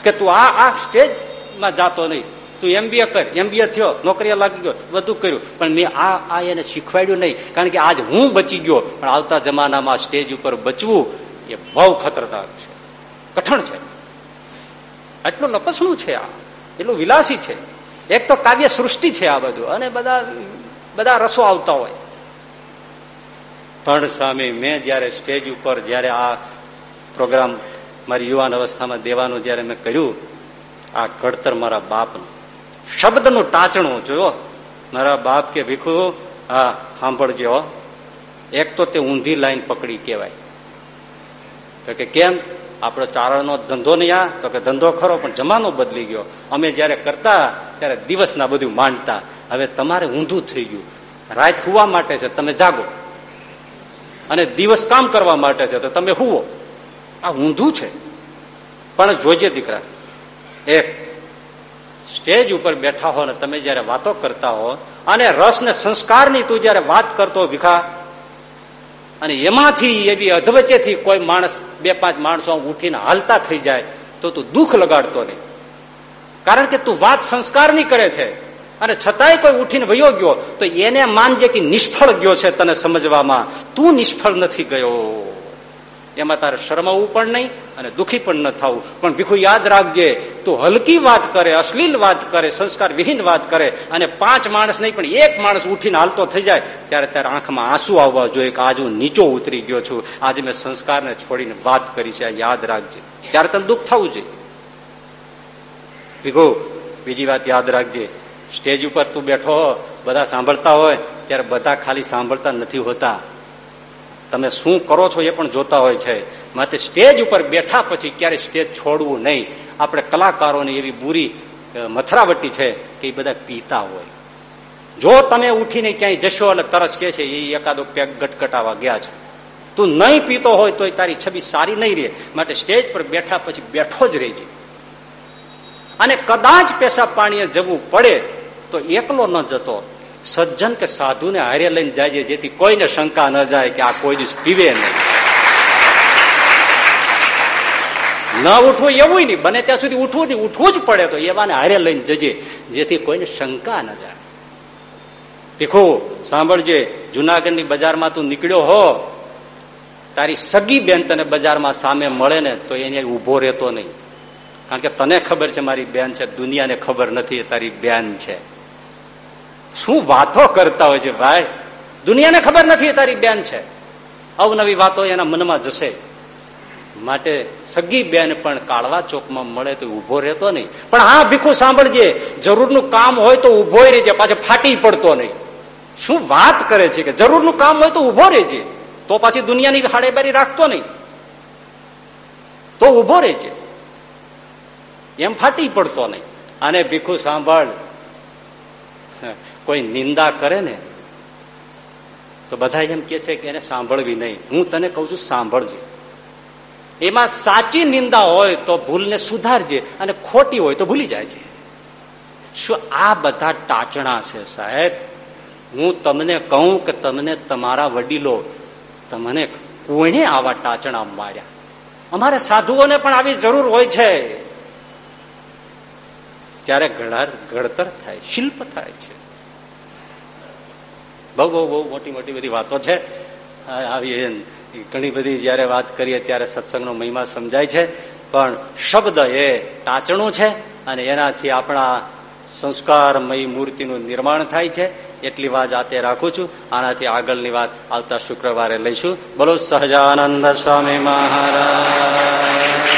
S1: કે તું આ આ સ્ટેજ માં જાતો નહીં. તું એમબીએ કર. એમબીએ થયો, નોકરી લાગી ગયો, બધું કર્યું. પણ મેં આ આ એને શીખવાડ્યું નહીં. કારણ કે આજ હું બચી ગયો. પણ આવતા જમાનામાં સ્ટેજ ઉપર બચવું એ બહુ ખતરનાક છે. કઠણ છે. આટલું લપસણું છે આ? એટલું વિલાસી છે. એક તો કાવ્ય સૃષ્ટિ છે આ બધું. અને બધા બધા રસો આવતા હોય. પણ સ્વામી, મેં જયારે સ્ટેજ ઉપર, જયારે આ પ્રોગ્રામ મારી યુવાન અવસ્થામાં દેવાનું, જયારે મેં કર્યું આ ઘડતર મારા બાપનું. શબ્દનું ટાંચણું જોયો. મારા બાપ કે, ભીખુ, હા, સાંભળજો એક તો તે ઊંધી લાઈન પકડી કેવાય તો કે, કેમ? આપણો ચારણનો ધંધો નહીં આ? તો કે, ધંધો ખરો, પણ જમાનો બદલી ગયો. અમે જયારે કરતા, ત્યારે દિવસના બધું માંડતા હવે તમારે ઊંધું થઈ ગયું. રાત હુવા માટે છે, તમે જાગો. અને દિવસ કામ કરવા માટે છે, તો તમે હુવો. આ ઊંધું છે. પણ જોજે દીકરા એક સ્ટેજ ઉપર બેઠા હો ને તમે જયારે વાતો કરતા હો અને રસ ને સંસ્કારની તું જયારે વાત કરતો ભીખા, અને એમાંથી એવી અધવચેથી કોઈ માણસ, બે પાંચ માણસો ઉઠીને હાલતા થઈ જાય, તો તું દુઃખ લગાડતો નહીં. કારણ કે તું વાત સંસ્કારની કરે છે. અને છતાંય કોઈ ઉઠીને વયો ગયો, તો એને માનજે કે નિષ્ફળ ગયો છે તને સમજવામાં. તું નિષ્ફળ નથી ગયો. એમાં તારે શરમાવું પણ નહીં અને દુઃખી પણ ન થવું. પણ ભીખુ યાદ રાખજે, તું હલકી વાત કરે, અશ્લીલ વાત કરે સંસ્કાર વિહીન વાત કરે અને પાંચ માણસ નહીં, પણ એક માણસ ઉઠીને હાલતો થઈ જાય, ત્યારે ત્યારે આંખમાં આંસુ આવવા જોઈએ કે આજ હું નીચો ઉતરી ગયો છું. આજે મેં સંસ્કારને છોડીને વાત કરી છે યાદ રાખજે. ત્યારે તને દુઃખ થવું જોઈએ. ભીખુ, બીજી વાત યાદ રાખજે. સ્ટેજ ઉપર તું બેઠો બધા સાંભળતા હોય, ત્યારે બધા ખાલી સાંભળતા નથી હોતા. તમે શું કરો છો એ પણ જોતા હોય છે. માટે સ્ટેજ ઉપર બેઠા પછી ક્યારેય સ્ટેજ છોડવું નહીં. આપણે કલાકારોની એવી બુરી મથરાવટી છે કે એ બધા પીતા હોય. જો તમે ઉઠીને ક્યાંય જશો એટલે તરસ કે છે એ એકાદો પેગ ગટગટાવા ગયા છે. તું નહીં પીતો હોય તો તારી છબી સારી નહીં રહે. માટે સ્ટેજ પર બેઠા પછી બેઠો જ રહેજે. અને કદાચ પેશાબ પાણીએ જવું પડે તો એકલો ન જતો. સજ્જન કે સાધુને હારે લઈને જાય જેથી કોઈને શંકા ન જાય કે આ કોઈ દિવસ પીવે નહીં. ન ઉઠવું એવું નહીં, બને ત્યાં સુધી ઉઠવું નહીં, ઉઠવું જ પડે તો એવાને હારે લઈને જજે, જેથી કોઈને શંકા ન જાય. ભીખુ, સાંભળજે, જુનાગઢની બજારમાં તું નીકળ્યો હો, તારી સગી બેન તને બજારમાં સામે મળે ને તો એને ઊભો રહેતો નહીં. કારણ કે તને ખબર છે મારી બેન છે, દુનિયાને ખબર નથી તારી બેન છે. શું વાતો કરતા હોય છે ભાઈ? દુનિયાને ખબર નથી તારી બેન છે. અવનવી વાતો એના મનમાં જશે. માટે સગી બેન પણ કાળવા ચોકમાં મળે તો ઊભો રહેતો નહીં. પણ હા, ભીખું સાંભળજે, જરૂરનું કામ હોય તો ઊભો રહેજે, પાછો ફાટી પડતો નહીં. શું વાત કરે છે કે જરૂરનું કામ હોય તો ઊભો રહેજે? તો પાછી દુનિયાની હાડેબારી રાખતો નહીં. તો ઊભો રહેજે. એમ ફાટી પડતો નહીં. અને ભીખું સાંભળ. કોઈ નિંદા કરે ને, તો બધા એમ કે છે કે એને સાંભળવી નહીં. હું તને કઉ છું, સાંભળજે. એમાં સાચી નિંદા હોય તો ભૂલને સુધારજે અને ખોટી હોય તો ભૂલી જાય છે શું આ બધા ટાચણા છે સાહેબ? હું તમને કહું કે તમને તમારા વડીલો તમને કોઈને આવા ટાચણા માર્યા? અમારે સાધુઓને પણ આવી જરૂર હોય છે. ત્યારે ઘડતર થાય, શિલ્પ થાય છે. બહુ બહુ બહુ મોટી મોટી બધી વાતો છે. આવી ઘણી બધી જયારે વાત કરીએ ત્યારે સત્સંગનો મહિમા સમજાય છે. પણ શબ્દ એ ટાચણું છે અને એનાથી આપણા સંસ્કારમય મૂર્તિનું નિર્માણ થાય છે. એટલી વાત આતે રાખું છું. આનાથી આગળની વાત આવતા શુક્રવારે લઈશું. બોલો સહજાનંદ સ્વામી મહારાજ.